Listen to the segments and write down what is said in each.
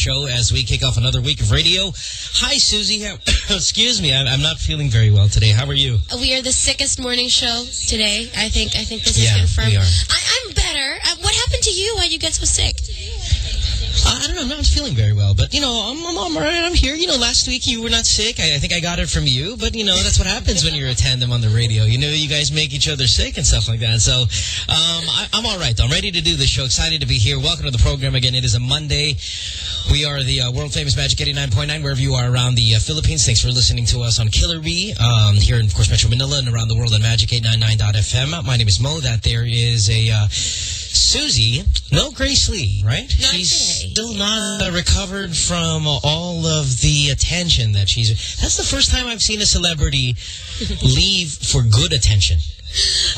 show as we kick off another week of radio. Hi, Susie. Excuse me, I'm, I'm, not feeling very well today. How are you? We are the sickest morning show today. I think I think this yeah, is confirmed. we are. I, am better. Uh, what happened to you? Why you get so sick? I don't know. I'm not feeling very well, but you know, I'm, I'm, I'm all right. I'm here. You know, last week you were not sick. I, I, think I got it from you, but you know, that's what happens when you're a tandem on the radio. You know, you guys make each other sick and stuff like that. So, um, I, am all right. I'm ready to do the show. Excited to be here. Welcome to the program again. It is a Monday. We are the uh, world famous Magic 89.9 wherever you are around the uh, Philippines. Thanks for listening to us on Killer B um, here in, of course, Metro Manila and around the world on Magic899.fm. My name is Mo. That there is a. Uh, Susie, no Grace Lee, right? Not she's today. still not uh, recovered from all of the attention that she's... That's the first time I've seen a celebrity leave for good attention.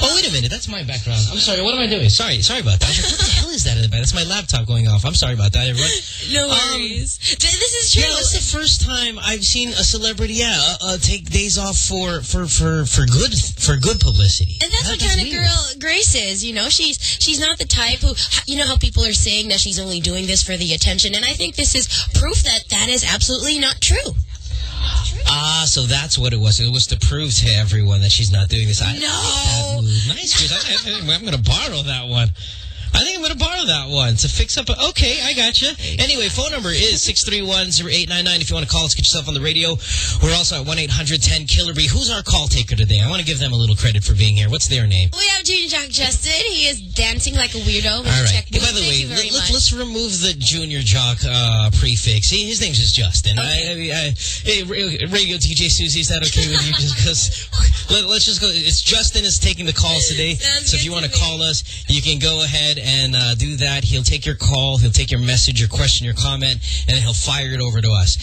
Oh, wait a minute. That's my background. I'm sorry. What am I doing? Sorry. Sorry about that. Like, what the hell is that in the back? That's my laptop going off. I'm sorry about that, everyone. No um, worries. Um, this is true. Yeah, that's the first time I've seen a celebrity, yeah, uh, uh, take days off for, for, for, for good for good publicity. And that's that, what kind of girl Grace is, you know? She's she's not the type who, you know how people are saying that she's only doing this for the attention, and I think this is proof that that is absolutely not true. Ah, so that's what it was. It was to prove to everyone that she's not doing this. I, no. Nice. I, I, I'm going to borrow that one. I think I'm going to borrow that one to fix up. A, okay, I got you. Anyway, phone number is 631-0899. If you want to call us, get yourself on the radio. We're also at 1-800-10-KILLER-B. Who's our call taker today? I want to give them a little credit for being here. What's their name? We have Junior Jock Justin. He is dancing like a weirdo. All right. Hey, by the way, let, us remove the Junior Jock uh, prefix. He, his name's just Justin. Okay. I, I, hey, Radio DJ Susie, is that okay with you? Just because let, us just go. It's Justin is taking the calls today. Sounds so if you want to call us, you can go ahead and uh, do that. He'll take your call. He'll take your message, your question, your comment, and then he'll fire it over to us.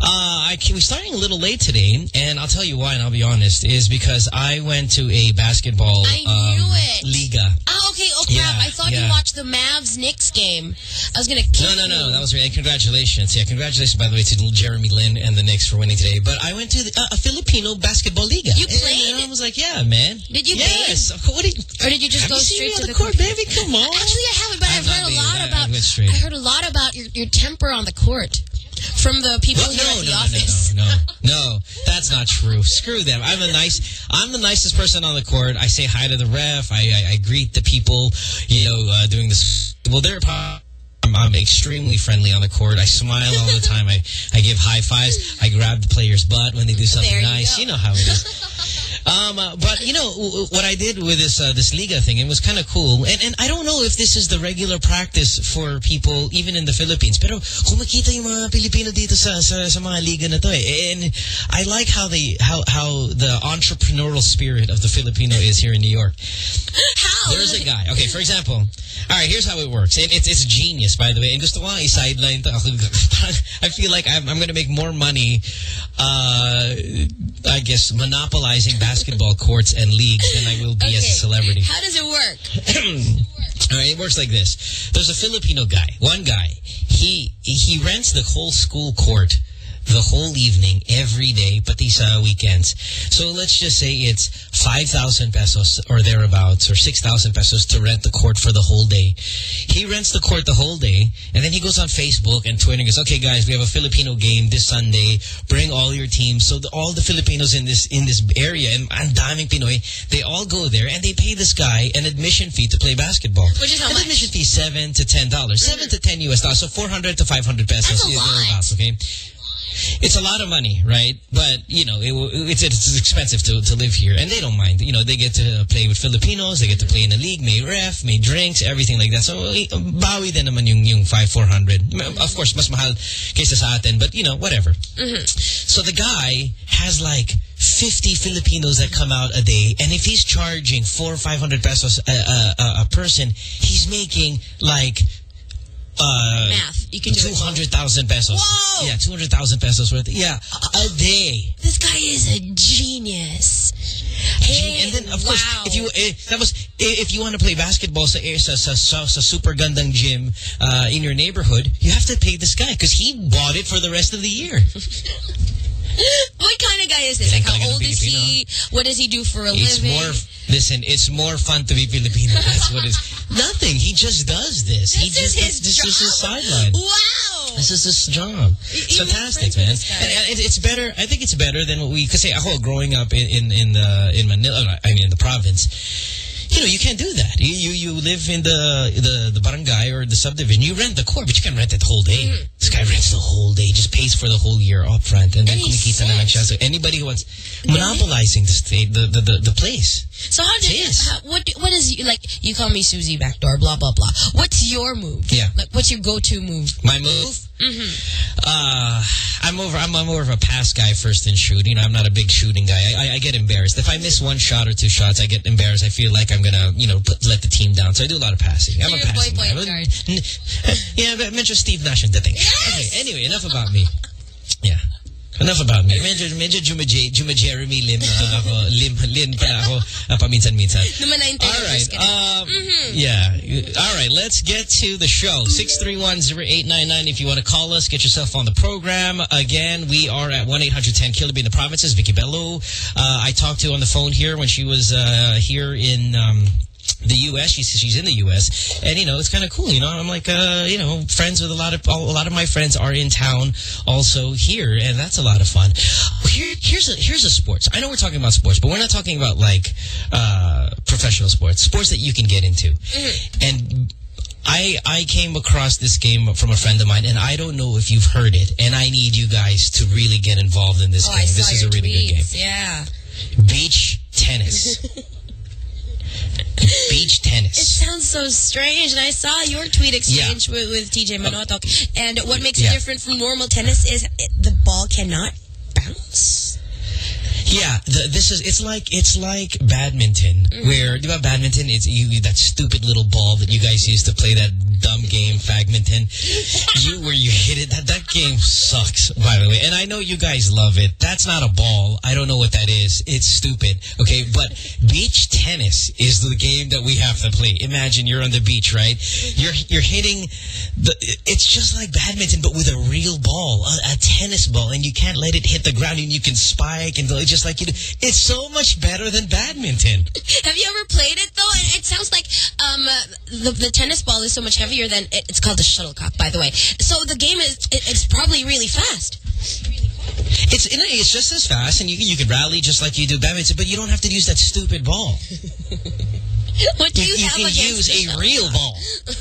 Uh, I we're starting a little late today, and I'll tell you why, and I'll be honest, is because I went to a basketball I knew um, it. Liga. Oh, okay. Oh, crap. Yeah, I thought yeah. you watched the Mavs-Knicks game. I was going to kill No, no, no. you. That was right. Congratulations. Yeah, congratulations, by the way, to Jeremy Lin and the Knicks for winning today. But I went to the, uh, a Filipino basketball liga. You And, played? I was like, yeah, man. Did you Yes. Did you, Or did you just have go straight to the the court, court? baby? Come on. Actually, I haven't, but I'm I've heard a lot I- I about. I heard a lot about your your temper on the court from the people Well, here no, at the no, office. no, no, no, no. That's not true. Screw them. I'm the nice. I'm the nicest person on the court. I say hi to the ref. I I, I greet the people. You know, uh, doing this. Well, they're. I'm, I'm extremely friendly on the court. I smile all the time. I, I give high fives. I grab the player's butt when they do something you nice. go. You know how it is. Um, uh, but you know what I did with this uh, this Liga thing, it was kind of cool. And and I don't know if this is the regular practice for people even in the Philippines. Pero kumakita yung mga Pilipino dito sa sa, sa mga liga na to eh. And I like how they how how the entrepreneurial spirit of the Filipino is here in New York. How? There's a guy. Okay, for example, all right, here's how it works. And it's, it's genius, by the way. And gusto ko i-sideline to. I feel like I'm, I'm going to make more money, uh, I guess, monopolizing basketball courts and leagues than I will be okay. as a celebrity. How does it work? All right, it works like this. There's a Filipino guy, one guy. He he rents the whole school court the whole evening, every day, but these uh, weekends. So let's just say it's 5,000 pesos or thereabouts or 6,000 pesos to rent the court for the whole day. He rents the court the whole day and then he goes on Facebook and Twitter and goes, okay guys, we have a Filipino game this Sunday. Bring all your teams. So the, all the Filipinos in this in this area, and ang daming Pinoy, they all go there and they pay this guy an admission fee to play basketball. Which is how An much? admission fee seven to ten dollars, seven to ten US dollars, so four hundred to five hundred pesos. That's a lot. thereabouts, Okay, it's a lot of money, right? But you know, it, it's it's expensive to to live here, and they don't mind. You know, they get to play with Filipinos, they get to play in a league, may ref, may drinks, everything like that. So eh, bawi din naman yung yung five four hundred. Of course, mas mahal kaysa sa atin, but you know, whatever. Mm-hmm. So the guy has like 50 Filipinos that come out a day, and if he's charging four or 500 pesos a, a, a person, he's making like uh, Math. You can do 200,000 pesos. Whoa! Yeah, 200,000 pesos worth. Yeah, a day. This guy is a genius. Hey, and then, of wow. course, if you eh, that was eh, if you want to play basketball sa, eh, sa, sa, sa, sa super gandang gym uh, in your neighborhood, you have to pay this guy because he bought it for the rest of the year. What kind of guy is this? Like, how old is he? What does he do for a It's living? more Listen, it's more fun to be Filipino. That's what it's. Nothing. He just does this. This he is just his this, job. is his sideline. Wow. This is his job. It's fantastic, man. And, it's better. I think it's better than what we. Because say, ako, growing up in in in, the, in Manila, I mean in the province. You know, you can't do that. You, you you live in the the the barangay or the subdivision. You rent the core, but you can't rent it the whole day. Mm-hmm. This guy rents the whole day, just pays for the whole year up front, and then And he kumikita na lang siya. So anybody who wants monopolizing the state, the the the, the place. So how did Yes. how, what what is like you call me Susie backdoor blah blah blah. What's your move? Yeah. Like what's your go-to move? My move. Uh, I'm over. I'm, I'm more of a pass guy first in shooting. I'm not a big shooting guy. I, I, I get embarrassed if I miss one shot or two shots. I get embarrassed. I feel like I'm gonna, you know, put, let the team down. So I do a lot of passing. I'm a you're a passing boy point guard. Yeah, but Steve Nash ang dating. Okay. Anyway, enough about me. Yeah. Enough about me. Medyo, medyo Juma, J, Juma Jeremy Lim uh, ako. Lim, Lin pala ako uh, paminsan-minsan. Naman na yung All right. just kidding. Um, Yeah. All right. Let's get to the show. 631-0899 if you want to call us. Get yourself on the program. Again, we are at 1-800-10-KILOBY in the provinces. Vicki Belo, uh, I talked to on the phone here when she was uh, here in... Um, the U.S. She's she's in the U.S. and you know it's kind of cool. You know I'm like uh you know friends with a lot of a lot of my friends are in town also here, and that's a lot of fun. Here here's a here's a sports. I know we're talking about sports, but we're not talking about like uh professional sports, sports that you can get into, and. I, I came across this game from a friend of mine, and I don't know if you've heard it, and I need you guys to really get involved in this Oh, game. This is a really good game. Yeah. Beach tennis. Beach tennis. It sounds so strange. And I saw your tweet exchange with, with TJ oh. Manotok. And what makes Yeah. it different from normal tennis is it, the ball cannot bounce. Yeah, the, this is it's like it's like badminton, mm-hmm. where do you know badminton? It's you that stupid little ball that you guys used to play that dumb game, Fagminton. you where you hit it. That that game sucks, by the way. And I know you guys love it. That's not a ball. I don't know what that is. It's stupid. Okay, but beach tennis is the game that we have to play. Imagine you're on the beach, right? You're you're hitting the. It's just like badminton, but with a real ball, a, a tennis ball, and you can't let it hit the ground, and you can spike and just like you do. It's so much better than badminton. Have you ever played it though? It, sounds like um uh, the the tennis ball is so much heavier than it, it's called the shuttlecock, by the way. So the game is it, it's probably really fast. It's it's just as fast, and you you can rally just like you do badminton, but you don't have to use that stupid ball. What do You, you, you can use a real ball.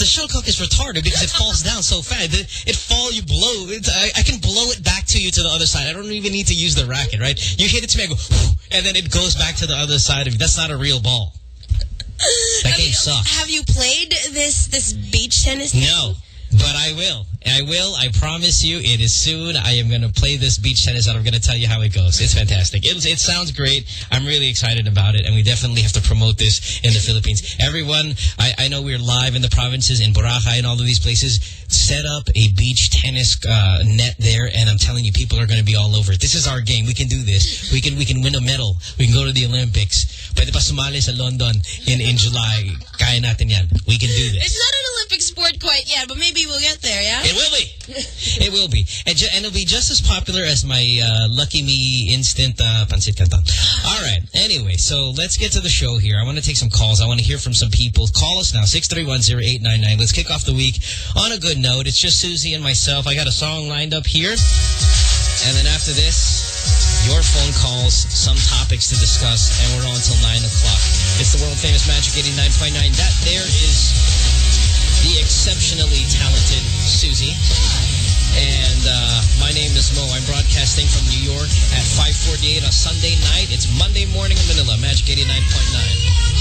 The shuttlecock is retarded because it falls down so fast. It, it fall, you blow. It's, I, I can blow it back to you to the other side. I don't even need to use the racket, right? You hit it to me, I go, and then it goes back to the other side of you. That's not a real ball. That Have game you, sucks. have you played this this beach tennis? thing? No, but I will. I will. I promise you it is soon. I am going to play this beach tennis and I'm going to tell you how it goes. It's fantastic. It, it sounds great. I'm really excited about it and we definitely have to promote this in the Philippines. Everyone, I, I know we're live in the provinces, in Boracay and all of these places. Set up a beach tennis uh, net there and I'm telling you, people are going to be all over it. This is our game. We can do this. We can we can win a medal. We can go to the Olympics. Pwede pa sumali sa London in, in July. Kaya natin yan. We can do this. It's not an Olympic sport quite yet, but maybe we'll get there, yeah? It will be. it will be. And, and it'll be just as popular as my uh, Lucky Me instant uh, pancit canton. All right. Anyway, so let's get to the show here. I want to take some calls. I want to hear from some people. Call us now, 6310899. Let's kick off the week on a good note. It's just Susie and myself. I got a song lined up here. And then after this, your phone calls, some topics to discuss, and we're on until 9 o'clock. It's the world-famous Magic 89.9. That there is the exceptionally talented Susie. And uh, my name is Mo. I'm broadcasting from New York at 548 on Sunday night. It's Monday morning in Manila, Magic 89.9.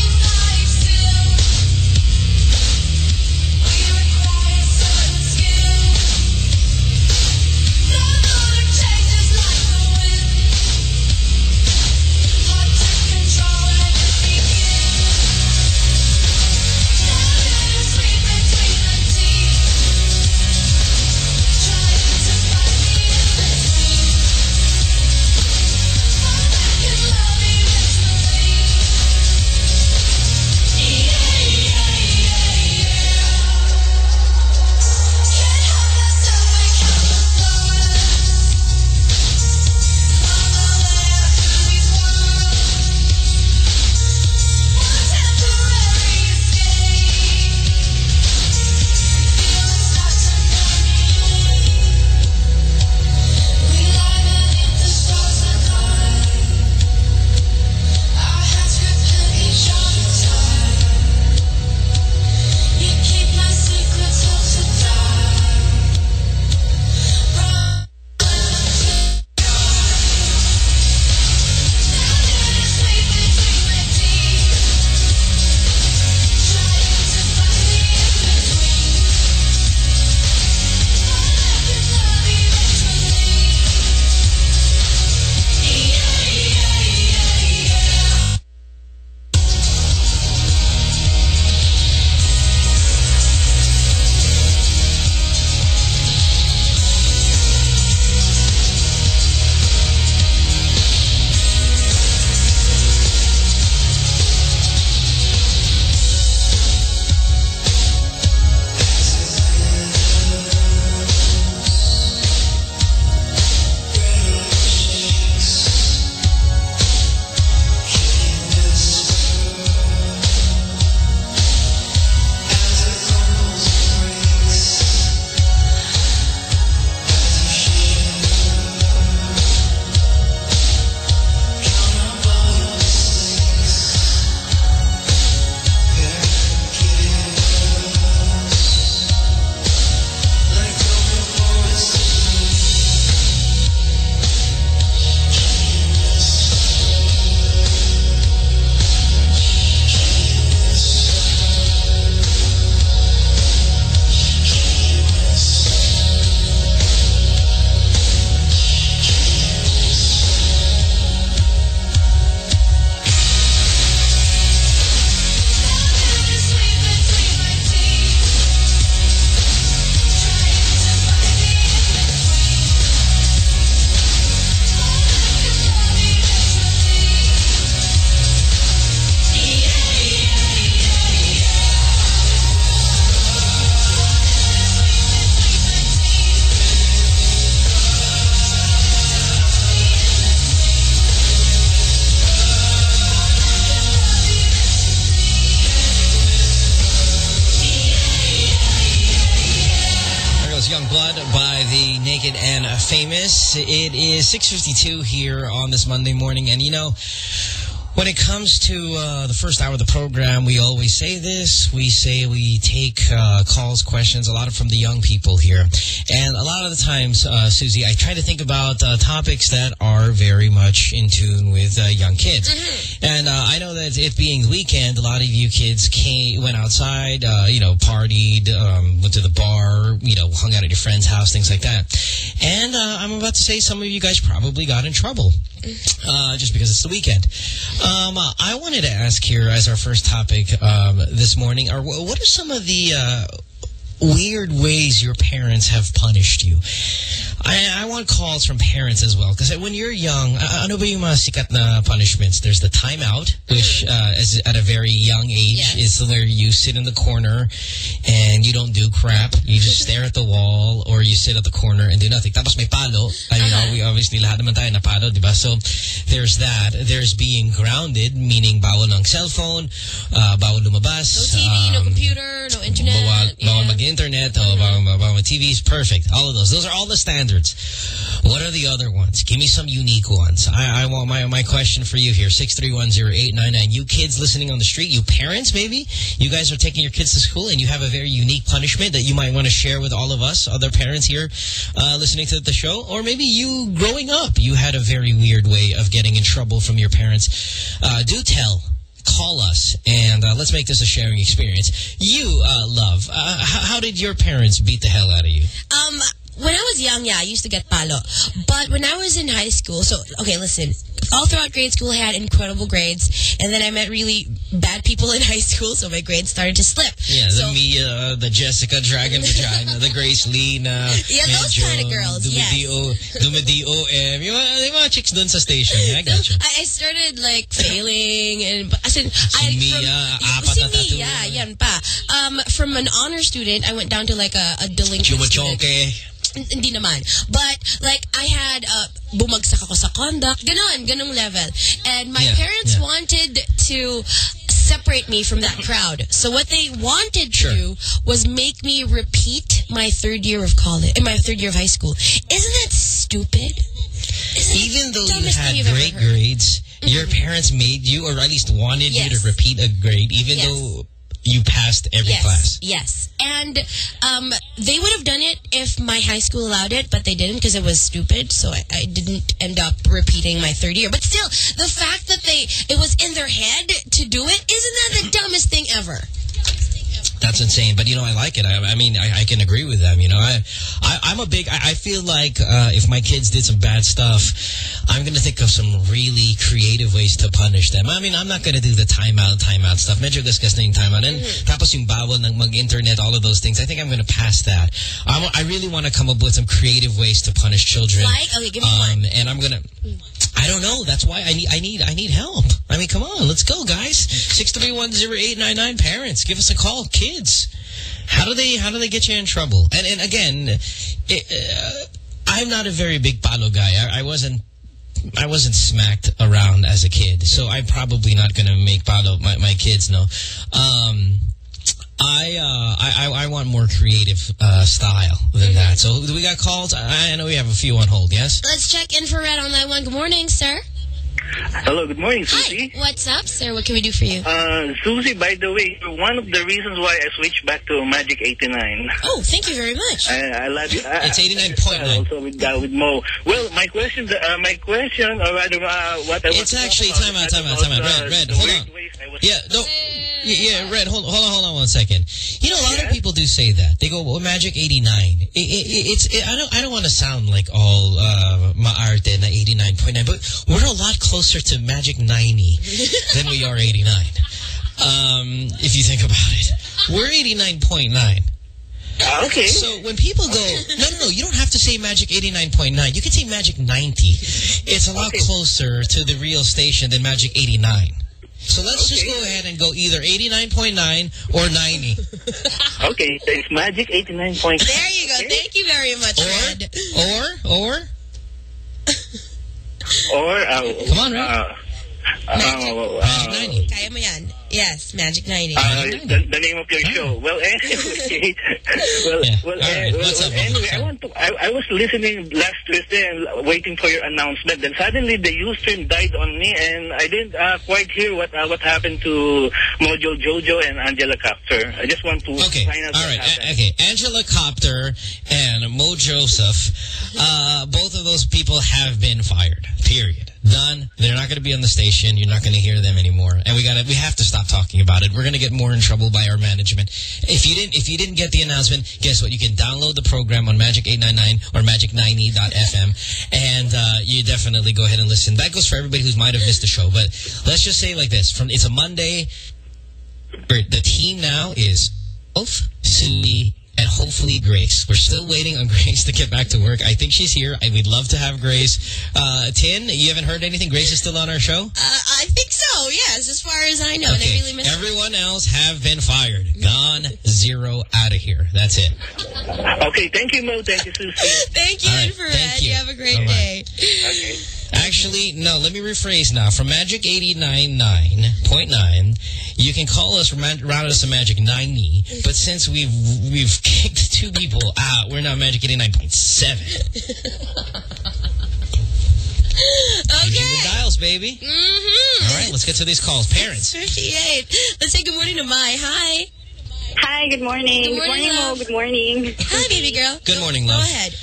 is 6.52 here on this Monday morning. And, you know, when it comes to uh, the first hour of the program, we always say this. We say we take uh, calls, questions, a lot of from the young people here. And a lot of the times, uh, Susie, I try to think about uh, topics that are very much in tune with uh, young kids. Mm -hmm. And uh, I know that it being the weekend, a lot of you kids came, went outside, you know, partied, um, went to the bar, you know, hung out at your friend's house, things like that. And I'm about to say some of you guys probably got in trouble just because it's the weekend. Um, uh, I wanted to ask here as our first topic um, this morning, are what are some of the uh, weird ways your parents have punished you? I, I want calls from parents as well. Because when you're young, ano ba yung mga sikat na punishments? There's the timeout, which uh, is at a very young age yes. is where you sit in the corner and you don't do crap. You just stare at the wall or you sit at the corner and do nothing. Tapos may palo. I mean, uh -huh. we obviously lahat naman tayo na palo, diba? So there's that. There's being grounded, meaning bawal ng cellphone, uh, bawal lumabas. No TV, um, no computer, no internet. Bawal, bawal yeah. mag-internet, mm -hmm. bawal, bawal mag-TVs. Perfect. All of those. Those are all the standards standards. What are the other ones? Give me some unique ones. I, I want my my question for you here. 6310899. You kids listening on the street, you parents maybe, you guys are taking your kids to school and you have a very unique punishment that you might want to share with all of us, other parents here uh, listening to the show. Or maybe you growing up, you had a very weird way of getting in trouble from your parents. Uh, do tell call us and uh, let's make this a sharing experience. You, uh, love, uh, how did your parents beat the hell out of you? Um, when I was young, yeah, I used to get palo. But when I was in high school, so, okay, listen, all throughout grade school, I had incredible grades. And then I met really bad people in high school, so my grades started to slip. Yeah, so, the Mia, the Jessica Dragon Vagina, the Grace Lena. Yeah, those Medyo, kind of girls, Dumadio, yes. Dumadio M. Yung, yung mga chicks dun sa station. Yeah, I got you. I, I started, like, failing. and I said, si I, Mia, apat si na Mia, yan pa. Um, from an honor student, I went down to, like, a, a delinquent Chumachoke. student. Hindi naman. But, like, I had, uh, bumagsak ako sa conduct. Ganon, ganong level. And my yeah, parents yeah. wanted to separate me from that crowd. So what they wanted to do was make me repeat my third year of college, in my third year of high school. Isn't that stupid? Isn't Even though you had great grades, mm -hmm. your mm-hmm. parents made you, or at least wanted yes. you to repeat a grade, even yes. though you passed every yes, class. Yes. And um, they would have done it if my high school allowed it, but they didn't because it was stupid. So I, I, didn't end up repeating my third year. But still, the fact that they it was in their head to do it, isn't that the dumbest thing ever? That's insane. But, you know, I like it. I, I mean, I, I, can agree with them. You know, I, I, am a big, I, I feel like uh, if my kids did some bad stuff, I'm going to think of some really creative ways to punish them. I mean, I'm not going to do the timeout, timeout stuff. Medyo gasgas na yung timeout. And mm-hmm. tapos yung bawal ng mag-internet, all of those things. I think I'm going to pass that. I, I really want to come up with some creative ways to punish children. Like? Okay, give me um, one. And I'm going to... I don't know. That's why I need I need I need help. I mean, come on, let's go, guys. Six three one zero eight nine nine. Parents, give us a call. Kids, how do they how do they get you in trouble? And and again, it, uh, I'm not a very big palo guy. I, I, wasn't I wasn't smacked around as a kid, so I'm probably not going to make palo my my kids know. Um, I, uh, I, I want more creative uh, style than mm -hmm. that. So do we got calls? I, I know we have a few on hold, yes? Let's check infrared on that one. Good morning, sir. Hello, good morning, Susie. Hi, what's up, sir? What can we do for you? Uh, Susie, by the way, one of the reasons why I switched back to Magic 89. Oh, thank you very much. I, I love you. it's 89.9. Also with, uh, with Mo. Well, my question, uh, my question, or rather, uh, what I It's actually, time out, time out, time out. Red, Red, hold on. Yeah, no. Yeah, Red, hold, hold on, hold on one second. You know, a lot yeah. of people do say that. They go, well, Magic 89. It, it, it's, it, I don't, I don't want to sound like all, uh, maarte na 89.9, but we're a lot closer to Magic 90 than we are 89. Um, if you think about it. We're 89.9. Ah, okay. So when people go, no, no, no, you don't have to say Magic 89.9. You can say Magic 90. It's a lot okay. closer to the real station than Magic 89. So let's okay. just go ahead and go either 89.9 or 90. okay, it's Magic 89.9. There you go. Okay. Thank you very much, or, Red. Or, or? or, uh, Come on, Red. Uh, uh, uh, Magic 90. Kaya mo yan. Yes, Magic 90. Uh, the, the, name of your show. Well, anyway, well, yeah. well, right. well anyway, I want to. I, I, was listening last Tuesday and waiting for your announcement. Then suddenly the Ustream died on me, and I didn't uh, quite hear what uh, what happened to Mojo Jojo and Angela Copter. I just want to okay. find out. All right. okay. Angela Copter and Mo Joseph. Uh, both of those people have been fired. Period. Done. They're not going to be on the station. You're not going to hear them anymore. And we got to. We have to stop talking about it. We're going to get more in trouble by our management. If you didn't, if you didn't get the announcement, guess what? You can download the program on Magic 899 or Magic90.fm, and uh, you definitely go ahead and listen. That goes for everybody who might have missed the show. But let's just say like this: from it's a Monday. The team now is Ulf, Cindy, and hopefully Grace. We're still waiting on Grace to get back to work. I think she's here. I would love to have Grace. Uh, Tin, you haven't heard anything? Grace is still on our show? Uh, I think so, yes, as far as I know. Okay. Really Everyone else have been fired. Gone, zero, out of here. That's it. Okay, thank you, Mo. Thank you, Susie. thank you, right, Infrared. Thank you. you have a great Bye -bye. day. Okay. Actually, no, let me rephrase now. From Magic 89.9, you can call us round us to Magic 90, but since we've we've kicked two people out, we're now Magic 89.7. Okay. the dials, baby. Mm-hmm. All right, let's get to these calls. Parents. 58. Let's say good morning to Mai. Hi. Hi, good morning. Good morning, Mo. Good morning. Hi, baby girl. Good go, morning, love. Go ahead.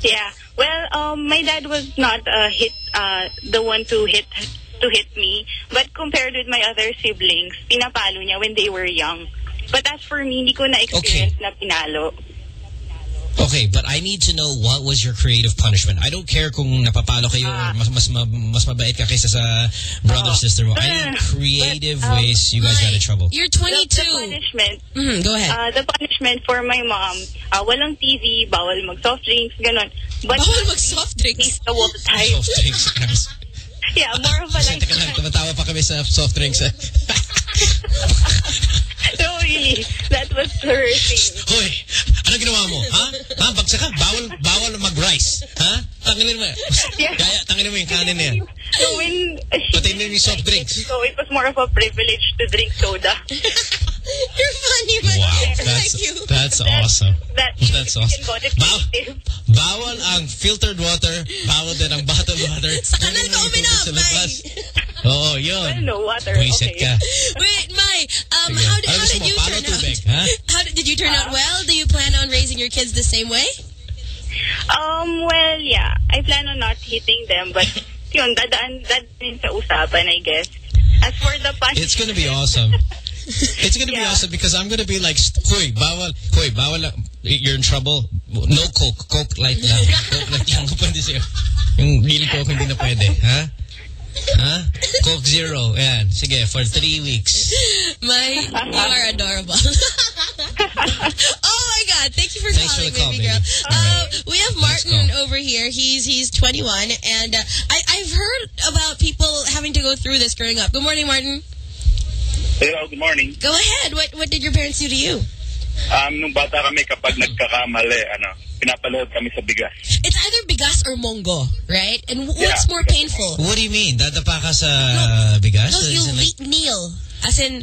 Yeah. Well, um, my dad was not uh, hit, uh, the one to hit to hit me, but compared with my other siblings, pinapalo niya when they were young. But as for me, hindi ko na-experience Okay. na pinalo. Okay, but I need to know what was your creative punishment. I don't care kung napapalo kayo or mas mas mas mabait ka kaysa sa brother Oh. sister mo. I need creative but, um, ways you guys got in trouble. You're 22. the punishment, Mm, go ahead. uh, the punishment for my mom, uh, walang TV, bawal mag-soft drinks, ganon. But Bawal mag-soft drinks. The wall type. Soft drinks. Yeah, more of a like... Teka lang, tumatawa pa kami sa soft drinks. no, really. That was her thing. Hoy, ano ginawa mo? Ha? Ha? Bagsak ka? Bawal, bawal mag-rice. Ha? Tanginin mo. Yeah. Kaya, tanginin mo yung kanin niya. So when she Patay mo yung soft drinks. So it was more of a privilege to drink soda. You're funny, man. Wow, I that's, like you. that's awesome. That That's awesome. can call it Ba bawal ang filtered water, bawal din ang bottled water. Sa kanal Ganun ka ang uminom, sa May. labas. Oo, yun. Well, no water. Wiset Okay. ka. Wait, Mai, um, Sige. how, did, Ano how gusto did mo? you Palo turn tubig, out? How did, did you turn out well? Do you plan on raising your kids the same way? Um, well, yeah. I plan on not hitting them, but yun, dadaan, dadaan sa usapan, I guess. As for the punishment... It's gonna be awesome. It's gonna be awesome because I'm gonna be like, Hoy, bawal, hoy, bawal lang. You're in trouble. No Coke. Coke light lang. Coke light lang. Pwede sa'yo. Yung real Coke hindi na pwede. Ha? Ha? Coke Zero. Yan. Sige, for three weeks. My, you are adorable. oh my God! Thank you for Thanks for calling, the call, baby girl. baby. Uh, we have Martin over here. He's he's 21, and uh, I I've heard about people having to go through this growing up. Good morning, Martin. Hello, good morning. Go ahead. What what did your parents do to you? Um, nung bata kami, kapag nagkakamali, ano, pinapalood kami sa bigas. It's either bigas or mongo, right? And what's Yeah. more painful? What do you mean? Dadapa ka sa bigas? No, you As in, like- le- kneel, as in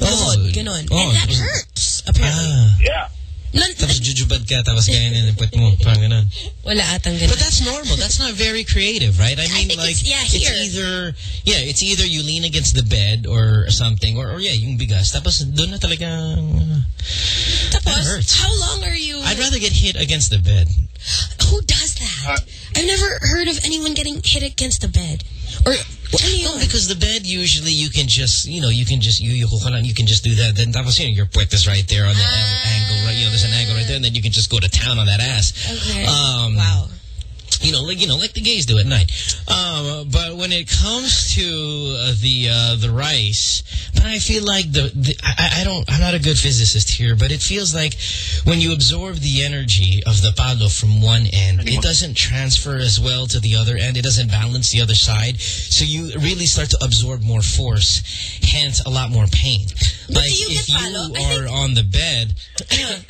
Oh. buhod, ganon, Oh, and that hurts. Apparently, Ah. Yeah. None, Tapos jujubad ka, tapos ganyan yung put mo. Parang ganun. wala atang ganon. But that's normal. That's not very creative, right? I mean, think like, it's- yeah, here. either, yeah, it's either you lean against the bed or something, or, or yeah, yung bigas. Tapos, doon na talaga, uh, Tapos, hurts. how long are you? I'd rather get hit against the bed. Who does that? Uh, I've never heard of anyone getting hit against the bed. Or because the bed, usually, you can just, you know, you can just, you, you, you can just do that. Then, tapos, you know, your puwet is right there on the Ah. angle, right? You know, there's an angle right there, and then you can just go to town on that ass. Okay. Um, wow. You know, like you know, like the gays do at night. Um, but when it comes to uh, the uh, the rice, but I feel like the, the I, I don't I'm not a good physicist here, but it feels like when you absorb the energy of the palo from one end, it doesn't transfer as well to the other end. It doesn't balance the other side, so you really start to absorb more force, hence a lot more pain. But like you if get palo? you are think- on the bed,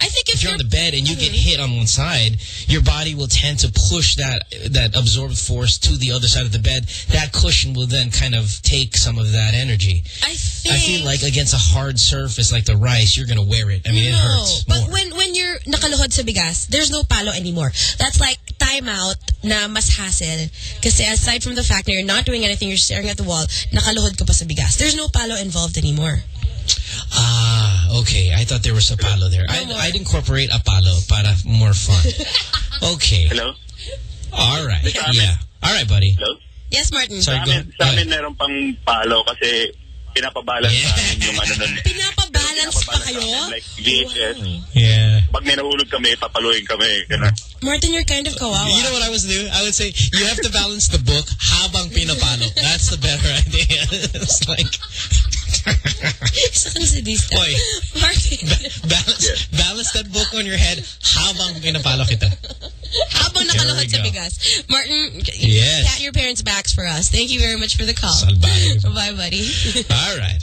I think if, if you're on the bed and you get mm-hmm. hit on one side, your body will tend to push that that absorbed force to the other side of the bed. That cushion will then kind of take some of that energy. I think I feel like against a hard surface like the rice, you're gonna wear it. I mean, it no, hurts but when when you're nakaluhod sa bigas, there's no palo anymore. That's like timeout na mas hassle. Kasi aside from the fact that you're not doing anything, you're staring at the wall, nakaluhod ka pa sa bigas. There's no palo involved anymore. Ah, okay. I thought there was a palo there. I, I'd incorporate a palo para more fun. Okay. Hello? All right. Mr. Yeah. All right, buddy. Hello? Yes, Martin. Sorry, Sa go, amin, sa amin ahead. meron pang palo kasi pinapabalance Yeah. sa amin yung ano nun. Pinapabalance pa Pinapabalance kayo? Like VHS. Yeah. Pag may nahulog kami, papaluin kami. Ganun. Martin, you're kind of kawawa. You know what I was doing? I would say you have to balance the book habang pinapalo. That's the better idea. it's like Isa kang sadista. Oy. Martin, balance balance that book on your head habang pinapalo kita. habang There nakaluhod we sa go. bigas. Martin, Yes. pat your parents' backs for us. Thank you very much for the call. Salbahe. Bye, buddy. All right.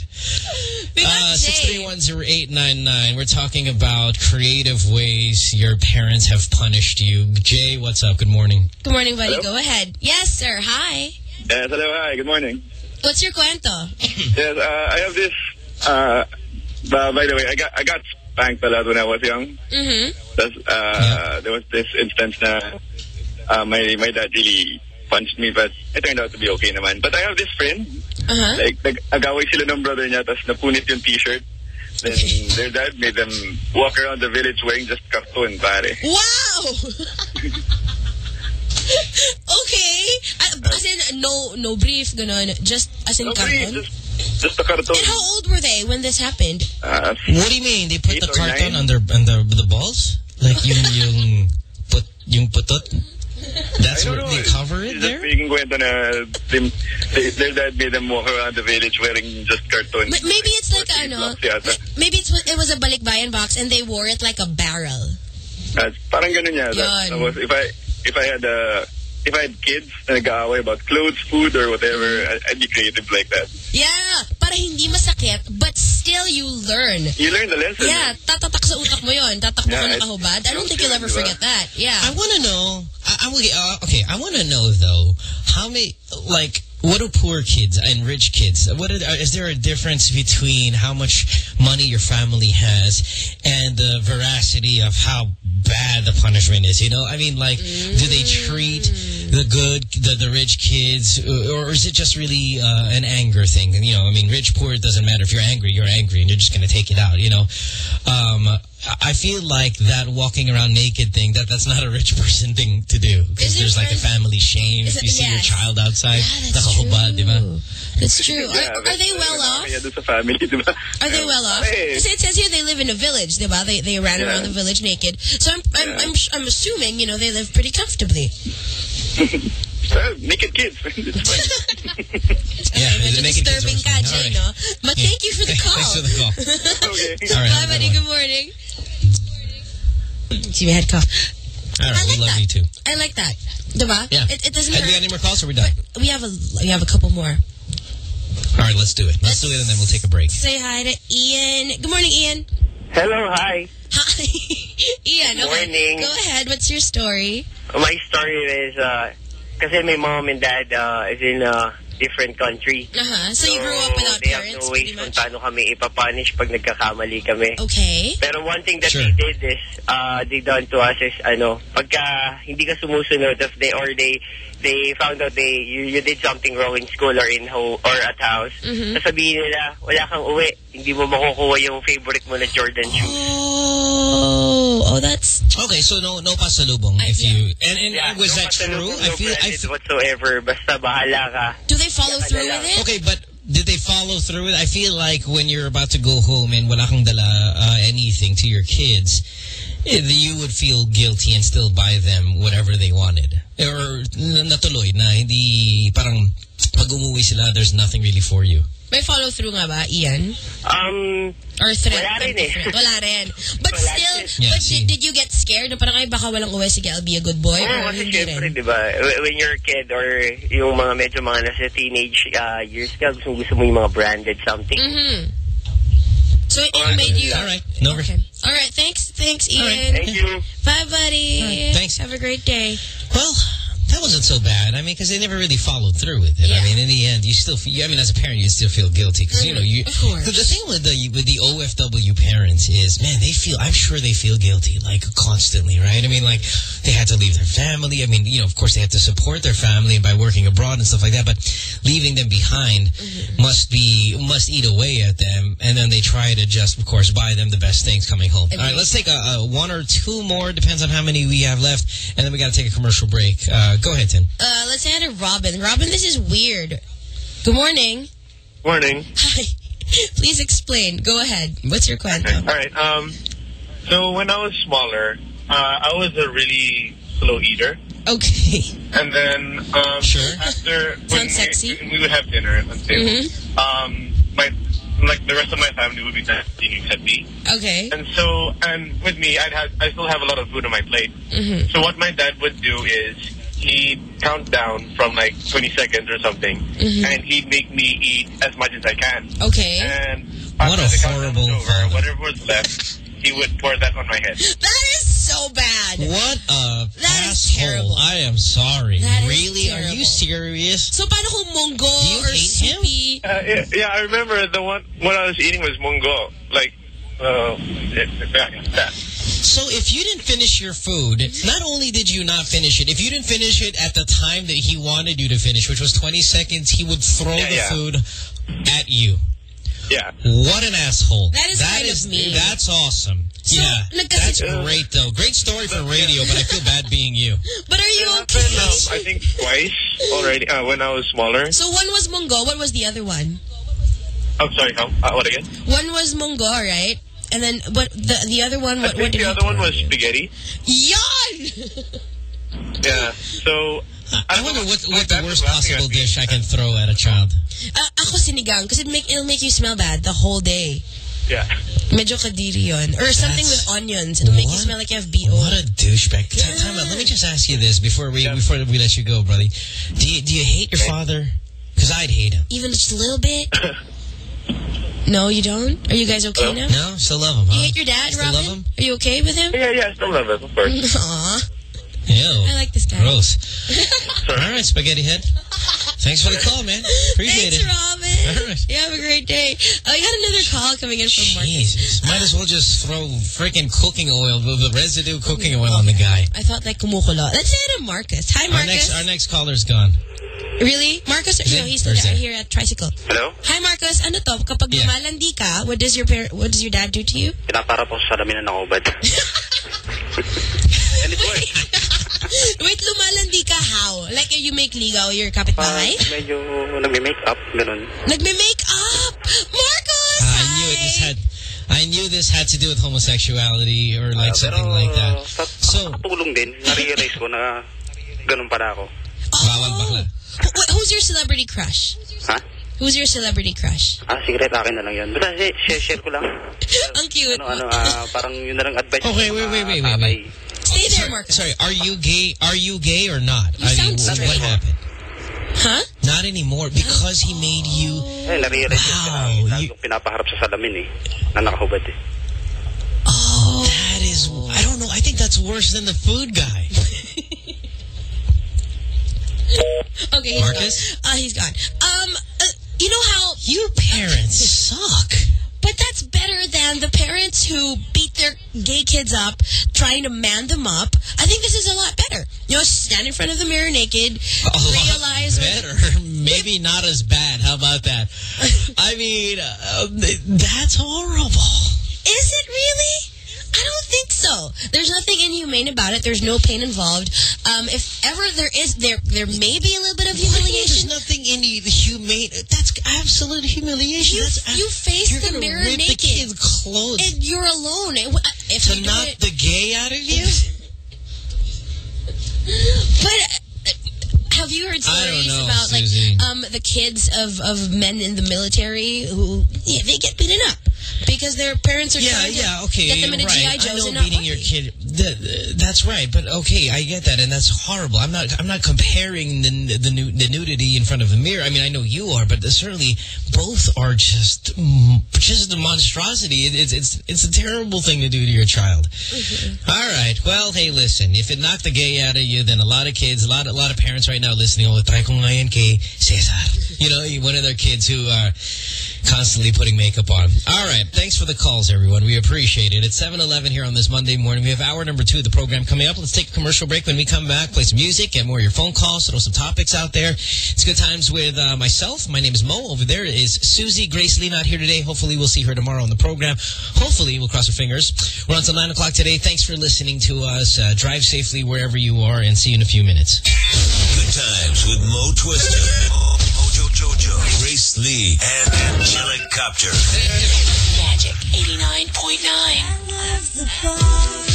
We got Uh, Jay. 6310899. We're talking about creative ways your parents have punished you. Jay, what's up? Good morning. Good morning, buddy. Hello? Go ahead. Yes, sir. Hi. Yes, hello, hi. Good morning. What's your cuento? Yes, uh, I have this. Uh, uh, by the way, I got I got spanked a lot when I was young. Mm-hmm. That's, uh, There was this instance na uh, my my dad really punched me, but it turned out to be okay naman. But I have this friend, Uh-huh. like nag-agaway sila ng brother niya, tapos napunit yung t-shirt. Then their dad made them walk around the village wearing just cartoon, pare. Wow! okay. Uh, as in, no no brief, ganon. Just as in No, carton. just, just a cartoon. And how old were they when this happened? Uh, What do you mean? They put the or carton nine? on their on the the balls? Like yung yung put yung putot? That's I where know. they cover it there? Just making kwento na them, they, their dad made them walk around the village wearing just cartoon. M- maybe it's like Or ano. flip-flops. Maybe it's, it was a balikbayan box and they wore it like a barrel. Uh, parang ganun yata. Yun. Tapos if I if I had uh, if I had kids na nag-aaway about clothes, food, or whatever, I, I'd be creative like that. Yeah, para hindi masakit, but still you learn. You learn the lesson. Yeah, tatatak sa utak mo yon. Tatakbo Yeah, ka it- nakahubad. I don't think you'll ever diba? forget that. Yeah. I want to know. I, I will get, uh, okay, I want to know though how many like what do poor kids and rich kids? What are, is there a difference between how much money your family has and the veracity of how bad the punishment is? You know, I mean, like, do they treat the good, the the rich kids, or is it just really uh, an anger thing? You know, I mean, rich poor it doesn't matter. If you're angry, you're angry, and you're just going to take it out. You know, um, I feel like that walking around naked thing that that's not a rich person thing to do because there's like a family shame Is if it- you see your child outside. Yeah, that's nakahubad, di true. That's true. Yeah, Are, are they well off? Kaya doon sa family, di? Are they well off? Hey. Kasi it says here they live in a village, diba? They they ran Yeah. around the village naked. So I'm I'm, Yeah. I'm I'm assuming you know they live pretty comfortably. Well, naked kids. It's fine. Yeah, the naked kids disturbing are ka, fine. Jay, no? But thank you for the call. Thanks for the call. okay. All right, Bye, buddy. good Good morning. See, we had cough. All right, I we love that. you too. I like that. Diba? Yeah. It, it doesn't Have we got any more calls or we done? We have a we have a couple more. All right, let's do it. Let's do it and then we'll take a break. Say hi to Ian. Good morning, Ian. Hello, hi. Hi, Ian. Okay. Morning. Go ahead. What's your story? My story is, uh, kasi my mom and dad uh, is in a different country. Uh-huh. So you grew up without they have parents, no ways pretty kung much? paano kami ipapunish pag nagkakamali kami. Okay. Pero one thing that Sure. they did is, uh, they done to us is, ano, pagka hindi ka sumusunod if they, or they, they found out they, you, you did something wrong in school or in ho, or at house, Mhm. sasabihin nila, wala kang uwi, hindi mo makukuha yung favorite mo na Jordan shoes. Oh, oh, that's Okay, so no no pasalubong I- if yeah. you and and Yeah, was no that true? pasalubong, I no feel I branded feel, whatsoever, basta bahala ka. Do they follow Yeah, through yeah. with it? okay, but did they follow through with? I feel like when you're about to go home and wala kang dala uh, anything to your kids, you would feel guilty and still buy them whatever they wanted. Or n- natuloy na hindi parang pag umuwi sila, there's nothing really for you. May follow through nga ba, Ian? Um, Or threat? Wala rin eh. Wala rin. But Wala still. Yeah, but see. did, did you get scared na parang ay baka walang uwi, sige, I'll be a good boy? Oo, or kasi hindi syempre, rin? di ba, wh- when you're a kid or yung mga medyo mga nasa teenage uh, years ka, gusto, gusto mo yung mga branded something. Mhm. So it made you... All right. No worries. Okay. All right. Thanks. Thanks, Ian. right. Thank you. Bye, buddy. right, thanks. Have a great day. Well, that wasn't so bad. I mean, because they never really followed through with it. Yeah. I mean, in the end, you still, feel, I mean, as a parent, you still feel guilty because you know you. Of course. The thing with the with the OFW parents is, man, they feel. I'm sure they feel guilty like constantly, right? I mean, like they had to leave their family. I mean, you know, of course, they had to support their family by working abroad and stuff like that. But leaving them behind Mm-hmm. must be must eat away at them, and then they try to just, of course, buy them the best things coming home. All right, let's take a, a one or two more. Depends on how many we have left, and then we got to take a commercial break. Uh, go ahead, Tim. Uh, let's say hi to Robin. Robin, this is weird. Good morning. Morning. Hi. Please explain. Go ahead. What's your question? All right. Um, so when I was smaller, uh, I was a really slow eater. Okay. And then um, Sure. after when Sounds sexy. we, we would have dinner at the table, Mm-hmm. um, my like the rest of my family would be eating except me. Okay. And so, and with me, I'd have, I still have a lot of food on my plate. Mm-hmm. So what my dad would do is he'd count down from like 20 seconds or something, Mm-hmm. and he'd make me eat as much as I can. Okay. And What a the horrible was over, father. whatever was left, he would pour that on my head. That is so bad. What a That is asshole. terrible. I am sorry. That is really? Are you serious? So paano kung monggo Do you or hate him? soupy? Uh, yeah, yeah, I remember the one what I was eating was mungo. Like, uh, it, that. So if you didn't finish your food, not only did you not finish it, if you didn't finish it at the time that he wanted you to finish, which was 20 seconds, he would throw Yeah, the yeah. food at you. Yeah. What an asshole. That is kind of mean. That's awesome. So, yeah. nagkasi- That's great, though. Great story for radio, but I feel bad being you. But are you It okay? happened, um, I think twice already uh, when I was smaller. So one was monggo. What was the other one? I'm sorry, how, uh, what again? One was monggo, right? And then what? The the other one. I What? What think did the other one was spaghetti. Yan! Yeah. So I don't wonder know, what, what the worst possible dish I can throw at a child. Uh, ako sinigang because it make it'll make you smell bad the whole day. Yeah. Medyo kadiri yun. Or something That's- with onions. It'll make you smell like you have BO. What a douchebag. T- Time out. Let me just ask you this before we Yeah. before we let you go, brother. Do you, do you hate your father? Because I'd hate him. Even just a little bit? no, you don't? Are you guys okay Hello? now? No, still love him. Huh? You hate your dad, Still Robin? love him? Are you okay with him? Yeah, yeah, I still love him, of course. Aw. Ew. I like this guy. Gross. All right, spaghetti head. Thanks for the call, man. Appreciate Thanks, it. Robin. All right. You have a great day. Oh, you got another call coming in from Marcus. Jesus. Might as well just throw freaking cooking oil, the, the residue cooking oil on the guy. I thought like kumukulo. Let's say to Marcus. Hi, Our Marcus. next, our next caller's gone. Really? Marcus? Is No, it? he's still Or is there it? here at Tricycle. Hello? Hi, Marcus. Ano to? Kapag Yeah. lumalandi ka, what does your par what does your dad do to you? Pinapara po sa salamin na nakubad. And it works. Wait, lumalandi ka how? Like you make ligaw your Parang kapitbahay? medyo nagme-make up, ganun. Nagme-make up! Marcus! Ah, I knew it. This had, I knew this had to do with homosexuality or like Ah, something pero, like that. Sa, So- katulong din, na-realize ko na ganun pala ako. Bawal bakla. Wh- wh- who's your celebrity crush? Ha? Who's your celebrity crush? Ah, secret akin na lang yun. Basta si- share, share ko lang. Ang cute. Ano, ano, ah, parang yun na lang advice. Okay, wait, wait, wait, wait, wait. Tatay. Stay there, Sorry, Marcus. sorry, are you gay? Are you gay or not? You I mean, sound what, what happened? Huh? Not anymore because he made you. Eh, na-realize ko Wow, na you- lagong pinapaharap sa salamin eh. Na nakahubad eh. Oh. That is, I don't know. I think that's worse than the food guy. Okay, he's Marcus? gone. Uh, he's gone. Um, uh, you know how... You parents suck. But that's better than the parents who beat their gay kids up trying to man them up. I think this is a lot better. You know, stand in front of the mirror naked, A realize... better. Maybe not as bad. How about that? I mean, uh, that's horrible. Is it really? I don't think so. There's nothing inhumane about it. There's no pain involved. Um, if ever there is, there there may be a little bit of humiliation. There's nothing in the humane. That's absolute humiliation. You- That's, you face you're the mirror rip naked. the kid's clothes And you're alone. It- If to you knock it- the gay out of you. But uh, have you heard stories know, about Susie. like um the kids of of men in the military who yeah, they get beaten up Because their parents are yeah, trying to yeah, okay, get them into right. GI Joes I know beating your kid. That, that's right, but okay, I get that, and that's horrible. I'm not. I'm not comparing the the, the nudity in front of the mirror. I mean, I know you are, but certainly both are just mm, just a monstrosity. It, it's it's it's a terrible thing to do to your child. Mm-hmm. All right. Well, hey, listen. If it knocked the gay out of you, then a lot of kids, a lot, a lot of parents right now listening, oh, try ko ngayon kay Cesar. You know, one of their kids who are constantly putting makeup on. All right. Thanks for the calls, everyone. We appreciate it. It's 7-Eleven here on this Monday morning. We have hour number two of the program coming up. Let's take a commercial break. When we come back, play some music, get more of your phone calls, throw some topics out there. It's good times with uh, myself. My name is Mo. Over there is Susie. Grace Lee not here today. Hopefully we'll see her tomorrow on the program. Hopefully we'll cross our fingers. We're on till 9 o'clock today. Thanks for listening to us. Uh, drive safely wherever you are and see you in a few minutes. Good times with Mo Twister, Mojo Jojo, Grace Lee, and Angelic Copter. Magic 89.9.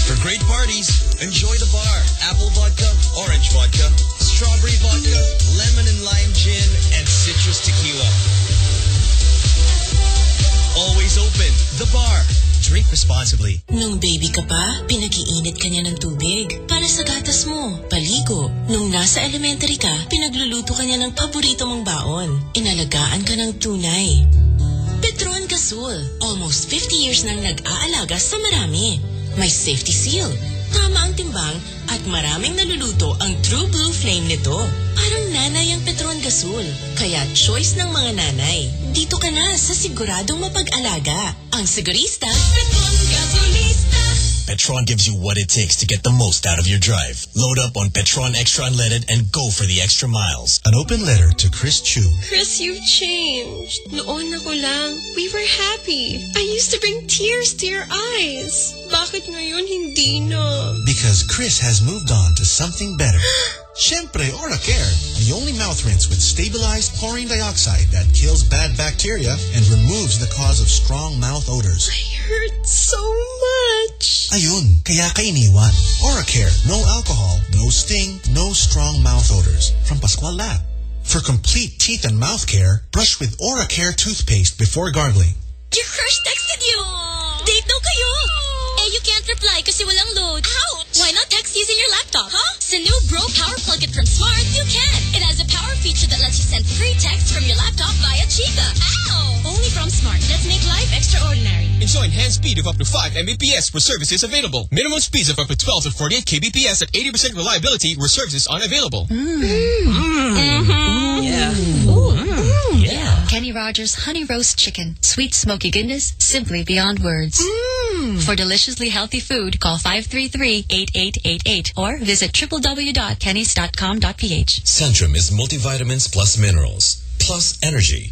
For great parties, enjoy the bar. Apple vodka, orange vodka, strawberry vodka, lemon and lime gin, and citrus tequila. Always open. The bar. Drink responsibly. Nung baby ka pa, pinag-iinit ka niya ng tubig para sa gatas mo, paligo. Nung nasa elementary ka, pinagluluto ka niya ng paborito mong baon. Inalagaan ka ng tunay. Gasol, almost 50 years nang nag-aalaga sa marami. May safety seal, tama ang timbang, at maraming naluluto ang True Blue Flame nito. Parang nanay ang Petron Gasol. Kaya choice ng mga nanay. Dito ka na sa siguradong mapag-alaga. Ang sigurista, Petron. Petron gives you what it takes to get the most out of your drive. Load up on Petron Extra Unleaded and go for the extra miles. An open letter to Chris Chu. Chris, you've changed. Noon ako lang, we were happy. I used to bring tears to your eyes. Bakit ngayon hindi na? Because Chris has moved on to something better. Siempre Ora Care, the only mouth rinse with stabilized chlorine dioxide that kills bad bacteria and removes the cause of strong mouth odors. I hurt so much. Ayun, kaya ka iniwan. Ora Care, no alcohol, no sting, no strong mouth odors. From Pascual Lab. For complete teeth and mouth care, brush with Ora Care toothpaste before gargling. Your crush texted you. Date daw kayo. You can't reply kasi walang load. Ouch! Why not text using your laptop? Huh? Sa new Bro Power Plug-in from Smart, you can. It has a power feature that lets you send free text from your laptop via Chikka. Ow! Only from Smart. Let's make life extraordinary. Enjoy enhanced speed of up to 5 Mbps where services available. Minimum speeds of up to 12 to 48 kbps at 80% reliability where services unavailable. Mm. Mm. Mm. Yeah. Mm. Yeah. Kenny Rogers Honey Roast Chicken. Sweet smoky goodness, simply beyond words. Mmm. For deliciously healthy food, call 533-8888 or visit www.kennys.com.ph. Centrum is multivitamins plus minerals, plus energy,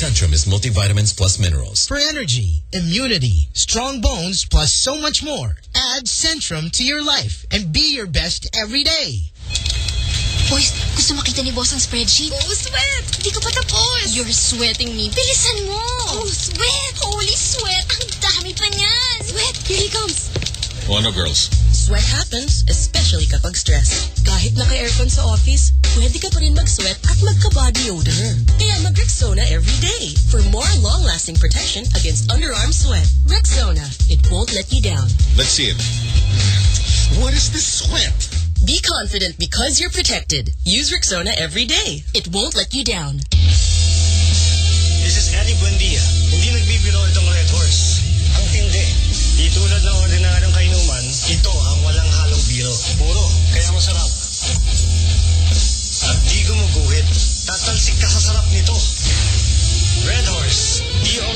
Centrum is multivitamins plus minerals. For energy, immunity, strong bones, plus so much more, add Centrum to your life and be your best every day. Boys, gusto makita ni boss ang spreadsheet? Oh, sweat! Hindi ka pa tapos! You're sweating me. Bilisan mo! Oh, sweat! Holy sweat! Ang dami pa niyan! Sweat! Here he comes! Well, no, girls. Sweat happens, especially kapag stress. Kahit naka-aircon sa office, pwede ka pa rin mag-sweat at magka-body odor. Kaya mag-Rexona every day for more long-lasting protection against underarm sweat. Rexona, it won't let you down. Let's see it. What is this sweat? Be confident because you're protected. Use Rexona every day. It won't let you down. This is Ely Buendia. Hindi nagbibiro itong Red Horse. Ang tindi. Di tulad ng ordinaryong kainuman, ito Horse.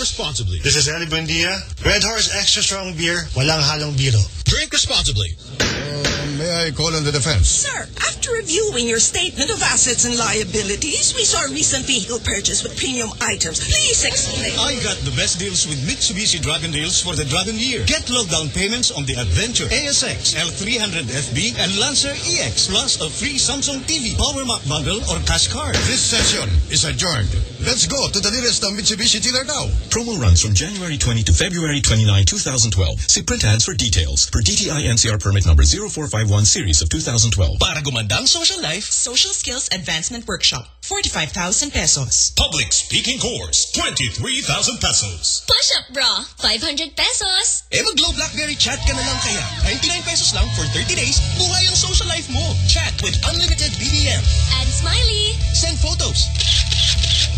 Responsibly. This is Ely Buendia. Red Horse Extra Strong Beer. Walang halong biro. Drink responsibly. Um, may I call on the defense? Sir, after reviewing your statement of assets and liabilities, we saw a recent vehicle purchase with premium items. Please explain. I got the best deals with Mitsubishi Dragon Deals for the Dragon Year. Get low down payments on the Adventure, ASX, L300FB, and Lancer EX, plus a free Samsung TV, Power Mac bundle, or cash card. This session is adjourned. Let's go to the nearest Mitsubishi dealer now. Promo runs from January 20 to February 29, 2012. See print ads for details. Per DTI NCR permit number 0451 series of 2012. Para gumandang social life, Social Skills Advancement Workshop, 45,000 pesos. Public speaking course, 23,000 pesos. Push-up bra, 500 pesos. eh mag-Globe Blackberry chat ka na lang kaya. 99 pesos lang for 30 days, buhay ang social life mo. Chat with unlimited BBM. And smiley. Send photos.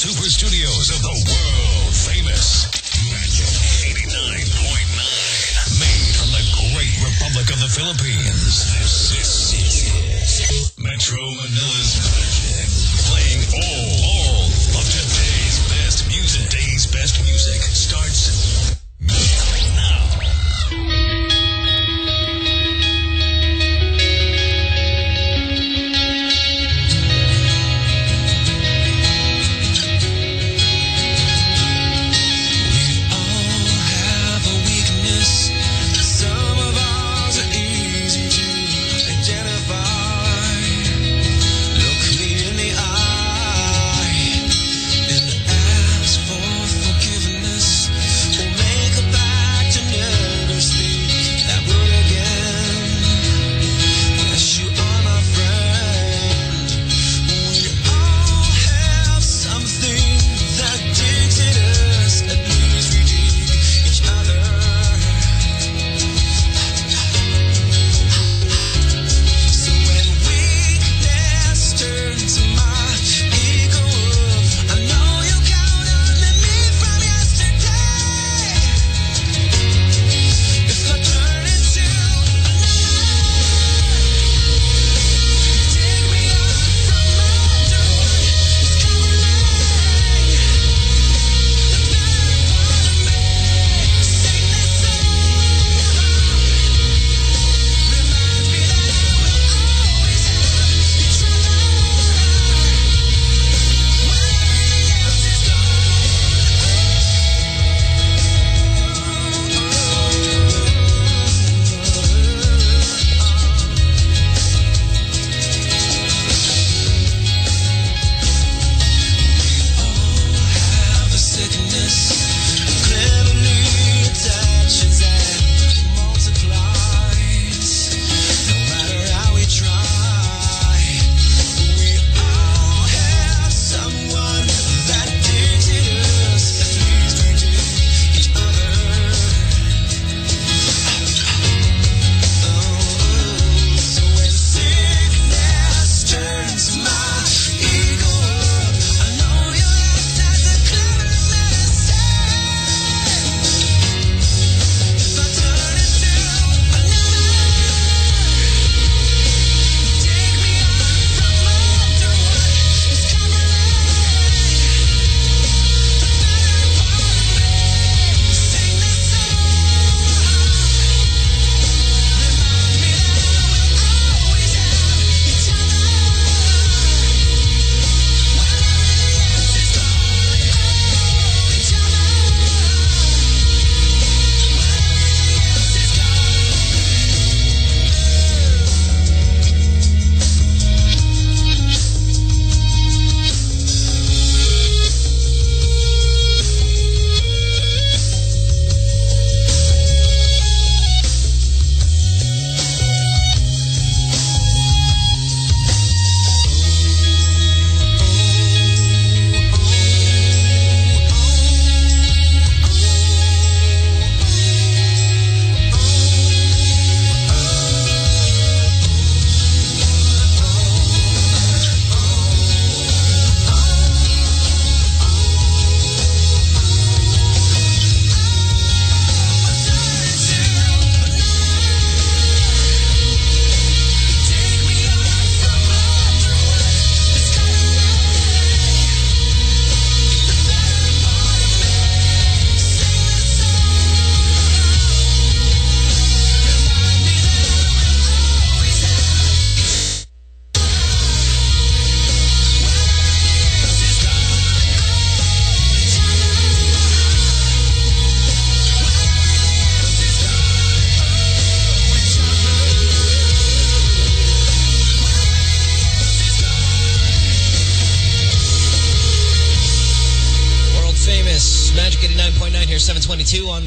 super studios of the world famous Magic 89.9. Made from the great Republic of the Philippines. This is Metro Manila's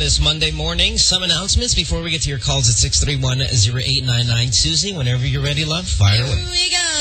this Monday morning. Some announcements before we get to your calls at 631-0899. Susie, whenever you're ready, love, fire away.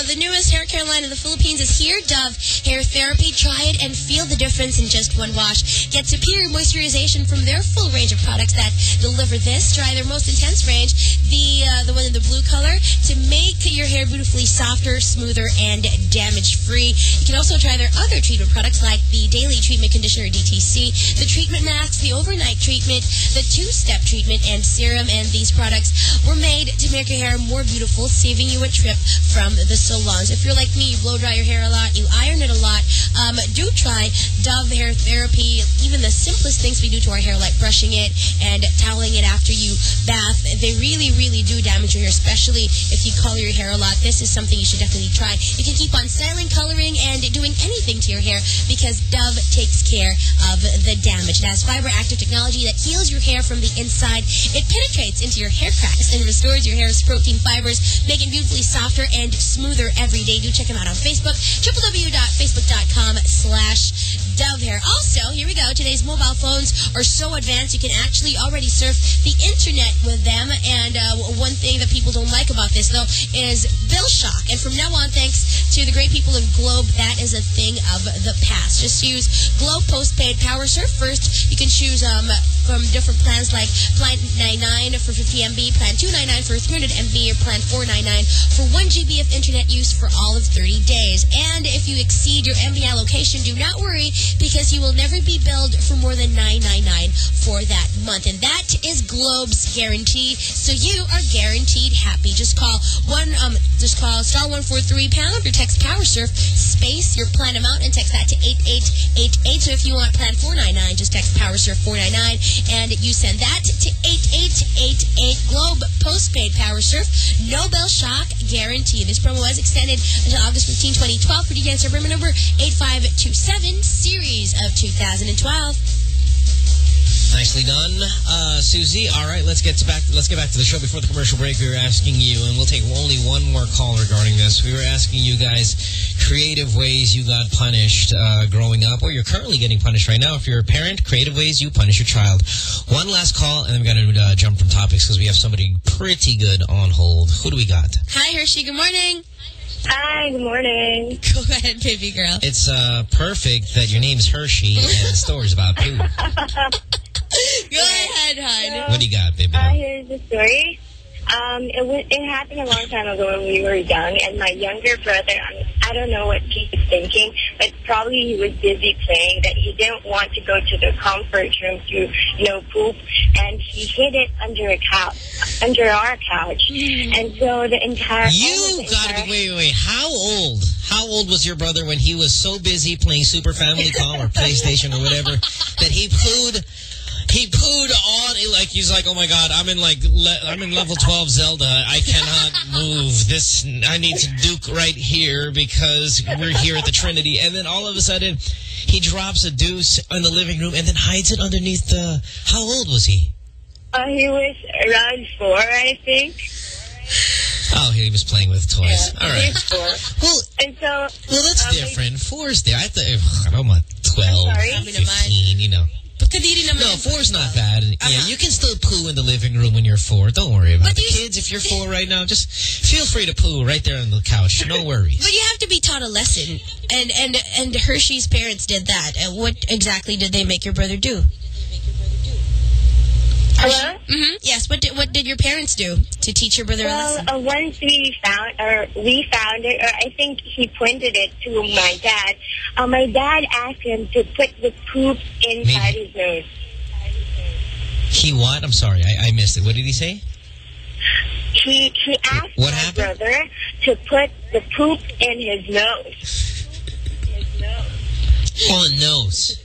We. The newest hair care line in the Philippines is here. Dove Hair Therapy. Try it and feel the difference in just one wash. Get superior moisturization from their full range of products that deliver this. Try their most intense range, the uh, the one in the blue color, to make your hair beautifully softer, smoother, and damage-free. You can also try their other treatment products like the Daily Treatment Conditioner DTC, the Treatment Mask, the Overnight Treatment, the Two-Step Treatment, and Serum. And these products were made to make your hair more beautiful, saving you a trip from the If you're like me, you blow dry your hair a lot, you iron it a lot, um, do try Dove Hair Therapy. Even the simplest things we do to our hair, like brushing it and toweling it after you bath, they really, really do damage your hair, especially if you color your hair a lot. This is something you should definitely try. You can keep on styling, coloring, and doing anything to your hair because Dove takes care of the damage. It has fiber active technology that heals your hair from the inside. It penetrates into your hair cracks and restores your hair's protein fibers, making it beautifully softer and smoother every day. Do check them out on Facebook, www.facebook.com slash Dove Hair. Also, here we go. Today's mobile phones are so advanced you can actually already surf the internet with them. And uh, one thing that people don't like about this, though, is bill shock. And from now on, thanks to the great people of Globe, that is a thing of the past. Just use Globe Postpaid Power Surf first. You can choose um, from different plans like Plan 99 for 50 MB, Plan 299 for 300 MB, or Plan 499 for 1 GB of internet use for all of 30 days. And if you exceed your MB allocation, do not worry because you will never be billed for more than $9.99 for that month. And that is Globe's guarantee. So you are guaranteed happy. Just call one, um, just call star 143 pound or text power surf space your plan amount and text that to 8888. So if you want plan 499, just text power surf 499 and you send that to 8888 Globe postpaid power surf. No bell shock guarantee. This promo was extended until August 15, 2012 for answer agreement number 8527 series of 2012. Nicely done, uh, Susie. All right, let's get to back. Let's get back to the show. Before the commercial break, we were asking you, and we'll take only one more call regarding this. We were asking you guys creative ways you got punished uh, growing up, or you're currently getting punished right now. If you're a parent, creative ways you punish your child. One last call, and then we got to uh, jump from topics because we have somebody pretty good on hold. Who do we got? Hi, Hershey. Good morning. Hi, good morning. Go ahead, baby girl. It's uh, perfect that your name's Hershey and the story's about poo. Go ahead, hon. What do you got, baby? Uh, here's the story. Um, it, was, it happened a long time ago when we were young, and my younger brother, um, I don't know what he was thinking, but probably he was busy playing that he didn't want to go to the comfort room to, you know, poop, and he hid it under a couch, under our couch, and so the entire... You gotta be, wait, wait, wait. How old? How old was your brother when he was so busy playing Super Famicom or PlayStation or whatever that he pooed... He pooed on like he's like, oh my god, I'm in like I'm in level 12 Zelda. I cannot move. This I need to duke right here because we're here at the Trinity. And then all of a sudden, he drops a deuce in the living room and then hides it underneath the. How old was he? Uh, he was around four, I think. Oh, he was playing with toys. Yeah, All right. Well, and so... Well, that's um, different. Four is there. I thought, I don't want 12, sorry? 15, you know. Kadiri naman. No, four's not bad. Yeah, ah. you can still poo in the living room when you're four. Don't worry about the kids. If you're four right now, just feel free to poo right there on the couch. No worries. But you have to be taught a lesson. And and and Hershey's parents did that. And what exactly did they make your brother do? Hello? Mm-hmm. Yes. What did what did your parents do to teach your brother a Well, lesson? uh, once we found, or we found it, or I think he pointed it to my dad. Uh, my dad asked him to put the poop inside his nose. He what? I'm sorry. I, I missed it. What did he say? He he asked What my happened? brother to put the poop in his nose. On the nose.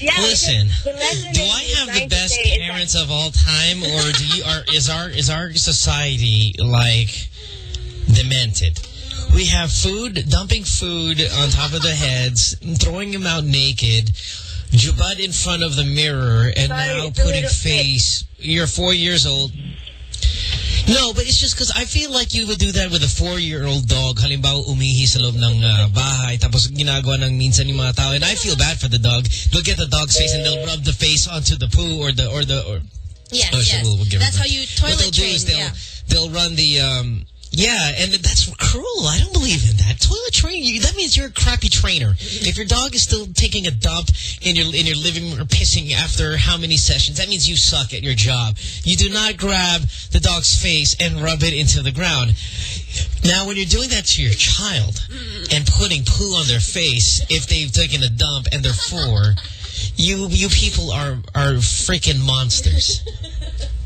Yeah, Listen, because the lesson do I have the best say is that- parents of all time, or do you? Are is our is our society like demented? We have food, dumping food on top of the heads, throwing them out naked, Jubad in front of the mirror, and Sorry, now putting little face. You're four years old. No, but it's just because I feel like you would do that with a four-year-old dog. Halimbawa, umihi sa loob ng uh, bahay, tapos ginagawa ng minsan yung mga tao. And I feel bad for the dog. They'll get the dog's face and they'll rub the face onto the poo or the, or the, or... Yes, Oh, yes. we'll- we'll That's how you toilet train. they'll, yeah. they'll run the, um, yeah, and that's cruel. I don't believe in that. Toilet training, that means you're a crappy trainer. If your dog is still taking a dump in your in your living room or pissing after how many sessions, that means you suck at your job. You do not grab the dog's face and rub it into the ground. Now, when you're doing that to your child and putting poo on their face if they've taken a dump and they're four, you you people are are freaking monsters.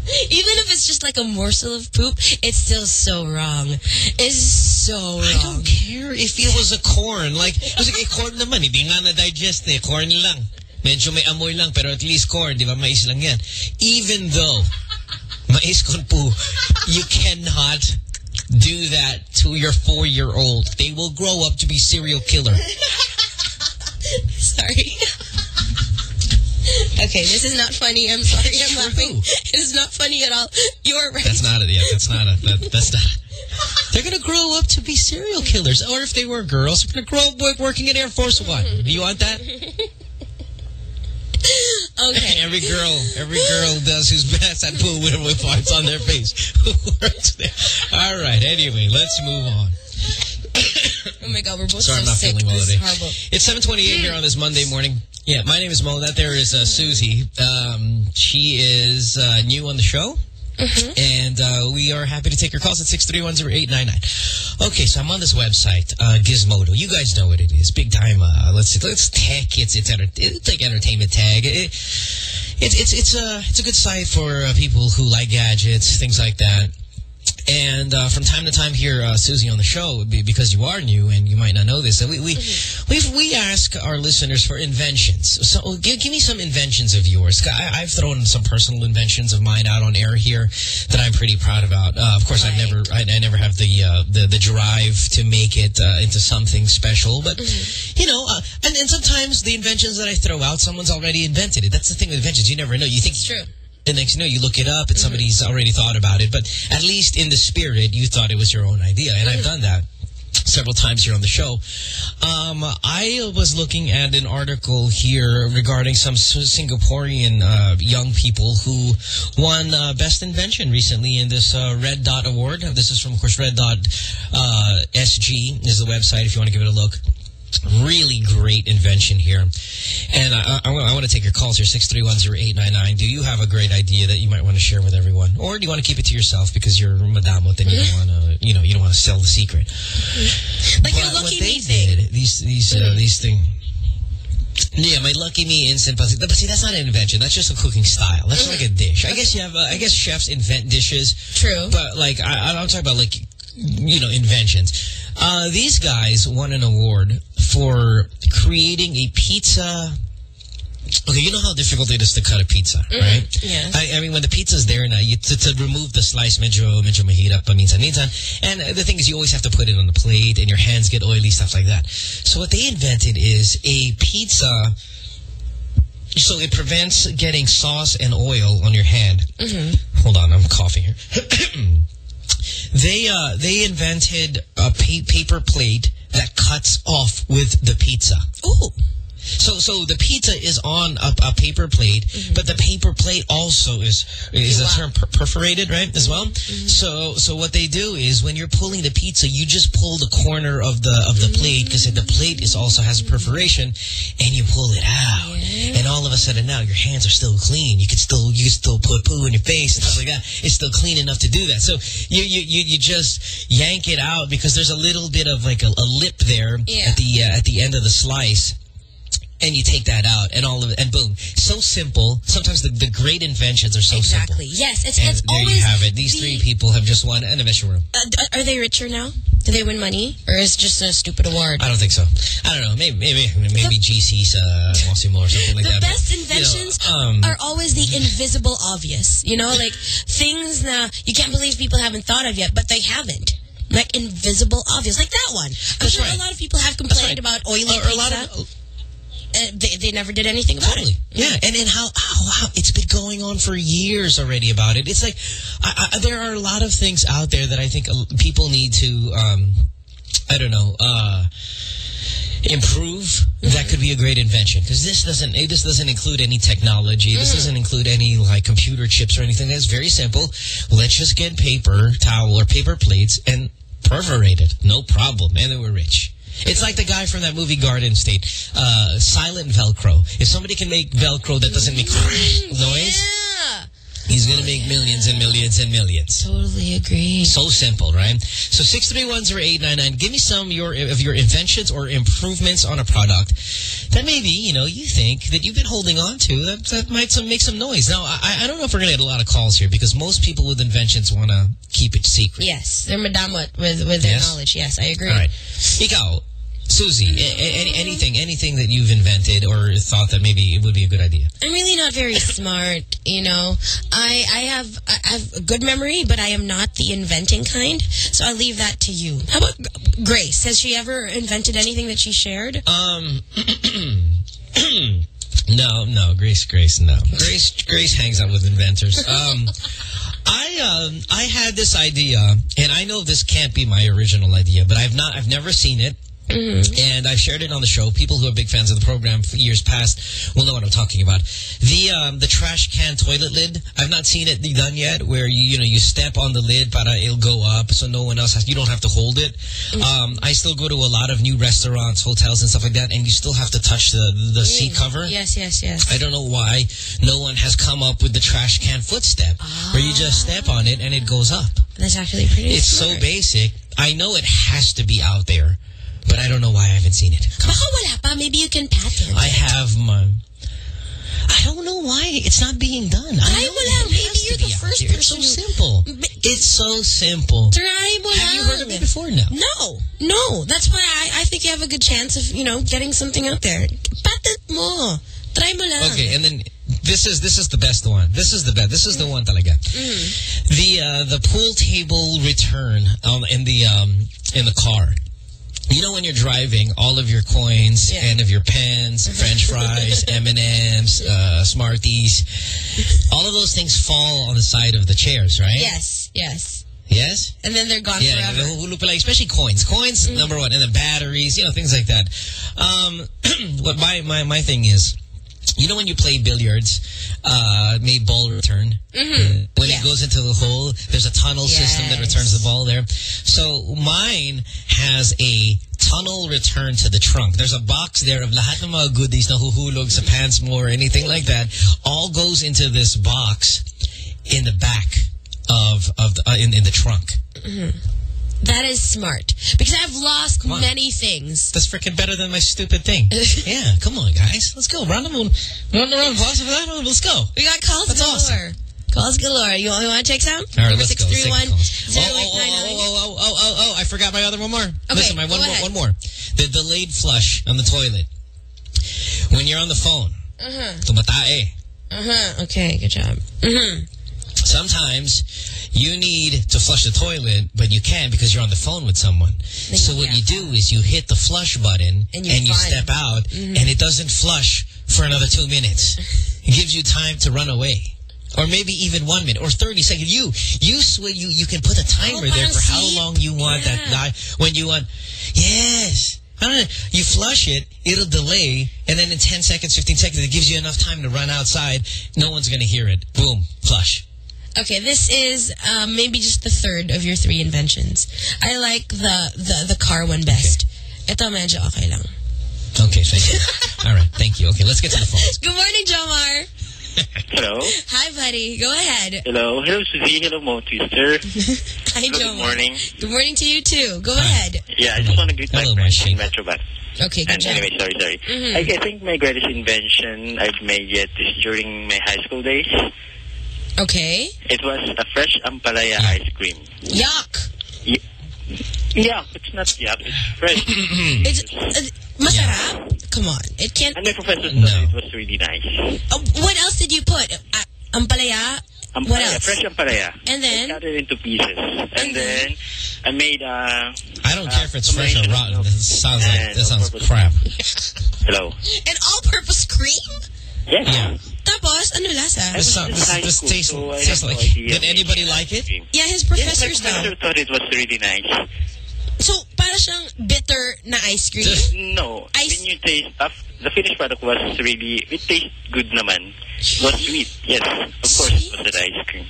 Even if it's just like a morsel of poop, it's still so wrong. It's so wrong. I don't care if it was a corn. Like, kasi eh, corn naman, hindi nga na-digest eh. Corn lang. Medyo may amoy lang, pero at least corn, di ba? Mais lang yan. Even though, mais con po, you cannot do that to your four-year-old. They will grow up to be serial killer. Sorry. Okay, this is not funny. I'm sorry. I'm laughing. It is not funny at all. You're right. That's not it. Yeah, that's not a. That, that's not. They're gonna grow up to be serial killers, or if they were girls, they're gonna grow up working in Air Force One. Do you want that? Okay. every girl, every girl does who's best at pool with, parts on their face. Who works there? All right. Anyway, let's move on. Oh my god, we're both Sorry, so I'm not sick. feeling well today. It's 7:28 here on this Monday morning. Yeah, my name is Mo. That there is uh, Susie. Um, she is uh, new on the show. And uh, we are happy to take your calls at 6310899. Okay, so I'm on this website, uh, Gizmodo. You guys know what it is. Big time, uh, let's see, let's tech. It's, it's, enter it's like entertainment tag. It, it's, it's, it's, a, it's a good site for uh, people who like gadgets, things like that. And uh, from time to time here, uh, Susie, on the show, be- because you are new and you might not know this, we we we we ask our listeners for inventions. So give, give me some inventions of yours. I, I've thrown some personal inventions of mine out on air here that I'm pretty proud about. Uh, of course, I've never I, I never have the uh, the the drive to make it uh, into something special, but you know, uh, and and sometimes the inventions that I throw out, someone's already invented it. That's the thing with inventions; you never know. You think It's true. And next you know, you look it up and somebody's already thought about it. But at least in the spirit, you thought it was your own idea. And I've done that several times here on the show. Um, I was looking at an article here regarding some Singaporean uh, young people who won uh, Best Invention recently in this uh, Red Dot Award. This is from, of course, Red Dot uh, SG is the website if you want to give it a look really great invention here. And I, I, I want to take your calls here, 6310899. Do you have a great idea that you might want to share with everyone? Or do you want to keep it to yourself because you're madamo and you don't want to, you know, you don't want to sell the secret? Like your But lucky me thing. did, these, these, uh, these things. Yeah, my Lucky Me instant pasta. But see, that's not an invention. That's just a cooking style. That's like a dish. I guess you have. Uh, I guess chefs invent dishes. True. But like, I, I'm talking about like, you know, inventions. Uh, these guys won an award for creating a pizza. Okay, you know how difficult it is to cut a pizza, right? yes. I, I mean, when the pizza's there now, you, to, to remove the slice, medyo, medyo mahirap pa minsan, minsan. And uh, the thing is, you always have to put it on the plate, and your hands get oily, stuff like that. So what they invented is a pizza. So it prevents getting sauce and oil on your hand. Mm-hmm. Hold on, I'm coughing here. they uh, they invented a pa paper plate that cuts off with the pizza. Ooh. So, so the pizza is on a, a paper plate, but the paper plate also is is a term per perforated, right? As well. So, so what they do is when you're pulling the pizza, you just pull the corner of the of the plate because the plate is also has a perforation, and you pull it out, and all of a sudden now your hands are still clean. You can still you can still put poo in your face and stuff like that. It's still clean enough to do that. So you you you, you just yank it out because there's a little bit of like a, a lip there Yeah. at the uh, at the end of the slice and you take that out and all of it and boom so simple sometimes the, the great inventions are so Exactly. simple exactly Yes, it's, and it's there always you have it these the- three people have just won an invention room Uh, are they richer now? Do they win money? Or is it just a stupid award? I don't think so I don't know maybe maybe maybe GC's uh, Massimo or something like the that but, best you know, inventions um, are always the invisible obvious. You know, like things that you can't believe people haven't thought of yet, but they haven't. Like invisible obvious, like that one. I'm That's sure right. a lot of people have complained about oily a pizza. They, they never did anything about Totally. it. Yeah, and then how, how how it's been going on for years already about it. It's like I, I, there are a lot of things out there that I think uh, people need to um, I don't know uh, improve. That could be a great invention because this doesn't this doesn't include any technology. This doesn't include any like computer chips or anything. That's very simple. Let's just get paper towel or paper plates and perforate it. No problem, and then we're rich. It's like the guy from that movie Garden State, uh, silent Velcro. If somebody can make Velcro that doesn't make noise, he's going to make millions and millions and millions. Totally agree. So simple, right? So 6310899, give me some your, of your inventions or improvements on a product that maybe, you know, you think that you've been holding on to that, that might some, make some noise. Now, I, I don't know if we're going to get a lot of calls here because most people with inventions want to keep it secret. Yes, they're madamot with, with their Yes? knowledge. Yes, I agree. All right. Ikaw, Susie, any, anything, anything that you've invented or thought that maybe it would be a good idea? I'm really not very smart, you know. I I have I have a good memory, but I am not the inventing kind. So I'll leave that to you. How about Grace? Has she ever invented anything that she shared? Um, no, no, Grace, Grace, no. Grace, Grace hangs out with inventors. Um, I, um, I had this idea, and I know this can't be my original idea, but I've not, I've never seen it. And I've shared it on the show. People who are big fans of the program for years past will know what I'm talking about. The um, the trash can toilet lid. I've not seen it done yet. Where you you know you step on the lid, but it'll go up, so no one else has. You don't have to hold it. Um, I still go to a lot of new restaurants, hotels, and stuff like that, and you still have to touch the the seat cover. Yes, yes, yes. I don't know why no one has come up with the trash can footstep, where you just step on it and it goes up. That's actually pretty. It's so basic. I know it has to be out there, but I don't know why I haven't seen it. Baka wala pa. Maybe you can patent. I have my... I don't know why it's not being done. I Try mo it lang. Maybe you're the first there. It's so simple. It's so simple. Try mo Have you heard of it before? No. No, no. That's why I, I think you have a good chance of, you know, getting something out there. Patent mo. Try mo lang. Okay, and then this is this is the best one. This is the best. This is the one talaga. Mm. The uh, the pool table return um, in the um, in the car. You know when you're driving, all of your coins and of your pens, French fries, M and M's, uh, Smarties, all of those things fall on the side of the chairs, right? Yes, yes. Yes. And then they're gone Yeah, forever. Mm. pala, especially coins. Coins, number one, and the batteries, you know, things like that. Um, what my, my, my thing is, you know when you play billiards, uh, may ball return? Mhm. When it goes into the hole, there's a tunnel system that returns the ball there. So mine has a tunnel return to the trunk. There's a box there of lahat ng mga goodies na huhulog sa pants mo or anything like that. All goes into this box in the back of, of the, uh, in, in the trunk. Mhm. That is smart. Because I've lost many things. That's freaking better than my stupid thing. yeah, come on, guys. Let's go. Round of round, round, round applause for that. Let's go. We got calls That's galore. awesome. Calls galore. You, you want to take some? All right, Number let's go. Let's take 631 calls. Oh, oh, 0899. oh, oh, oh, oh, oh, I forgot my other one more. Okay, Listen, my one more, one more. The delayed flush on the toilet. When you're on the phone, Uh-huh. tumatae. Uh-huh. Okay, good job. Mm-hmm. Sometimes you need to flush the toilet, but you can't because you're on the phone with someone. So what you do is you hit the flush button And and you you, step out, Mhm. and it doesn't flush for another two minutes. It gives you time to run away. Or maybe even one minute or 30 seconds. You, you you, you can put a timer there for how long you want that guy. When you want, yes. I don't know. You flush it, it'll delay, and then in 10 seconds, 15 seconds, it gives you enough time to run outside. No one's going to hear it. Boom, flush. Okay, this is um, maybe just the third of your three inventions. I like the the, the car one best. Ito medyo okay lang. Okay, thank you. All right, thank you. Okay, let's get to the phones. Good morning, Jomar. Hello. Hi, buddy. Go ahead. Hello. Hello, Susie. Hello, Mo Twister. Hi, Good Jomar. morning. Good morning to you, too. Go ahead. Yeah, I just want to greet my friends in Metrobat. Okay, good And job. anyway, sorry, sorry. Mhm. I, I think my greatest invention I've made yet is during my high school days. Okay. It was a fresh ampalaya ice cream. Yuck. Yeah, it's not yuck. It's fresh. It's uh, masarap. Come on. It can't. and my professor said it was really nice. Uh, what else did you put? Uh, ampalaya Ampalaya, What else? fresh ampalaya. And then? I cut it into pieces. And then I made uh I don't care if it's fresh or rotten. That sounds like and that sounds all-purpose- crap. Hello. An all-purpose cream? Yes. Yeah. Tapos, ano lasa? This, sound, this, this tastes, so I tastes have no like. Did anybody like it? Yeah, his Yes, my professors professor daw. thought it was really nice. So, para siyang bitter na ice cream? No, Ice when you taste, af- the finished product was really, it tastes good naman. It was sweet, yes. Of course, it was an ice cream.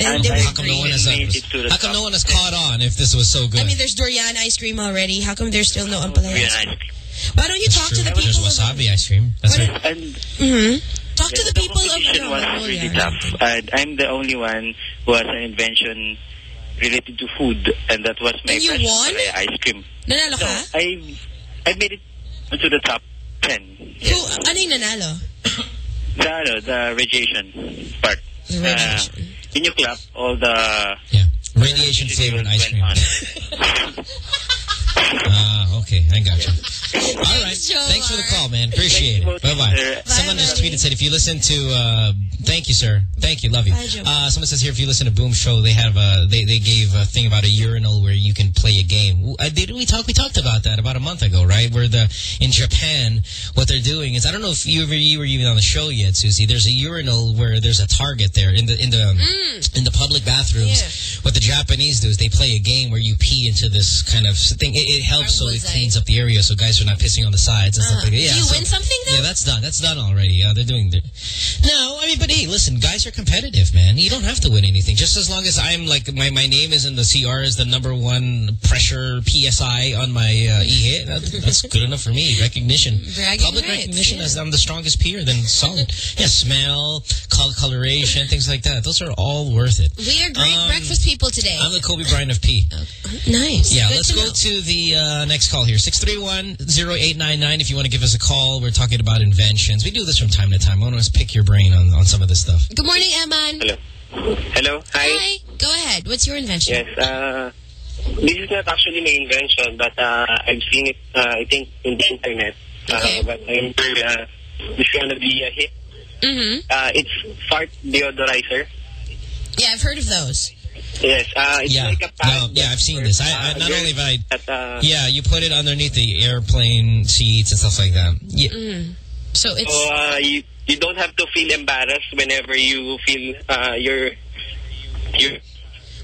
And they I How come no one has, made it to the how come no one has caught on if this was so good? I mean, there's durian ice cream already. How come there's still no oh, ampalaya ice ice cream? Cream. Why don't you talk to the people of... wasabi ice cream. That's right. And Mhm. Talk to the the people of... competition ano, was Mongolia. really tough. And I'm the only one who has an invention related to food, and that was my And you won? Ice cream. Nanalo No, ka? I I made it to the top ten. Who, ano yung nanalo? The ano, the radiation part. The radiation. Uh, when you clap, all the Radiation flavored ice cream. Ah, okay. I got you. All right. Thanks for the call, man. Appreciate it. Bye-bye. Someone just tweeted, said, if you listen to, uh, thank you, sir. Thank you. Love you. Uh, someone says here, if you listen to Boom Show, they have, uh, they, they gave a thing about a urinal where you can play a game. Uh, did we talk? We talked about that about a month ago, right? Where the, in Japan, what they're doing is, I don't know if you were, you were even on the show yet, Susie. There's a urinal where there's a target there in the, in the, in the public bathrooms. What the Japanese do is they play a game where you pee into this kind of thing. It, it helps so it cleans up the area so guys are not pissing on the sides and stuff like that. Yeah, Do you so- win something, though? yeah, that's done. That's done already. Uh, they're doing the. No, I mean, but hey, listen, guys are competitive, man. You don't have to win anything. Just as long as I'm like my my name is in the CR as the number one pressure PSI on my uh, e that, that's good enough for me. Recognition, public rights, recognition yeah. as I'm the strongest peer. Then solid. yeah, smell, color, coloration, things like that. Those are all worth it. We are great Um, breakfast people today. I'm the Kobe Bryant of pee. Nice. Yeah, Good let's to go know. to the uh, next call here. 631-0899 if you want to give us a call. We're talking about inventions. We do this from time to time. I want to pick your brain on, on some of this stuff. Good morning, Eman. Hello. Hello. Hi. Hi. Go ahead. What's your invention? Yes, uh, this is not actually my invention, but uh, I've seen it, uh, I think, in the internet. Uh, but I'm sure uh, it's going to be a hit. Mm-hmm. Uh, it's fart deodorizer. Yeah, I've heard of those. Yes, uh, it's Yeah. like a No, pad. yeah, I've seen this. I, I uh, not only have I, that, uh, yeah, you put it underneath the airplane seats and stuff like that. Yeah. Mm. So it's So uh, you you don't have to feel embarrassed whenever you feel uh, you're you're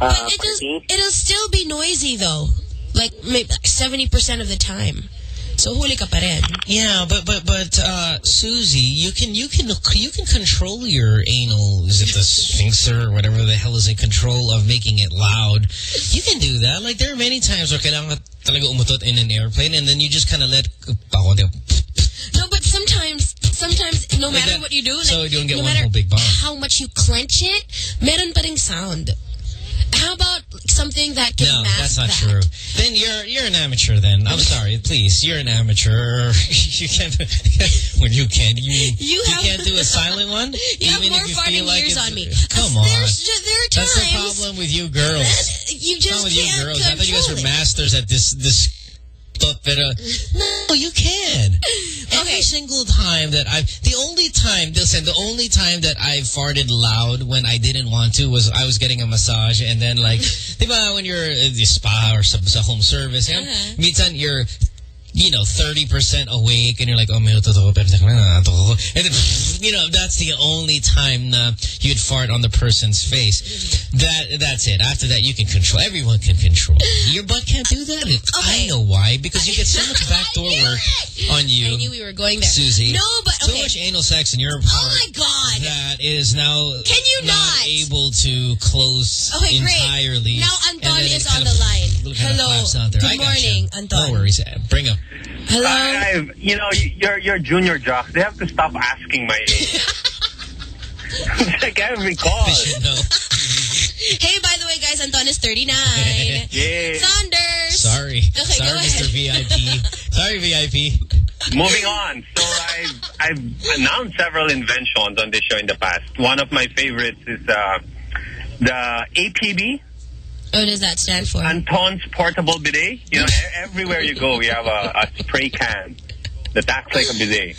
uh, But it'll, it'll still be noisy though. Like maybe 70% of the time. So huli ka pa rin. Yeah, but but but uh, Susie, you can you can you can control your anal. Is it the sphincter or whatever the hell is in control of making it loud? You can do that. Like there are many times where kailangan ka talaga umutot in an airplane, and then you just kind of let. No, but sometimes, sometimes, no Like matter that. what you do, So you don't get no one matter whole big bomb. how much you clench it, meron pa ring sound. How about something that can No, mask that's not that? true. Then you're you're an amateur. Then I'm sorry, please. You're an amateur. you can't. when you can't, you mean You you, can't do a silent one. You have more if you farting like years on me. Come on. There's ju- there are That's the problem with you girls. you just wrong with you girls. I thought you guys were masters at this this. No, you can. Every single time that I've, the only time, listen, the only time that I farted loud when I didn't want to was I was getting a massage and then like, diba, when you're at the spa or some, sa home service, uh minsan you're, you know, 30% awake and you're like, oh, may totoo, pero teka lang, totoo. And then, you know, that's the only time na you'd fart on the person's face. That That's it. After that, you can control. Everyone can control. Your butt can't do that. I know why. Because you get so much backdoor work on you. I knew we were going there. Susie. No, but So much anal sex in your Oh my God. that is now Can you not, able to close Okay, great. entirely. Now Anton is on the line. Hello. flaps out there. Good morning, Anton. No worries. Bring him. Hello. I, you know, your your junior jocks, they have to stop asking my age. I can't recall. Hey, by the way, guys, Anton is 39. Yeah. Saunders. Sorry. Okay, Sorry, go Mr. VIP. Sorry, VIP. Moving on. So I've, I've announced several inventions on this show in the past. One of my favorites is uh, the APB, What does that stand for? Anton's Portable Bidet. You know, e- everywhere you go, we have a, a spray can that acts like a bidet.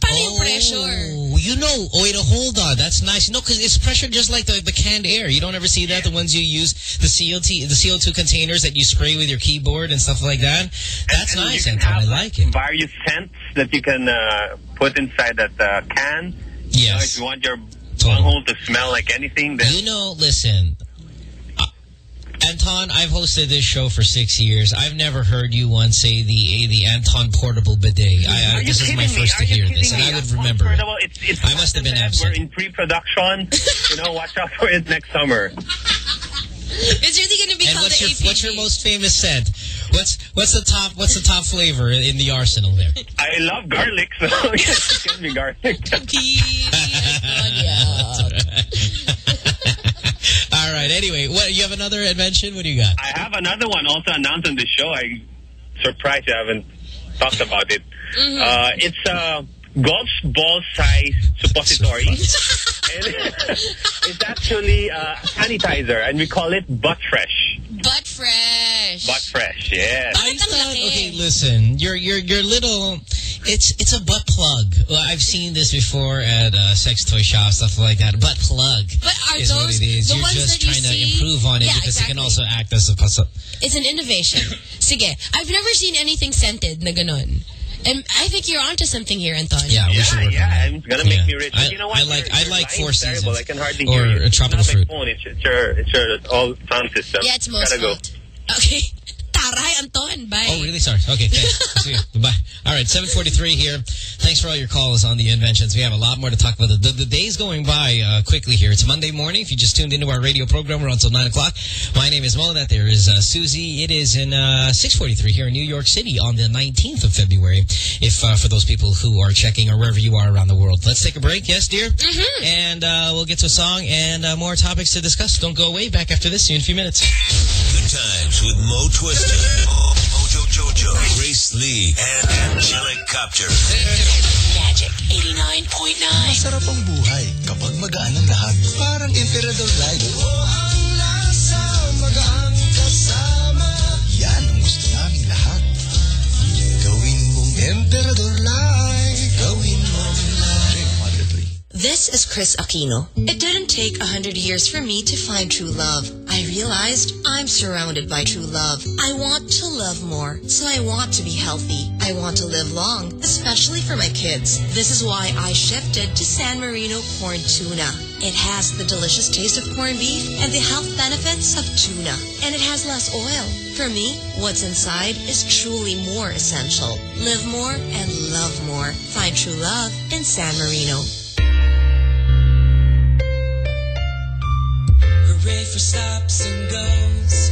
paano yung pressure? Oh, you know, oh, wait, hold on. That's nice. No, because it's pressure just like the, the canned air. You don't ever see that, the ones you use, the CO2, the CO2 containers that you spray with your keyboard and stuff like that. That's And nice, you Anton. I like it. Various scents that you can uh, put inside that uh, can. Yes. You know, if you want your bunghole to smell like anything, then You know, listen, uh, Anton, I've hosted this show for six years. I've never heard you once say the the Anton portable bidet. I, Are I, this is my kidding me? first to hear this, and I would I'm remember it. comfortable. It's, it's I must have been absent. We're in pre-production. you know, watch out for it next summer. It's really going to be And called what's the your APG. what's your most famous scent? What's what's the top what's the top flavor in the arsenal there? I love garlic, so yes, it can be garlic. All right. Anyway, what you have another invention? What do you got? I have another one also announced on the show. I'm surprised you haven't talked about it. Mm-hmm. Uh, it's a golf ball size suppository. it's actually a sanitizer, and we call it Butt Fresh. Butt fresh. Butt Fresh, yeah. I thought, okay, listen, your your your little, it's it's a butt plug. Well, I've seen this before at uh, sex toy shops, stuff like that. Butt plug But are is what those it is. the You're ones just that you trying to improve on it Yeah, because it can also act as a puzzle. It's an innovation. Sige, I've never seen anything scented na ganon. And I think you're onto something here, Anton. Yeah, we should work yeah, on that. it's gonna make Yeah. me rich. I- you know what? I like- Your- I like line's Four terrible. Seasons. I can hardly Or hear you. a tropical it's not fruit. My phone. It's, it's your it's your all sound system. Yeah, it's most Gotta go. Okay. Taray, Anton. Bye. Oh, really? Sorry. Okay, thanks. See you. Bye. All right, 743 here. Thanks for all your calls on the inventions. We have a lot more to talk about. The, the, the day's going by uh, quickly here. It's Monday morning. If you just tuned into our radio program, we're on until 9 o'clock. My name is Mo. That there is uh, Susie. It is in uh, 643 here in New York City on the 19th of February. If uh, For those people who are checking or wherever you are around the world. Let's take a break. Yes, dear? Mm-hmm. And uh, we'll get to a song and uh, more topics to discuss. Don't go away. Back after this. See you in a few minutes. Good times with Mo Twister. Mo, Mojo Jojo, Grace Lee, and Angelic Copter. Magic 89.9. Masarap ang buhay kapag magaan ang lahat. Parang Emperador Light. Oh, ang lasa, magaan kasama. Yan ang gusto naming lahat. Gawin mong Emperador This is Kris Aquino. It didn't take a hundred years for me to find true love. I realized I'm surrounded by true love. I want to love more, so I want to be healthy. I want to live long, especially for my kids. This is why I shifted to San Marino corn tuna. It has the delicious taste of corned beef and the health benefits of tuna. And it has less oil. For me, what's inside is truly more essential. Live more and love more. Find true love in San Marino. Hooray for stops and goes.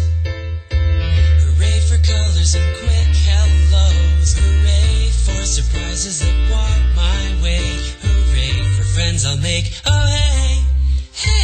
Hooray for colors and quick hellos. Hooray for surprises that walk my way. Hooray for friends I'll make. Oh, hey, hey.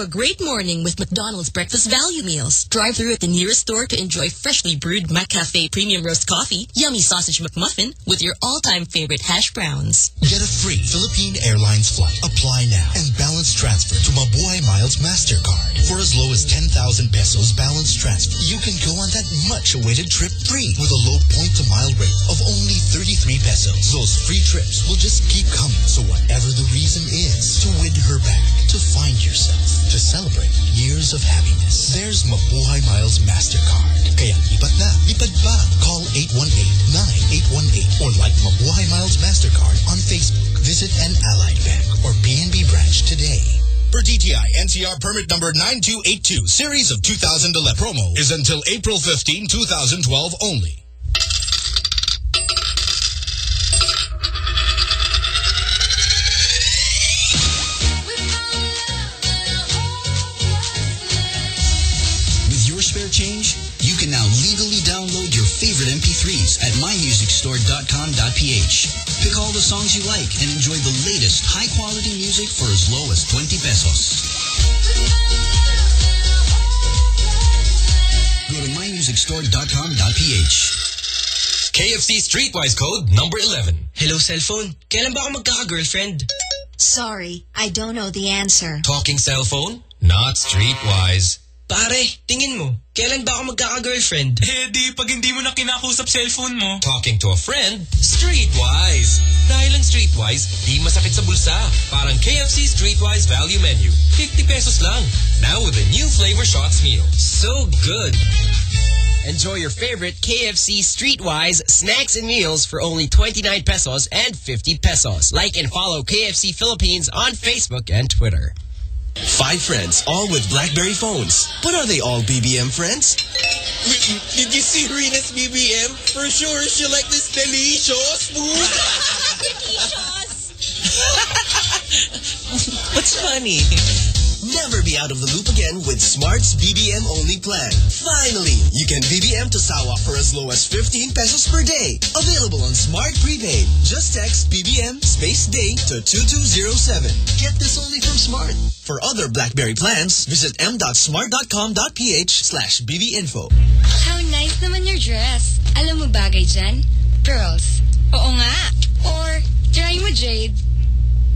Have a great morning with McDonald's breakfast value meals. Drive through at the nearest store to enjoy freshly brewed McCafe premium roast coffee, yummy sausage McMuffin with your all-time favorite hash browns. Get a free Philippine Airlines flight. Apply now and balance transfer to Mabuhay Miles MasterCard. For as low as 10,000 pesos balance transfer, you can go on that much-awaited trip free with a low point-to-mile rate of only 33 pesos. Those free trips will just keep coming. So whatever the reason is, to win her back, to find yourself, to celebrate years of happiness, there's Mabuhay Miles MasterCard. Kaya lipat na, lipad pa. Call 818-9818 or like Mabuhay Miles MasterCard on Facebook. Visit an Allied Bank or PNB branch today. Per DTI NCR permit number 9282, series of 2011. Promo is until April 15, 2012 only. mymusicstore.com.ph. Pick all the songs you like and enjoy the latest high-quality music for as low as 20 pesos. Go to mymusicstore.com.ph. KFC Streetwise Code number 11. Hello, cellphone. Kailan ba ako magkaka-girlfriend? Sorry, I don't know the answer. Talking cell phone? Not streetwise. Pare, tingin mo, kailan ba ako magkaka-girlfriend? Eh di, pag hindi mo na kinakusap cellphone mo. Talking to a friend? Streetwise. Dahil ang Streetwise, di masakit sa bulsa. Parang KFC Streetwise Value Menu. 50 pesos lang. Now with a new flavor shots meal. So good. Enjoy your favorite KFC Streetwise snacks and meals for only 29 pesos and 50 pesos. Like and follow KFC Philippines on Facebook and Twitter. Five friends, all with BlackBerry phones. But are they all BBM friends? Did you see Rena's BBM? For sure, she like this delicious food. What's funny? Never be out of the loop again with Smart's BBM only plan. Finally, you can BBM to Sawa for as low as 15 pesos per day. Available on Smart Prepaid. Just text BBM space day to 2207. Get this only from Smart. For other BlackBerry plans, visit m.smart.com.ph slash bbinfo. How nice naman your dress. Alam mo bagay dyan? Pearls. Oo nga. Or, try mo jade.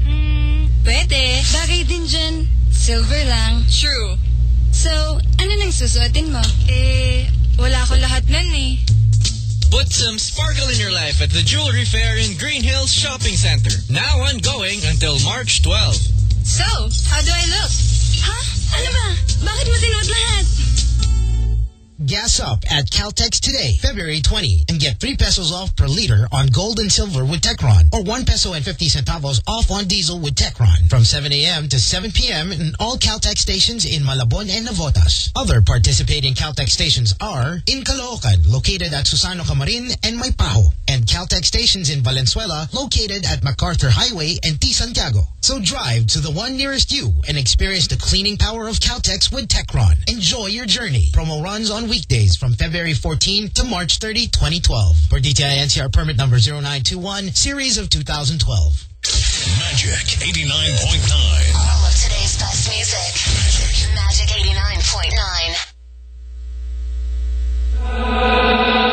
Hmm, pwede. Bagay din dyan. Silver lang. True. So, ano nang susuotin mo? Eh, wala ko lahat nun eh. Put some sparkle in your life at the Jewelry Fair in Green Hills Shopping Center. Now ongoing until March 12. So, how do I look? Ha? Ano ba? Bakit mo sinuot lahat? Gas up at Caltex today, February 20, and get 3 pesos off per liter on gold and silver with Techron, or 1 peso and 50 centavos off on diesel with Techron from 7 a.m. to 7 p.m. in all Caltex stations in Malabon and Navotas. Other participating Caltex stations are in Caloocan, located at Susano Camarin and Maypajo, and Caltex stations in Valenzuela, located at MacArthur Highway and T. Santiago. So drive to the one nearest you and experience the cleaning power of Caltex with Techron. Enjoy your journey. Promo runs on weekdays from February 14 to March 30, 2012. For DTI NCR permit number 0921, series of 2012. Magic 89.9. All of today's best music. Magic 89.9.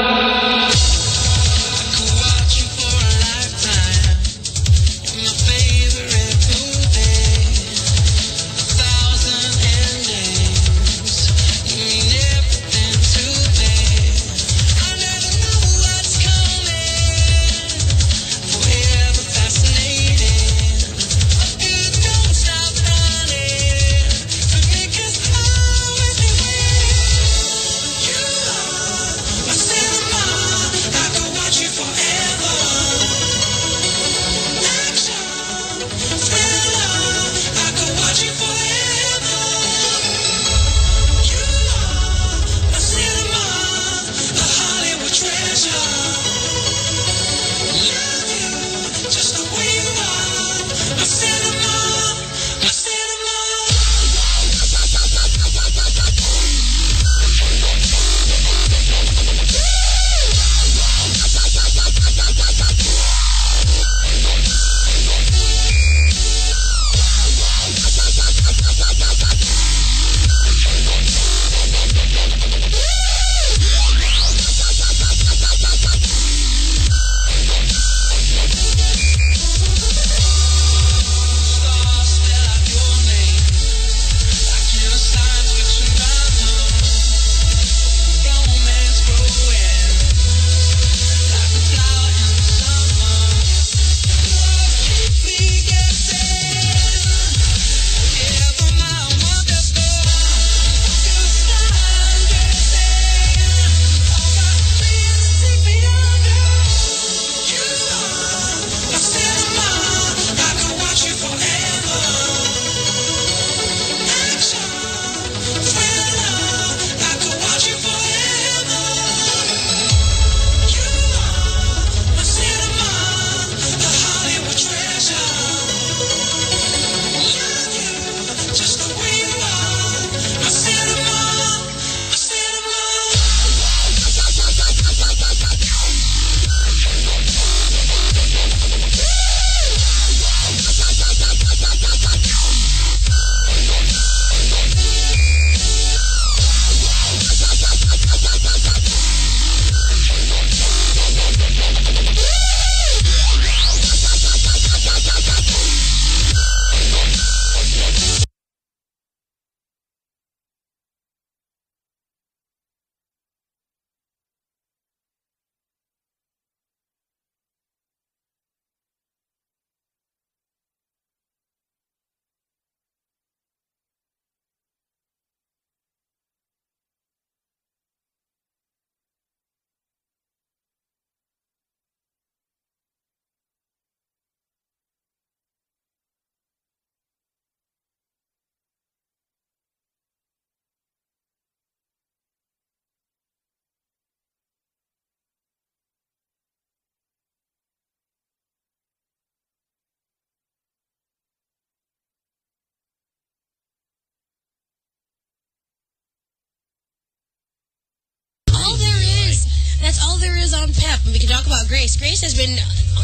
is on Pep, and we can talk about Grace. Grace has been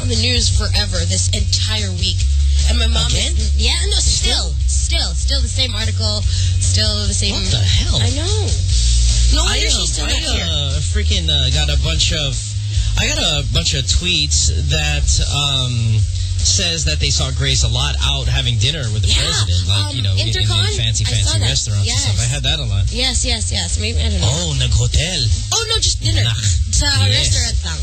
on the news forever this entire week. And my mom Again? is... Yeah, no, still. Still. Still the same article. Still the same... What the hell? I know. No I, wonder uh, she's still I, not here. uh, freaking uh, got a bunch of I got a bunch of tweets that um says that they saw Grace a lot out having dinner with the Yeah, president, like um, you know, in, in fancy, fancy restaurants Yes. and stuff. I had that a lot. Yes, yes, yes. Maybe, I don't know. Oh, nag-hotel. Oh, no, just dinner. Sa Yes. restaurant lang.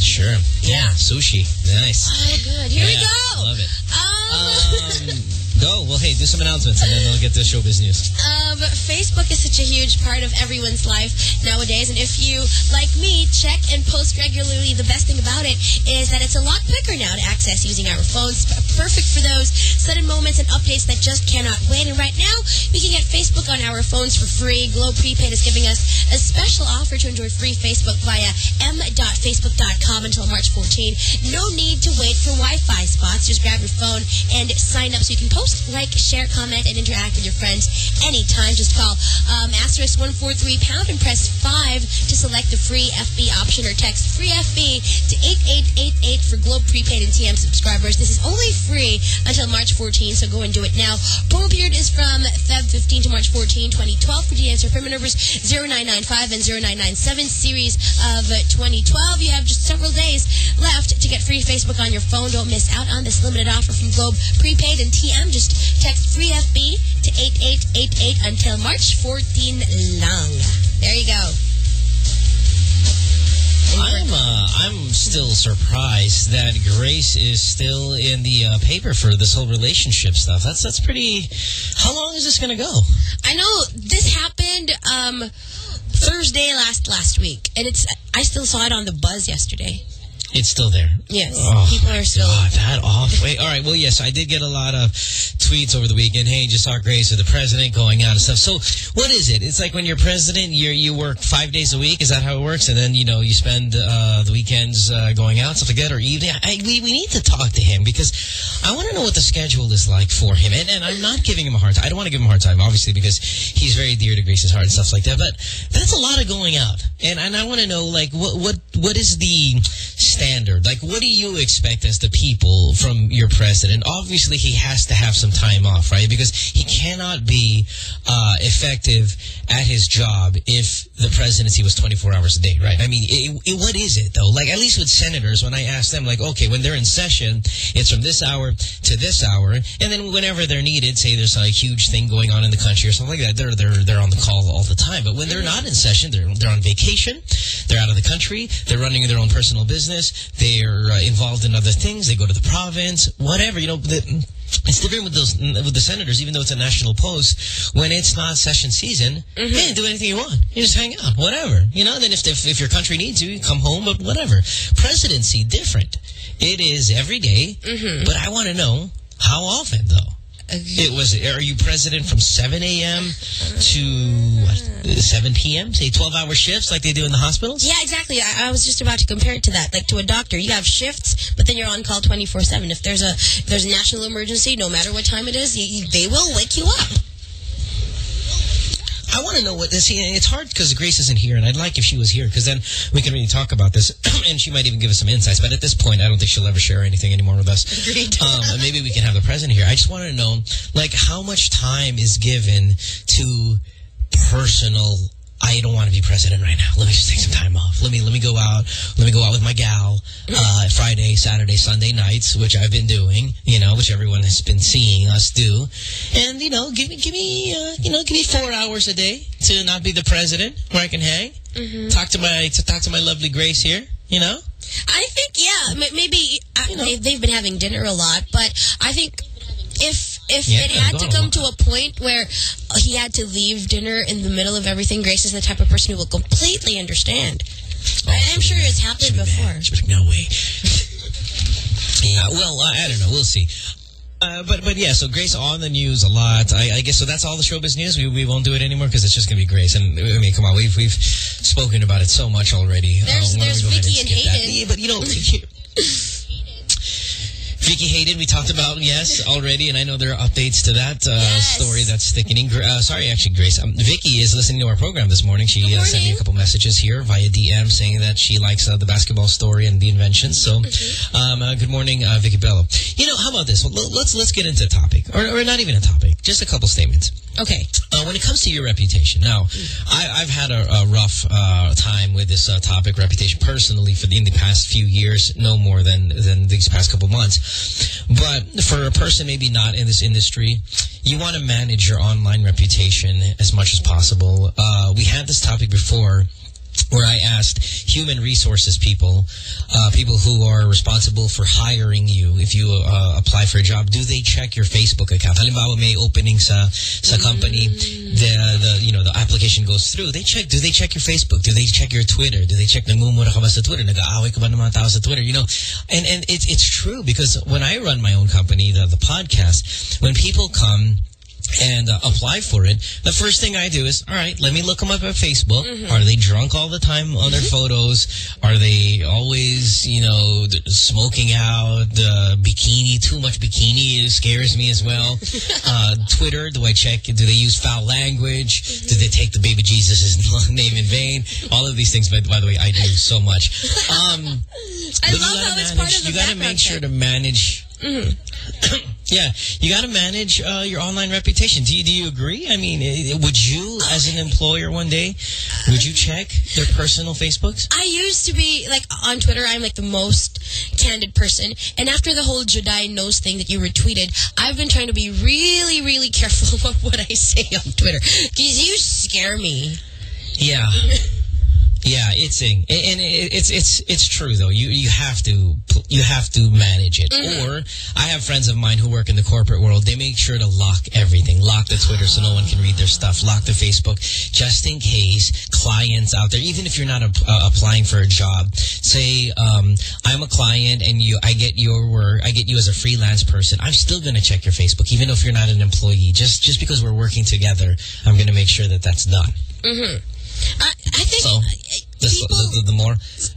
Sure. Yeah. Sushi. Nice. Oh, good. Here we go. Love it. Um, Go. Well, hey, do some announcements and then we'll get to showbiz news. Um, Facebook is such a huge part of everyone's life nowadays, and if you, like me, check and post regularly, the best thing about it is that it's a lot quicker now to access using our phones. Perfect for those sudden moments and updates that just cannot wait. And right now, we can get Facebook on our phones for free. Globe Prepaid is giving us a special offer to enjoy free Facebook via m.facebook.com until March 14. No need to wait for Wi-Fi spots. Just grab your phone and sign up so you can post, like, share, comment, and interact with your friends anytime. Just call um, asterisk 143 pound and press 5 to select the free FB option or text free FB to 8888 for Globe Prepaid and TM subscribers. This is only free until March 14, so go and do it now. Promo period is from Feb 15 to March 14, 2012 for DNs permit numbers 0995 and 0997 series of uh, 2012. You have just several days left to get free Facebook on your phone. Don't miss out on this limited offer from Globe Prepaid and TM. Just text free FB to 8888 until March 14 lang. There you go. I'm uh, I'm still surprised that Grace is still in the uh, paper for this whole relationship stuff. That's that's pretty. How long is this going to go? I know this happened um, Thursday last last week, and it's I still saw it on the buzz yesterday. It's still there. Yes, Oh, people are still. God, that off. Wait, all right. Well, yes, I did get a lot of tweets over the weekend. Hey, just saw Grace with the president going out and stuff. So, what is it? It's like when you're president, you you work five days a week. Is that how it works? And then you know you spend uh, the weekends uh, going out, stuff like that, or evening. I, we we need to talk to him because I want to know what the schedule is like for him. And and I'm not giving him a hard time. I don't want to give him a hard time, obviously, because he's very dear to Grace's heart and stuff like that. But that's a lot of going out, and and I want to know like what what what is the standard? Like, what do you expect as the people from your president? Obviously, he has to have some time off, right? Because he cannot be uh, effective at his job if the presidency was 24 hours a day, right? I mean, it, it, what is it, though? Like, at least with senators, when I ask them, like, okay, when they're in session, it's from this hour to this hour, and then whenever they're needed, say there's a huge thing going on in the country or something like that, they're, they're, they're on the call all the time. But when they're not in session, they're, they're on vacation, they're out of the country, they're running their own personal business, they're uh, involved in other things, they go to the province, whatever, you know, the, it's different with those with the senators, even though it's a national post. When it's not session season, Mm-hmm. hey, do anything you want. You just hang out, whatever. You know, then if, if if your country needs you, you come home, but whatever. Presidency different. It is every day, Mm-hmm. but I want to know how often though. It was. Are you president from 7 a.m. to what, 7 p.m. Say 12-hour shifts like they do in the hospitals. Yeah, exactly. I, I was just about to compare it to that. Like to a doctor, you have shifts, but then you're on call 24/7. If there's a if there's a national emergency, no matter what time it is, you, you, they will wake you up. I want to know what this. It's hard because Grace isn't here, and I'd like if she was here because then we can really talk about this, and she might even give us some insights. But at this point, I don't think she'll ever share anything anymore with us. Agreed. Um, maybe we can have the president here. I just want to know, like, how much time is given to personal. I don't want to be president right now. Let me just take some time off. Let me let me go out. Let me go out with my gal uh, Friday, Saturday, Sunday nights, which I've been doing. You know, which everyone has been seeing us do. And you know, give me give me uh, you know give me four hours a day to not be the president, where I can hang, Mhm. talk to my to talk to my lovely Grace here. You know. I think, yeah, maybe uh, they, they've been having dinner a lot, but I think if if Yeah, it had to come to a point where he had to leave dinner in the middle of everything, Grace is the type of person who will completely understand. I'm sure it's happened before. No way. yeah, well, I, I don't know. We'll see. Uh, but but yeah, so Grace on the news a lot. I, I guess so. That's all the showbiz news. We we won't do it anymore because it's just gonna be Grace. And I mean, come on, we've we've spoken about it so much already. There's Uh, there's we go ahead Vicki and skip that? Hayden. Yeah, but you know, here- Vicki Hayden, we talked about, yes, already, and I know there are updates to that uh, story that's thickening. Uh, sorry, actually, Grace. Um, Vicki is listening to our program this morning. She uh, sent me a couple messages here via DM saying that she likes uh, the basketball story and the inventions. So, um, uh, good morning, uh, Vicki Belo. You know, how about this? Well, let's let's get into a topic, or, or not even a topic, just a couple statements. Okay. Uh, when it comes to your reputation, now, I, I've had a, a rough uh, time with this uh, topic, reputation, personally, for the, in the past few years, no more than than these past couple months. But for a person maybe not in this industry, you want to manage your online reputation as much as possible. Uh, we had this topic before where I asked human resources people, uh, people who are responsible for hiring you if you uh, apply for a job, do they check your Facebook account? Halimbawa may opening sa sa company, the the you know the application goes through. They check. Do they check your Facebook? Do they check your Twitter? Do they check nagmumura ka ba sa Twitter? Nag-aaway ka ba mga tao sa Twitter? You know, and and it's it's true because when I run my own company, the the podcast, when people come and uh, apply for it, the first thing I do is, all right, let me look them up at Facebook. Are they drunk all the time on their photos? Are they always, you know, smoking out, uh, bikini, too much bikini scares me as well. uh, Twitter, do I check, do they use foul language? Do they take the baby Jesus' name in vain? All of these things, by, by the way, I do so much. Um, I you love gotta how it's manage- part of the You got to make sure to manage Mhm. yeah, you got to manage uh, your online reputation. Do you, do you agree? I mean, would you, as an employer one day, would you check their personal Facebooks? I used to be, like, on Twitter, I'm, like, the most candid person. And after the whole Jedi knows thing that you retweeted, I've been trying to be really, really careful about what I say on Twitter. Because you scare me. Yeah. Yeah, it's a, and it's it's it's true though. You you have to you have to manage it. Mhm. Or I have friends of mine who work in the corporate world. They make sure to lock everything, lock the Twitter so no one can read their stuff, lock the Facebook, just in case clients out there, even if you're not uh, applying for a job, say um, I'm a client and you I get your work, I get you as a freelance person. I'm still going to check your Facebook, even if you're not an employee. Just just because we're working together, I'm going to make sure that that's done. Mm-hmm. I, I think So the, the, the, the more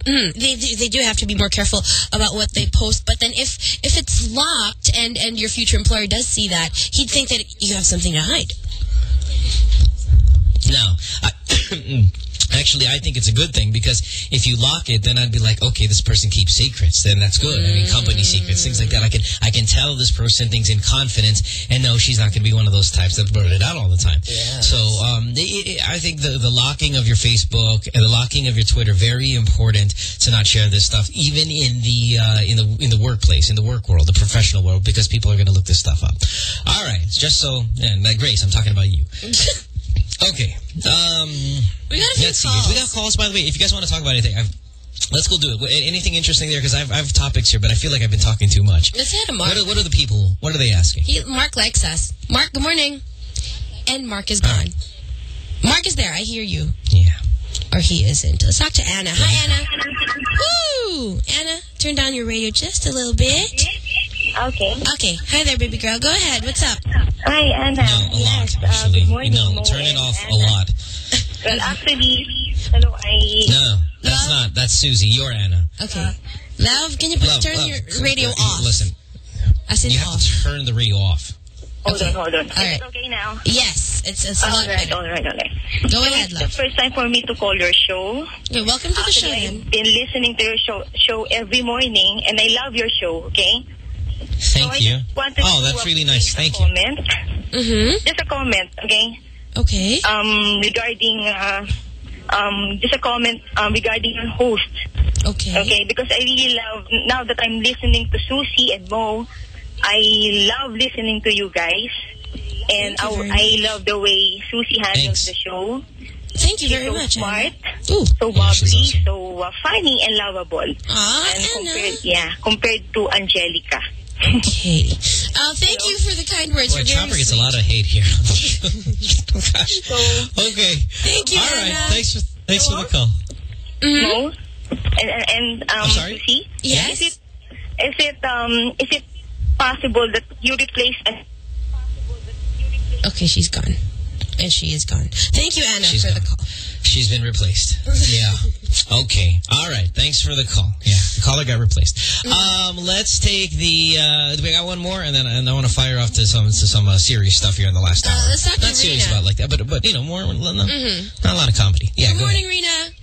Mm, they, they they do have to be more careful about what they post. But then if if it's locked and and your future employer does see that, he'd think that you have something to hide. No. I, actually, I think it's a good thing because if you lock it, then I'd be like, okay, this person keeps secrets. Then that's good. I mean, company secrets, things like that. I can I can tell this person things in confidence, and no, she's not going to be one of those types that blurt it out all the time. So um, it, it, I think the the locking of your Facebook and the locking of your Twitter very important to not share this stuff, even in the uh, in the in the workplace, in the work world, the professional world, because people are going to look this stuff up. All right, just so and Grace, I'm talking about you. Okay. Um, we got a few let's see. We got calls, by the way. If you guys want to talk about anything, I've, let's go do it. Anything interesting there? Because I've, I have topics here, but I feel like I've been talking too much. Let's say hi to Mark. What are, what are the people? What are they asking? He, Mark likes us. Mark, good morning. And Mark is gone. Mark is there. I hear you. Yeah. Or he isn't. Let's talk to Anna. Hi, Anna. Woo! Anna, turn down your radio just a little bit. Okay. Okay. Hi there, baby girl. Go ahead. What's up? Hi, Anna. No, a lot, actually. no, turn it off a lot. Well, actually, hello, I... No, that's not. That's Susie. You're Anna. Okay. Love, can you put, Love, turn love. your radio uh, off? Listen, As in you have to turn the radio off. Hold on, hold on. All right. Is it okay now? Yes, it's, it's a lot right, better. All right, all right, Go So ahead, It's love. the first time for me to call your show. Okay, welcome to the show, I've been listening to your show, show every morning, and I love your show, okay? Thank I you. just Oh, that's really nice. Thank you. comment. Mm-hmm. Just a comment, okay? Okay. Um, regarding, uh, um, just a comment um, regarding your host. Okay. Okay, because I really love, now that I'm listening to Susie and Mo, I love listening to you guys. And Thank you very I, I love the way Susie handles the show. Thank you She's very so much, smart, Ooh. so bubbly, so uh, funny and lovable. Ah, and compared, yeah, compared to Angelica. Okay. Uh, thank you for the kind words. Boy, You're very Chopper gets a lot of hate here. Gosh. Okay. Thank you, All right. Anna. Thanks for thanks for the call. No? And, and, and um, I'm sorry? Susie? Yes? Is it, is it, um, is it possible that you replace... Okay, she's gone. And she is gone. Thank you, Anna, She's for the call. She's been replaced. yeah. Okay. All right. Thanks for the call. Yeah. The caller got replaced. Um, let's take the, uh, we got one more and then and I want to fire off to some, to some uh, serious stuff here in the last hour. let's talk Not serious about like that, but, but you know, more, no, Mhm. not a lot of comedy. Yeah. Good morning, ahead. Rena.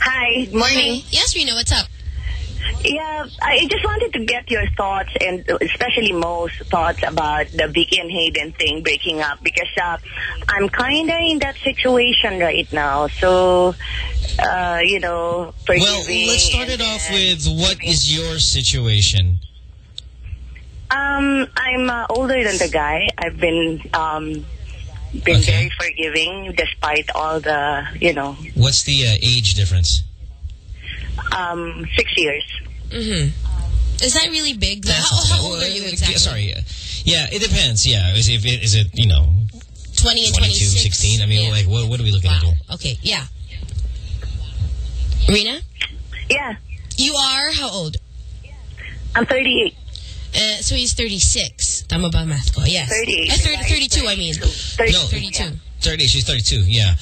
Hi, good morning. Yes, Rena, what's up? Yeah, I just wanted to get your thoughts and especially most thoughts about the Vicki and Hayden thing breaking up because uh, I'm kind of in that situation right now. So, uh, you know, forgiving. Well, let's start it off with what is your situation? Um, I'm uh, older than the guy. I've been um, been very forgiving despite all the, you know, What's the uh, age difference? Um, six years. Mm-hmm. Is that really big? Though? How, how old are you exactly? Sorry. Yeah, it depends. Yeah. Is it, is it you know, 20 and 22, 26. 16? I mean, like, what, what are we looking at here? Okay, yeah. Rena? Yeah. You are how old? I'm 38. Uh, so he's 36. Tama ba math ko? Yes. 38. Uh, 30, 32, I mean. No, 32. 30. She's 32. Yeah.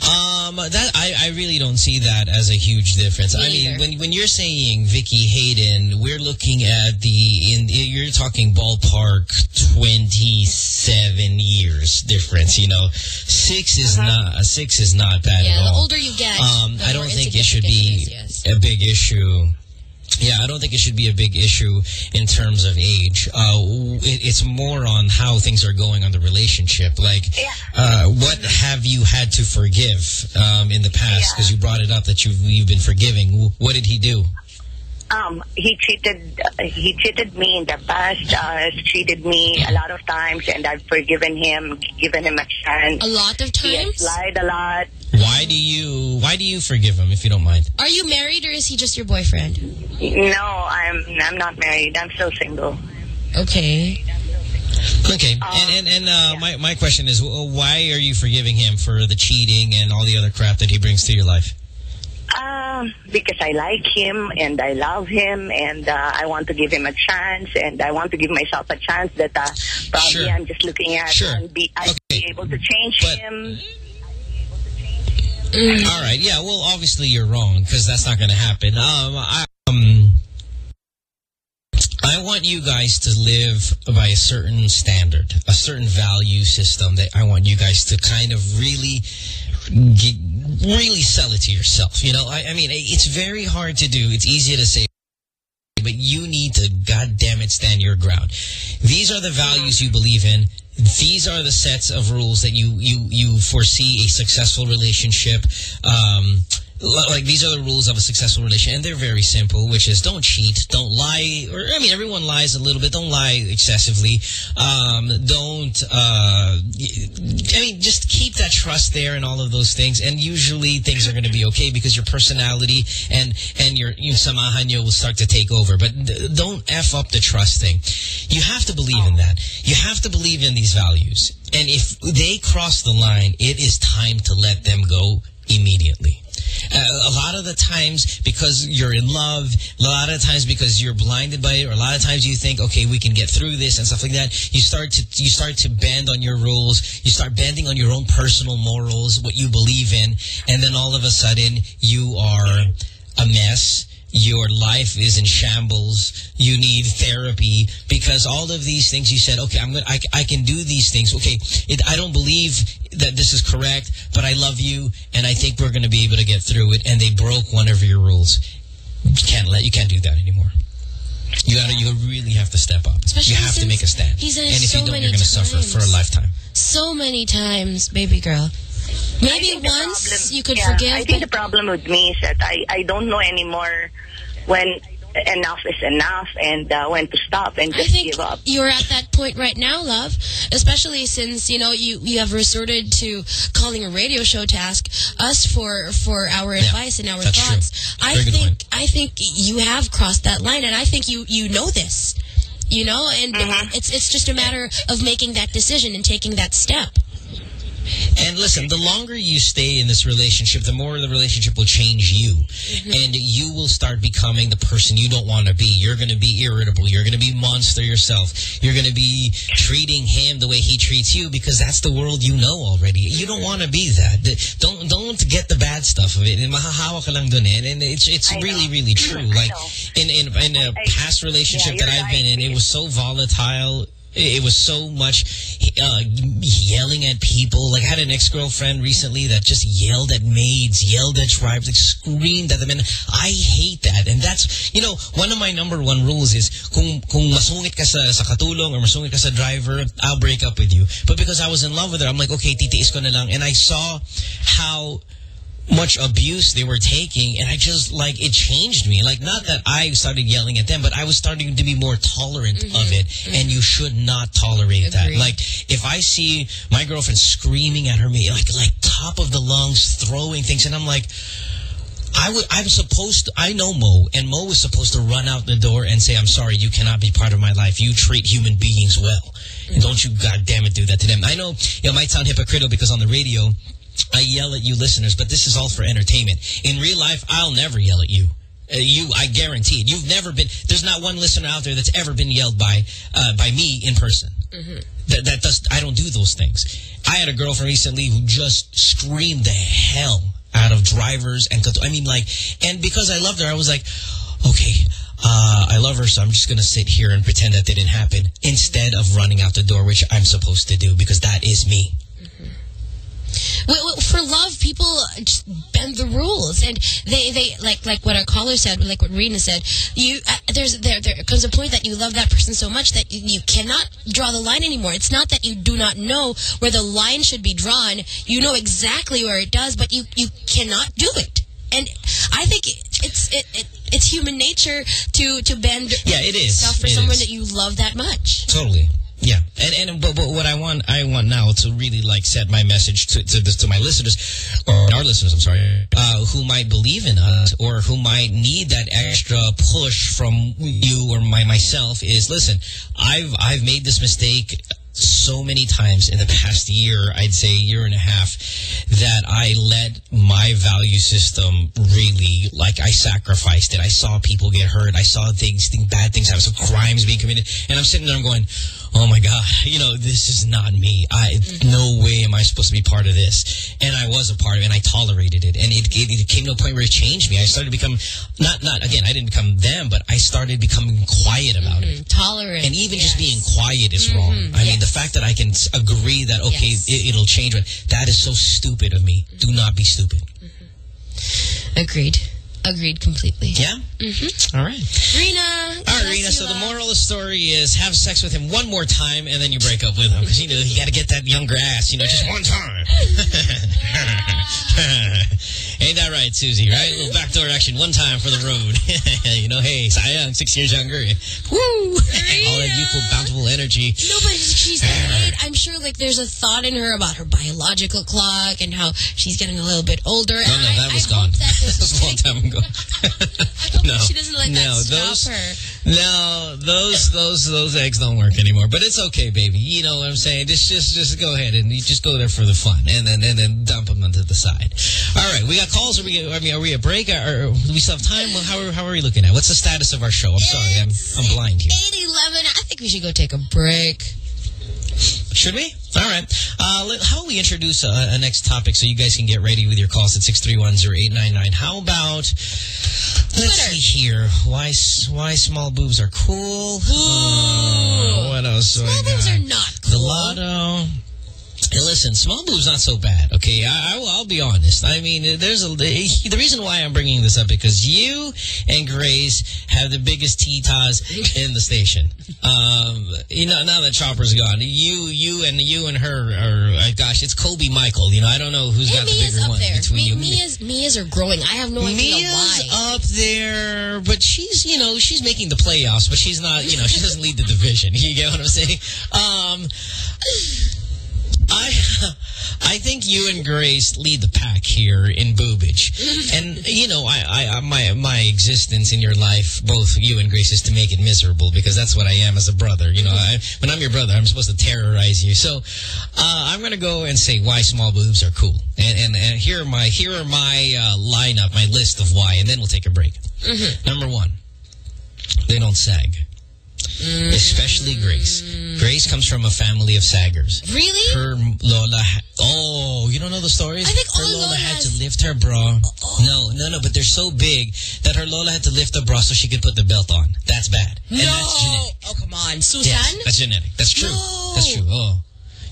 Um, that I, I really don't see that as a huge difference. Me I mean, either. when when you're saying Vicki Hayden, we're looking at the in you're talking ballpark 27 years difference. You know, six is not six is not bad. Yeah, at the all. older you get, um, the I don't think it should be is, a big issue. Yeah, I don't think it should be a big issue in terms of age. Uh, it, it's more on how things are going on the relationship. Like, uh, what have you had to forgive um, in the past? Because you brought it up that you've, you've been forgiving. What did he do? Um, he cheated. Uh, he cheated me in the past. Uh, has treated me a lot of times, and I've forgiven him, given him a chance. A lot of He has times? lied a lot. Why do you Why do you forgive him if you don't mind? Are you married or is he just your boyfriend? No, I'm. I'm not married. I'm still single. Okay. Okay, Um, and and, and uh, my my question is, why are you forgiving him for the cheating and all the other crap that he brings to your life? Um, because I like him and I love him and uh, I want to give him a chance and I want to give myself a chance that uh, probably Sure. I'm just looking at Sure. and be I'd be able to change him. All right. Yeah. Well, obviously you're wrong because that's not going to happen. Um, I, um, I want you guys to live by a certain standard, a certain value system that I want you guys to kind of really, get, really sell it to yourself. You know, I, I mean, it's very hard to do. It's easier to say but you need to, God damn it, stand your ground. These are the values you believe in. These are the sets of rules that you you you foresee a successful relationship. Um, like these are the rules of a successful relationship, and they're very simple. Which is don't cheat, don't lie, or I mean everyone lies a little bit. Don't lie excessively. Um, don't. Uh, I mean just keep that trust there and all of those things, and usually things are going to be okay because your personality and and your your samahan will start to take over. But don't f up the trust thing. You have to believe in that. You have to believe in these values. And if they cross the line, it is time to let them go immediately. Uh, a lot of the times because you're in love, a lot of times because you're blinded by it, or a lot of times you think, okay, we can get through this and stuff like that. You start to you start to bend on your rules. You start bending on your own personal morals, what you believe in, and then all of a sudden you are a mess. Your life is in shambles. You need therapy because all of these things you said, okay, I'm gonna, I, I can do these things. Okay, it, I don't believe that this is correct, but I love you and I think we're going to be able to get through it. And they broke one of your rules. You can't let, you can't do that anymore. You gotta, you really have to step up. Especially you have to make a stand. he's and if so you don't, you're going to suffer for a lifetime. So many times, baby girl. Maybe once problem- you could yeah, forgive, I think but the problem with me is that I, I don't know anymore when enough is enough and uh, when to stop and just give up. you're at that point right now, love. Especially since, you know, you, you have resorted to calling a radio show to ask us for for our advice and our that's true. thoughts. I Very good think I think you have crossed that line and I think you you know this. You know, and Mm-hmm. it's it's just a matter of making that decision and taking that step. And listen, the longer you stay in this relationship, the more the relationship will change you. And you will start becoming the person you don't want to be. You're going to be irritable. You're going to be monster yourself. You're going to be treating him the way he treats you because that's the world you know already. You don't want to be that. Don't don't get the bad stuff of it. And mahahawa ka lang dun eh. And it's it's really really true. Like in in in a past relationship yeah, that I've been in, it was so volatile. It was so much uh, yelling at people. Like I had an ex-girlfriend recently that just yelled at maids, yelled at drivers, like screamed at them. And I hate that. And that's, you know, one of my number one rules is kung, kung masungit ka sa, sa katulong or masungit ka sa driver, I'll break up with you. But because I was in love with her, I'm like, okay, titiis ko na lang. And I saw how much abuse they were taking and I just like it changed me like not that I started yelling at them but I was starting to be more tolerant of mm-hmm. it and mm-hmm. you should not tolerate that like if I see my girlfriend screaming at her me like like top of the lungs throwing things and I'm like I would, I'm supposed to, I know Mo, and Mo was supposed to run out the door and say, I'm sorry, you cannot be part of my life. You treat human beings well. And don't you, God damn it, do that to them. I know, you know, it might sound hypocritical because on the radio, I yell at you listeners, but this is all for entertainment. In real life, I'll never yell at you. Uh, you, I guarantee it. You've never been, there's not one listener out there that's ever been yelled by, uh, by me in person. That, that does, I don't do those things. I had a girlfriend recently who just screamed the hell out of drivers and, I mean like, and because I loved her, I was like, okay, uh, I love her, so I'm just going to sit here and pretend that didn't happen instead of running out the door, which I'm supposed to do because that is me. For love, people just bend the rules, and they, they like like what our caller said, like what Rena said. You uh, there's there there comes a point that you love that person so much that you, you cannot draw the line anymore. It's not that you do not know where the line should be drawn. You know exactly where it does, but you you cannot do it. And I think it's it, it it's human nature to to bend Yeah, it is. stuff for It someone is. that you love that much. Totally. Yeah, and and but, but what I want I want now to really like set my message to to, this, to my listeners or our listeners, I'm sorry, uh, who might believe in us or who might need that extra push from you or my myself is listen. I've I've made this mistake so many times in the past year, I'd say year and a half, that I let my value system really, like I sacrificed it. I saw people get hurt. I saw things, things bad things happen, some crimes being committed. And I'm sitting there and going, oh my God, you know, this is not me. I, mm-hmm. no way am I supposed to be part of this. And I was a part of it and I tolerated it. And it, it, it came to a point where it changed me. I started to become, not, not, again, I didn't become them, but I started becoming quiet about it. Mm-hmm. Tolerant. And even just being quiet is wrong. Mm-hmm. I mean, the fact that I can agree that, okay, it, it'll change, but that is so stupid of me. Do not be stupid. Agreed. Agreed completely. Yeah? Mm-hmm. All right. Rena. All right, Rena, so the moral of the story is have sex with him one more time and then you break up with him. Because, you know, you got to get that younger ass, you know, just one time. Ain't that right, Susie, right? A little backdoor action one time for the road. you know, hey, Sayang, six years younger. Woo! All that youthful, bountiful energy. No, but she's right. I'm sure like there's a thought in her about her biological clock and how she's getting a little bit older. No, no, that was gone. That was a long time ago. no, she doesn't let no, that those, her. No, those those those eggs don't work anymore. But it's okay, baby. You know what I'm saying? Just just just go ahead and you just go there for the fun, and then and then dump them onto the side. All right, we got calls. Are we? I mean, are we a break? Or, or do we still have time? Well, how are how are we looking at? What's the status of our show? I'm sorry, I'm I'm blind here. 811. I think we should go take a break. Should we? All right. Uh, let, how about we introduce a, a next topic so you guys can get ready with your calls at 6310899. How about, let's see here. Why why small boobs are cool? Uh, what else? Small boobs are not cool. The lotto. Listen, small boobs not so bad. Okay, I, I will. I'll be honest. I mean, there's a the reason why I'm bringing this up because you and Grace have the biggest titas in the station. Um, you know, now that Chopper's gone, you, you, and you and her are. Uh, gosh, it's Kobe Michael. You know, I don't know who's got the Mia's bigger up one there. between you. Mi- Mia's, Mia's are growing. I have no idea Mia's why. up there, but she's, you know, she's making the playoffs, but she's not, you know, she doesn't lead the division. You get what I'm saying? Um, I I think you and Grace lead the pack here in boobage. and, you know, I, I my my existence in your life, both you and Grace, is to make it miserable because that's what I am as a brother. You know, I, when I'm your brother, I'm supposed to terrorize you. So uh, I'm going to go and say why small boobs are cool. And, and, and here are my, here are my uh, lineup, my list of why, and then we'll take a break. Number one, they don't sag. Mm. Especially Grace. Mm. Grace comes from a family of saggers. Really? Her Lola. Oh, you don't know the stories? I think her all Lola had to lift her bra. Oh, oh. No, no, no. But they're so big that her Lola had to lift the bra so she could put the belt on. That's bad. And no. that's genetic. Oh, come on. Susan? Yes, that's genetic. That's true. That's true. Oh,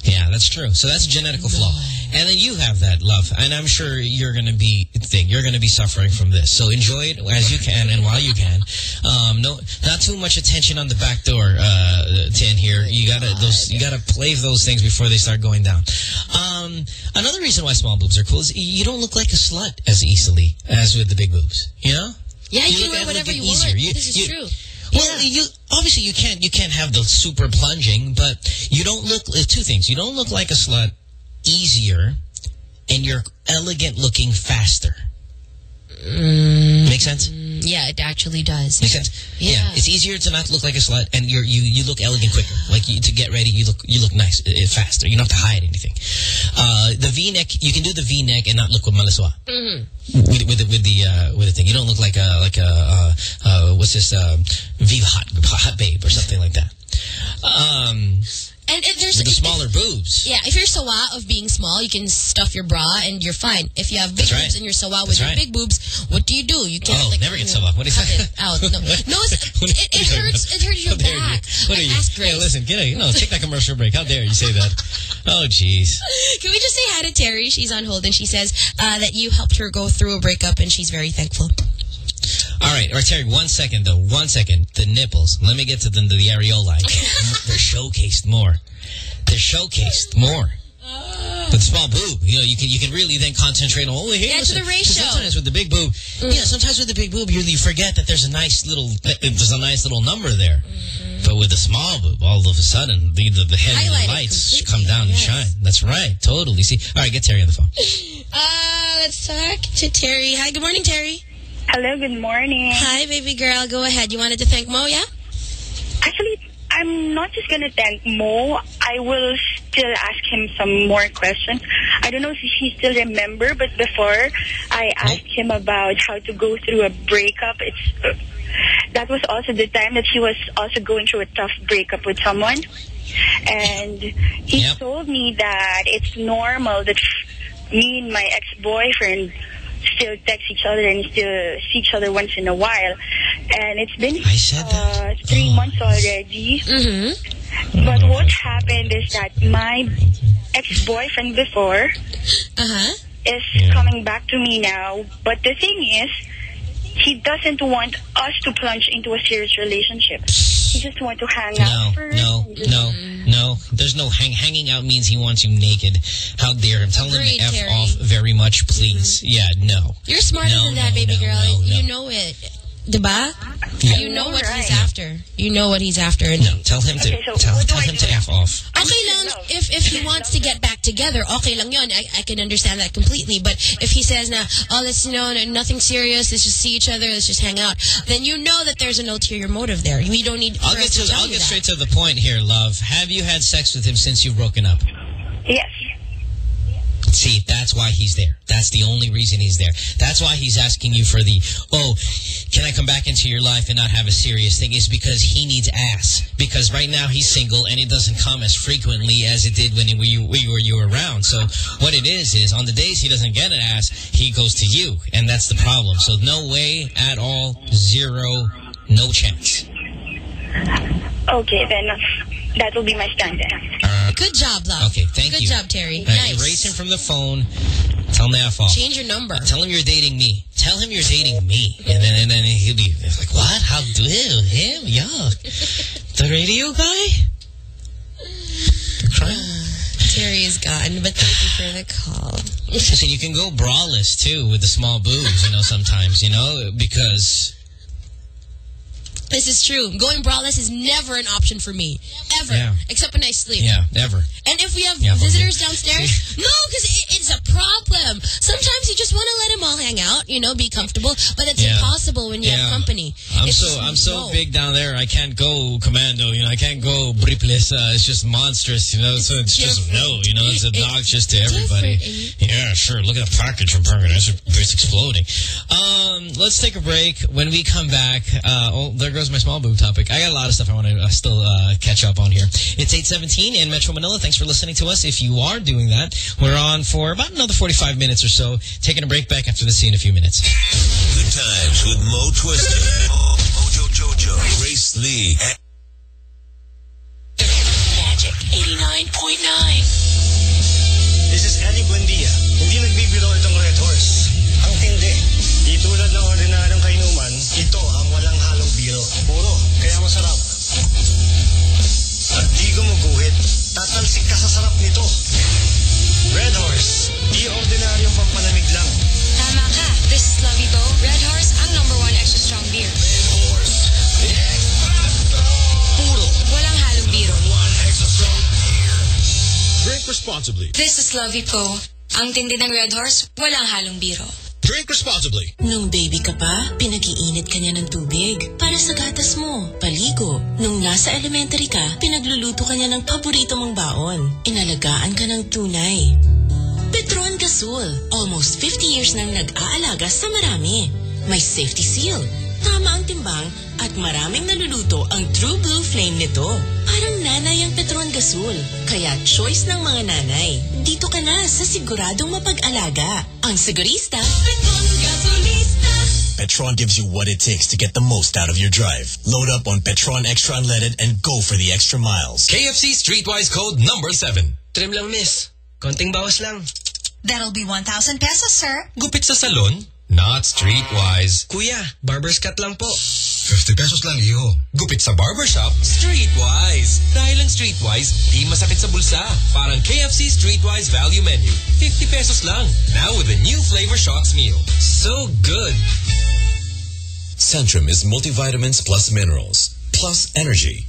yeah, that's true. So that's a genetical flaw. And then you have that love, and I'm sure you're going to be thing. You're going to be suffering from this. So enjoy it as you can and while you can. Um, no, not too much attention on the back door, uh, Tin. Here, you gotta those. You gotta play those things before they start going down. Um, another reason why small boobs are cool is you don't look like a slut as easily as with the big boobs. You know? Yeah, you, You can wear whatever you easier. want. You- this is you- true. Well, you obviously you can't you can't have the super plunging, but you don't look uh, two things. You don't look like a slut easier, and you're elegant looking faster. Make sense? Yeah, it actually does. Make sense? Yeah. It's easier to not look like a slut, and you're, you you look elegant quicker. Like you, to get ready, you look you look nice uh, faster. You don't have to hide anything. Uh, the V-neck, you can do the V-neck and not look with malaswa. Mm-hmm. With, with, the, with the uh, with the thing, you don't look like a like a uh, uh, what's this uh, Viva hot hot babe or something like that. Um, And if there's the if- smaller boobs. Yeah, if you're sawa of being small, you can stuff your bra and you're fine. If you have big That's right. boobs and you're sawa That's with your right. big boobs, what do you do? You can't Oh, like never get you sawa. What is that? it out. No, no it, it hurts. It hurts your How dare you? back. What are you? Hey, listen, get a no. Take that commercial break. How dare you say that? Oh, jeez. Can we just say hi to Terry? She's on hold and she says uh, that you helped her go through a breakup and she's very thankful. All right, or Terry, one second though, one second. The nipples. Let me get to the, the areola. They're showcased more. They're showcased more. With the small boob, you know, you can you can really then concentrate on. Oh, hey, Get to listen, the ratio. Sometimes with the big boob, yeah, sometimes with the big boob, you, you forget that there's a nice little there's a nice little number there. But with the small boob, all of a sudden the the, the heavy Highlight it lights come down yes. and shine. That's right, totally. See, all right, get Terry on the phone. Uh, let's talk to Terry. Hi, good morning, Terry. Hello, good morning. Hi, baby girl. Go ahead. You wanted to thank Mo, yeah? Actually, I'm not just going to thank Mo. I will still ask him some more questions. I don't know if he still remember, but before I asked him about how to go through a breakup, it's uh, that was also the time that he was also going through a tough breakup with someone. And he told me that it's normal that me and my ex-boyfriend still text each other and still see each other once in a while. And it's been uh, three months already. Mm-hmm. But what happened is that my ex-boyfriend before Uh-huh. is coming back to me now. But the thing is, he doesn't want us to plunge into a serious relationship. He just wants to hang No, out first. no, no, no. There's no hang. Hanging out means he wants you naked. How dare him? Tell him Agreed, to f Terry. off very much, please. Mm-hmm. Yeah, no. You're smarter No, than that, no, baby no, girl. no, no. You know it. Diba? Yeah. You know what he's after. You know what he's after. And No, tell him to tell, tell him to f off. Okay lang, if if he wants to get back together, okay lang yun. I, I can understand that completely. But if he says na, oh, let's, you know, nothing serious, let's just see each other, let's just hang out, then you know that there's an ulterior motive there. You don't need I'll get to to I'll you get that. straight to the point here, love. Have you had sex with him since you've broken up? Yes. See, that's why he's there. That's the only reason he's there. That's why he's asking you for the, oh, can I come back into your life and not have a serious thing? Is because he needs ass. Because right now he's single and it doesn't come as frequently as it did when you were you were around. So what it is is on the days he doesn't get an ass, he goes to you, and that's the problem. So no way at all, zero, no chance. Okay, then that will be my stand then. Good job, love. Okay, thank Good you. Good job, Terry. Uh, nice. Erase him from the phone. Tell him to F off. Change your number. Tell him you're dating me. Tell him you're dating me. And then and then he'll be like, what? How do you him? Yuck. the radio guy? Terry is gone, but thank you for the call. Listen, you can go braless too with the small boobs, you know, sometimes, you know, because This is true. Going braless is never an option for me. Ever. Yeah. Except when I sleep. Yeah, never. And if we have Yeah, visitors downstairs, no, because it, it's a problem. Sometimes you just want to let them all hang out, you know, be comfortable, but it's Yeah. impossible when you have company. I'm It's so I'm so no. big down there. I can't go commando. You know, I can't go briefless. Uh, it's just monstrous. You know, so it's just no. You know, it's obnoxious to everybody. Yeah, sure. Look at the package from Permanent. It's exploding. Um, let's take a break. When we come back, uh, oh, there goes my small boob topic. I got a lot of stuff I want to uh, still uh, catch up on here. It's 8:17 in Metro Manila. Thanks for listening to us. If you are doing that, we're on for about another 45 minutes or so. Taking a break. Back after the scene in a few minutes. Good times with Mo Twister, Mo, Mojo Jojo, Grace Lee, Magic 89.9. This is Ely Buendia. Hindi nagbibiro itong Red Horse. Ang tindi. Di tulad ng masarap. At di gumuguhit. Tatalsik ka sa sarap nito. Red Horse. Di ordinaryong pampalamig lang. Tama ka. This is Lovey Bo. Red Horse, ang number one extra strong beer. Puro. Walang halong biro. Drink responsibly. This is Lovey Po. Ang tindi ng Red Horse, walang halong biro. Drink responsibly. Nung baby ka pa, pinag-iinit ka niya ng tubig para sa gatas mo, paligo. Nung nasa elementary ka, pinagluluto ka niya ng paborito mong baon. Inalagaan ka ng tunay. Petron Gasol, almost 50 years nang nag-aalaga sa marami. May safety seal, tama ang timbang, at maraming naluluto ang True Blue Flame nito. Parang nanay ang Petron Gasol, kaya choice ng mga nanay. Dito ka na sa siguradong mapag-alaga. Ang sigurista, Petron Gasolista. Petron gives you what it takes to get the most out of your drive. Load up on Petron Extra Unleaded and go for the extra miles. KFC Streetwise Code number 7. Trim lang, miss. Konting bawas lang. That'll be 1,000 pesos, sir. Gupit sa salon? Not Streetwise. Kuya, barber's cut lang po. 50 pesos lang, iho. Gupit sa barbershop? Streetwise. Dahil ang Streetwise, di masakit sa bulsa. Parang KFC Streetwise Value Menu. 50 pesos lang. Now with a new flavor shocks meal. So good. Centrum is multivitamins plus minerals, plus energy,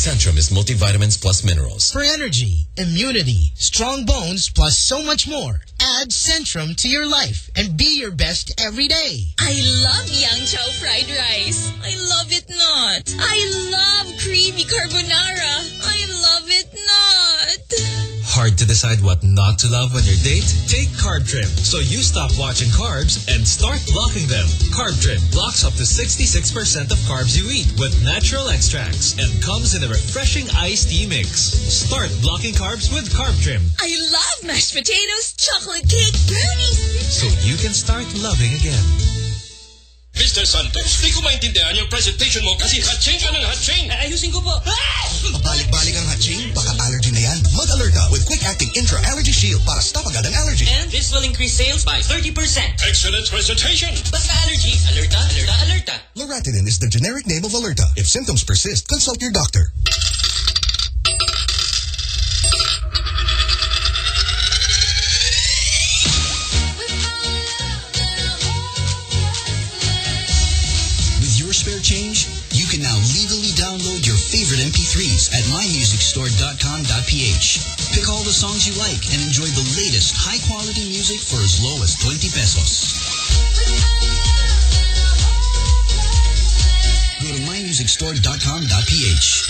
Centrum is multivitamins plus minerals. For energy, immunity, strong bones, plus so much more. Add Centrum to your life and be your best every day. I love Yang Chow fried rice. I love it not. I love creamy carbonara. I love it not. Hard to decide what not to love on your date? Take Carb Trim so you stop watching carbs and start blocking them. Carb Trim blocks up to 66% of carbs you eat with natural extracts and comes in a refreshing iced tea mix. Start blocking carbs with Carb Trim I love mashed potatoes, chocolate cake, brownies. so you can start loving again. Mr. Santos, di ko maintindihan yung presentation mo kasi hatching ka ng hatching. Eh, ayusin ko po. Pabalik-balik ang hatching, baka allergy na yan. Mag-alerta with quick-acting intra-allergy shield para stop agad ang allergy. And this will increase sales by 30%. Excellent presentation. Basta allergy, alerta, alerta, alerta. Loratadine is the generic name of Allerta. If symptoms persist, consult your doctor. MP3s at mymusicstore.com.ph. Pick all the songs you like and enjoy the latest high-quality music for as low as 20 pesos. Go to mymusicstore.com.ph.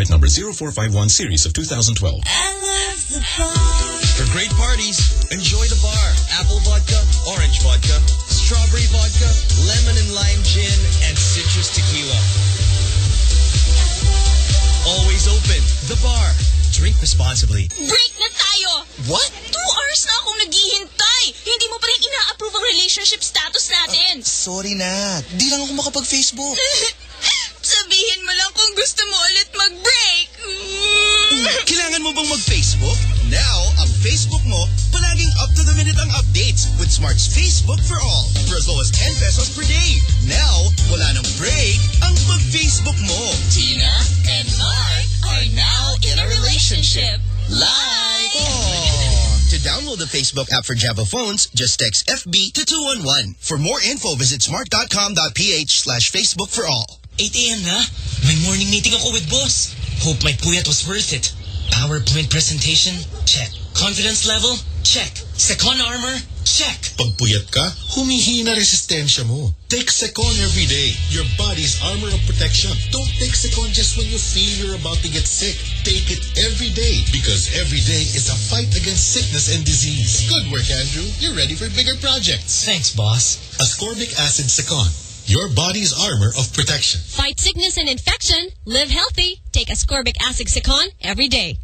number 0451 series of 2012. For great parties, enjoy the bar. Apple vodka, orange vodka, strawberry vodka, lemon and lime gin, and citrus tequila. Always open. The bar. Drink responsibly. Break na tayo! What? Two hours na akong naghihintay! Hindi mo pa rin ina-approve ang relationship status natin! Sorry na. Di lang ako makapag-Facebook. Sabihin mo lang kung gusto mo ulit mag-break! Kailangan mo bang mag-Facebook? Now, ang Facebook mo, palaging up to the minute ang updates with Smart's Facebook for All for as low as 10 pesos per day. Now, wala nang break ang pag-Facebook mo. Tina and I are now in a relationship. Like! Oh. To download the Facebook app for Java phones, just text FB to 211. For more info, visit smart.com.ph slash Facebook for all. 8 a.m. na. May morning meeting ako with boss. Hope my puyat was worth it. PowerPoint presentation? Check. Confidence level? Check. Cecon armor? Check. Pag puyat ka, humihina resistensya mo. Take Cecon every day. Your body's armor of protection. Don't take Cecon just when you feel you're about to get sick. Take it every day because every day is a fight against sickness and disease. Good work, Andrew. You're ready for bigger projects. Thanks, boss. Ascorbic acid Cecon. Your body's armor of protection. Fight sickness and infection. Live healthy. Take ascorbic acid Cecon every day.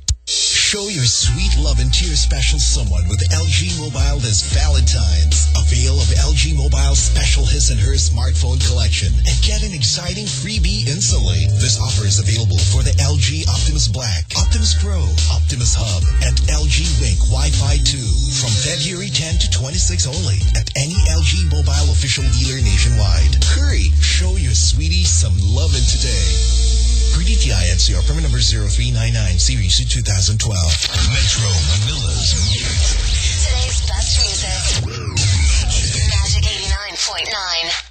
Show your sweet love and tear special someone with LG Mobile this Valentine's. Avail of LG Mobile's special his and her smartphone collection and get an exciting freebie instantly. This offer is available for the LG Optimus Black, Optimus Pro, Optimus Hub, and LG Wink Wi-Fi 2 from February 10 to 26 only at any LG Mobile official dealer nationwide. Hurry, show your sweetie some loving today. Pre-DTI NCR permit number 0399 series 2012. Metro Manila's Today's best music. Magic 89.9.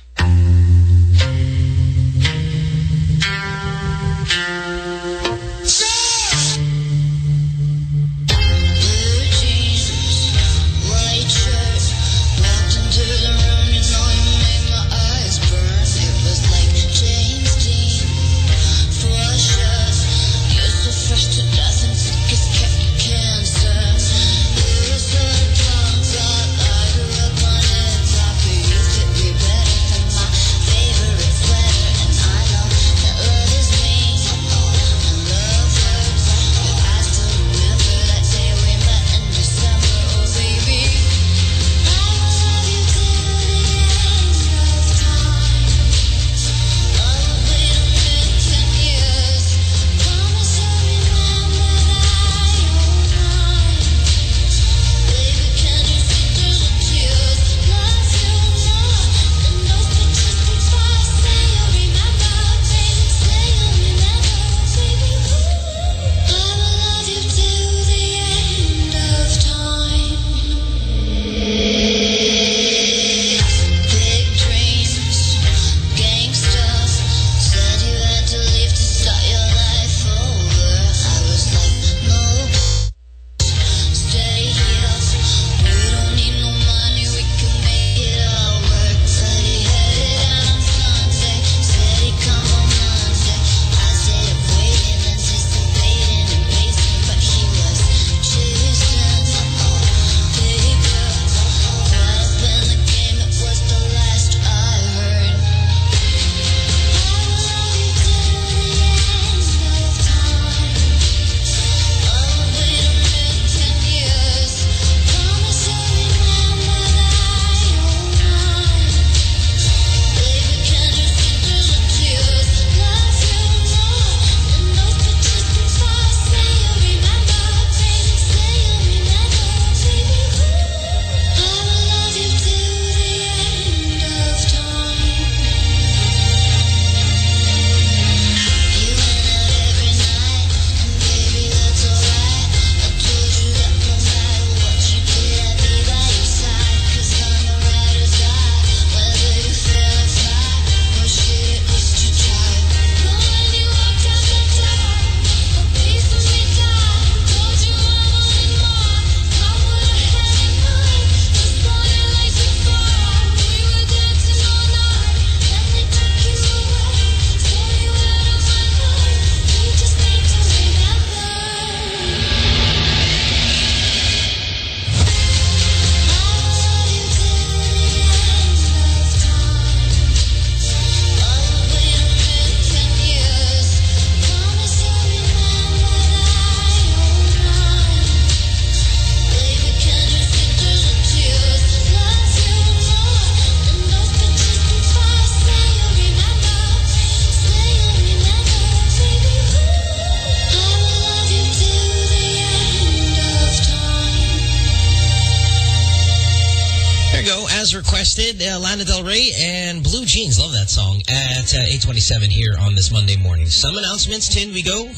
uh, Lana Del Rey and Blue Jeans. Love that song at uh, 827 here on this Monday morning. Some announcements, Tin, we go.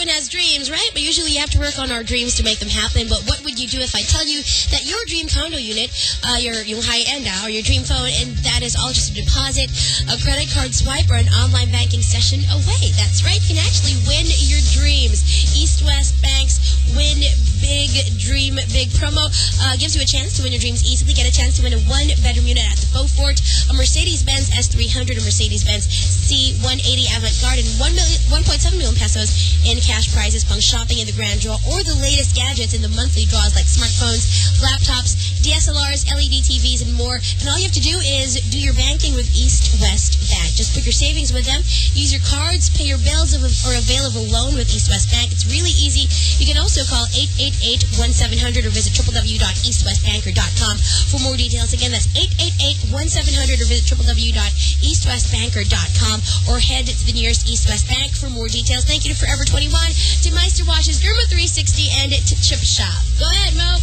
Everyone has dreams, right? But usually you have to work on our dreams to make them happen. But what would you do if I tell you that your dream condo unit, uh, your, your high-end or your dream phone, and that is all just a deposit, a credit card swipe, or an online banking session away? That's right. You can actually win your dreams. East West Banks Win Big Dream Big promo uh, gives you a chance to win your dreams easily. Get a chance to win a one-bedroom unit at the Beaufort, a Mercedes-Benz S300, a Mercedes-Benz C180 Avant-Garde, and 1 million, 1.7 million pesos in cash prizes pang shopping in the grand draw, or the latest gadgets in the monthly draws like smartphones, laptops, DSLRs, LED TVs, and more. And all you have to do is do your banking with East West Bank. Just put your savings with them, use your cards, pay your bills, or avail of a loan with East West Bank. It's really easy. You can also call 888-1700 or visit www.eastwestbanker.com for more details. Again, that's 888-1700 or visit www.eastwestbanker.com or head to the nearest East West Bank for more details. Thank you to Forever 21, to Meister Germa 360, and to Chip Shop. Go ahead, Mo.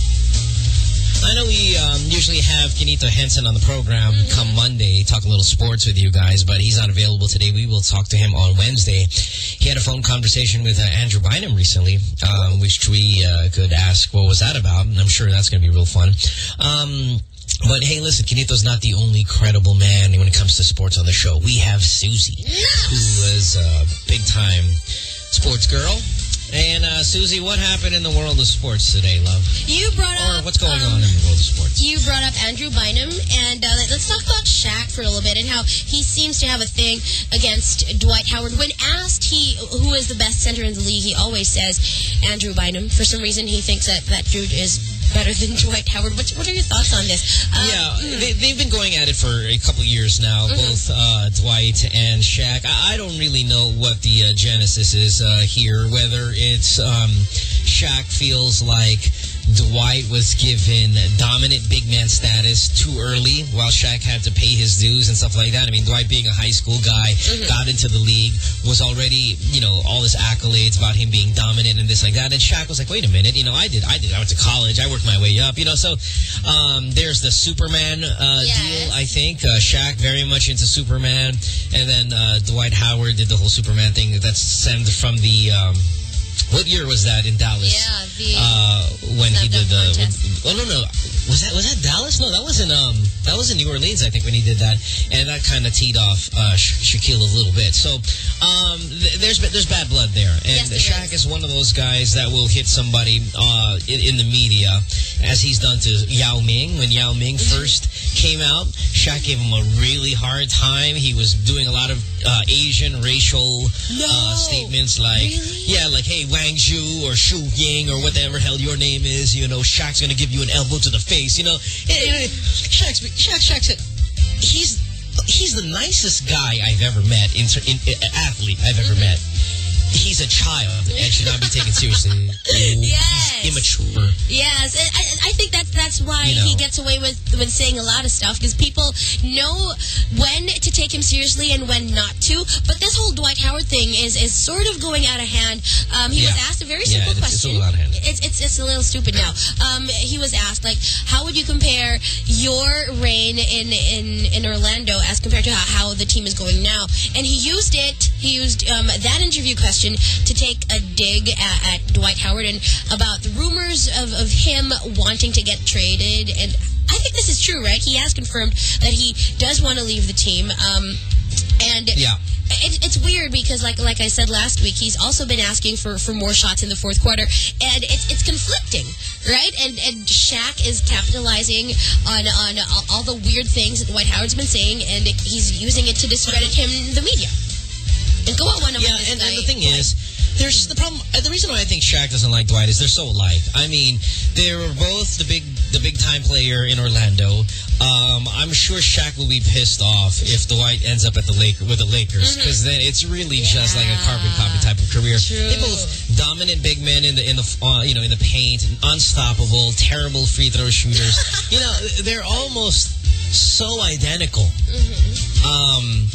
I know we um, usually have Quinito Henson on the program mm -hmm. come Monday, talk a little sports with you guys, but he's not available today. We will talk to him on Wednesday. He had a phone conversation with uh, Andrew Bynum recently, um, which we uh, could ask what was that about, and I'm sure that's going to be real fun. Um, but hey, listen, Quinito's not the only credible man when it comes to sports on the show. We have Susie, who is a big-time sports girl. And uh, Susie, what happened in the world of sports today, love? You brought or up... what's going um, on in the world of sports? You brought up Andrew Bynum, and uh, let's talk about Shaq for a little bit and how he seems to have a thing against Dwight Howard. When asked he who is the best center in the league, he always says Andrew Bynum. For some reason, he thinks that that dude is better than Dwight Howard. What, what are your thoughts on this? Uh, yeah, they, have been going at it for a couple years now, mm -hmm. both uh, Dwight and Shaq. I, I, don't really know what the uh, genesis is uh, here, whether it's um, Shaq feels like Dwight was given dominant big man status too early while Shaq had to pay his dues and stuff like that. I mean, Dwight being a high school guy, mm -hmm. got into the league, was already, you know, all his accolades about him being dominant and this like that. And Shaq was like, wait a minute, you know, I did, I did, I went to college, I worked my way up, you know, so um, there's the Superman uh, yes. deal, I think. Uh, Shaq very much into Superman. And then uh, Dwight Howard did the whole Superman thing that's stemmed from the... Um, what year was that in Dallas? Yeah, the uh, when he did the. Oh no no, was that was that Dallas? No, that was in um that was in New Orleans I think when he did that, and that kind of teed off uh, Shaquille a little bit. So um th there's there's bad blood there, and yes, Shaq is. is. one of those guys that will hit somebody uh in, in the media as he's done to Yao Ming when Yao Ming Mm-hmm. first came out. Shaq gave him a really hard time. He was doing a lot of uh, Asian racial no. uh, statements like, really? yeah, like, hey, Wang Zhu or Shu Ying or whatever hell your name is, you know, Shaq's going to give you an elbow to the face, you know. Shaq's, Shaq, Shaq said, he's, he's the nicest guy I've ever met, in, in, athlete I've ever met he's a child and should not be taken seriously. yes. He's immature. Yes. I, I think that that's why You know. he gets away with, with saying a lot of stuff because people know when to take him seriously and when not to. But this whole Dwight Howard thing is, is sort of going out of hand. Um, he was asked a very Yeah, simple it's- it's a question. little out of hand. It's, it's, it's a little stupid now. Um, he was asked, like, how would you compare your reign in, in, in Orlando as compared to how, how the team is going now? And he used it, he used um, that interview question to take a dig at, at Dwight Howard and about the rumors of, of him wanting to get traded. And I think this is true, right? He has confirmed that he does want to leave the team. Um, and Yeah. it, it's weird because, like like I said last week, he's also been asking for, for more shots in the fourth quarter, and it's it's conflicting, right? And and Shaq is capitalizing on on all, the weird things that Dwight Howard's been saying, and he's using it to discredit him in the media. And go on one of Yeah, and, and guy, the thing is, there's the problem. uh, The reason why I think Shaq doesn't like Dwight is they're so alike. I mean, they were both the big, the big time player in Orlando. Um, I'm sure Shaq will be pissed off if Dwight ends up at the Laker with the Lakers Mm-hmm. because then it's really just like a carbon copy type of career. True. They both dominant big men in the in the uh, you know in the paint, unstoppable, terrible free throw shooters. you know, they're almost so identical. Mm-hmm. Um,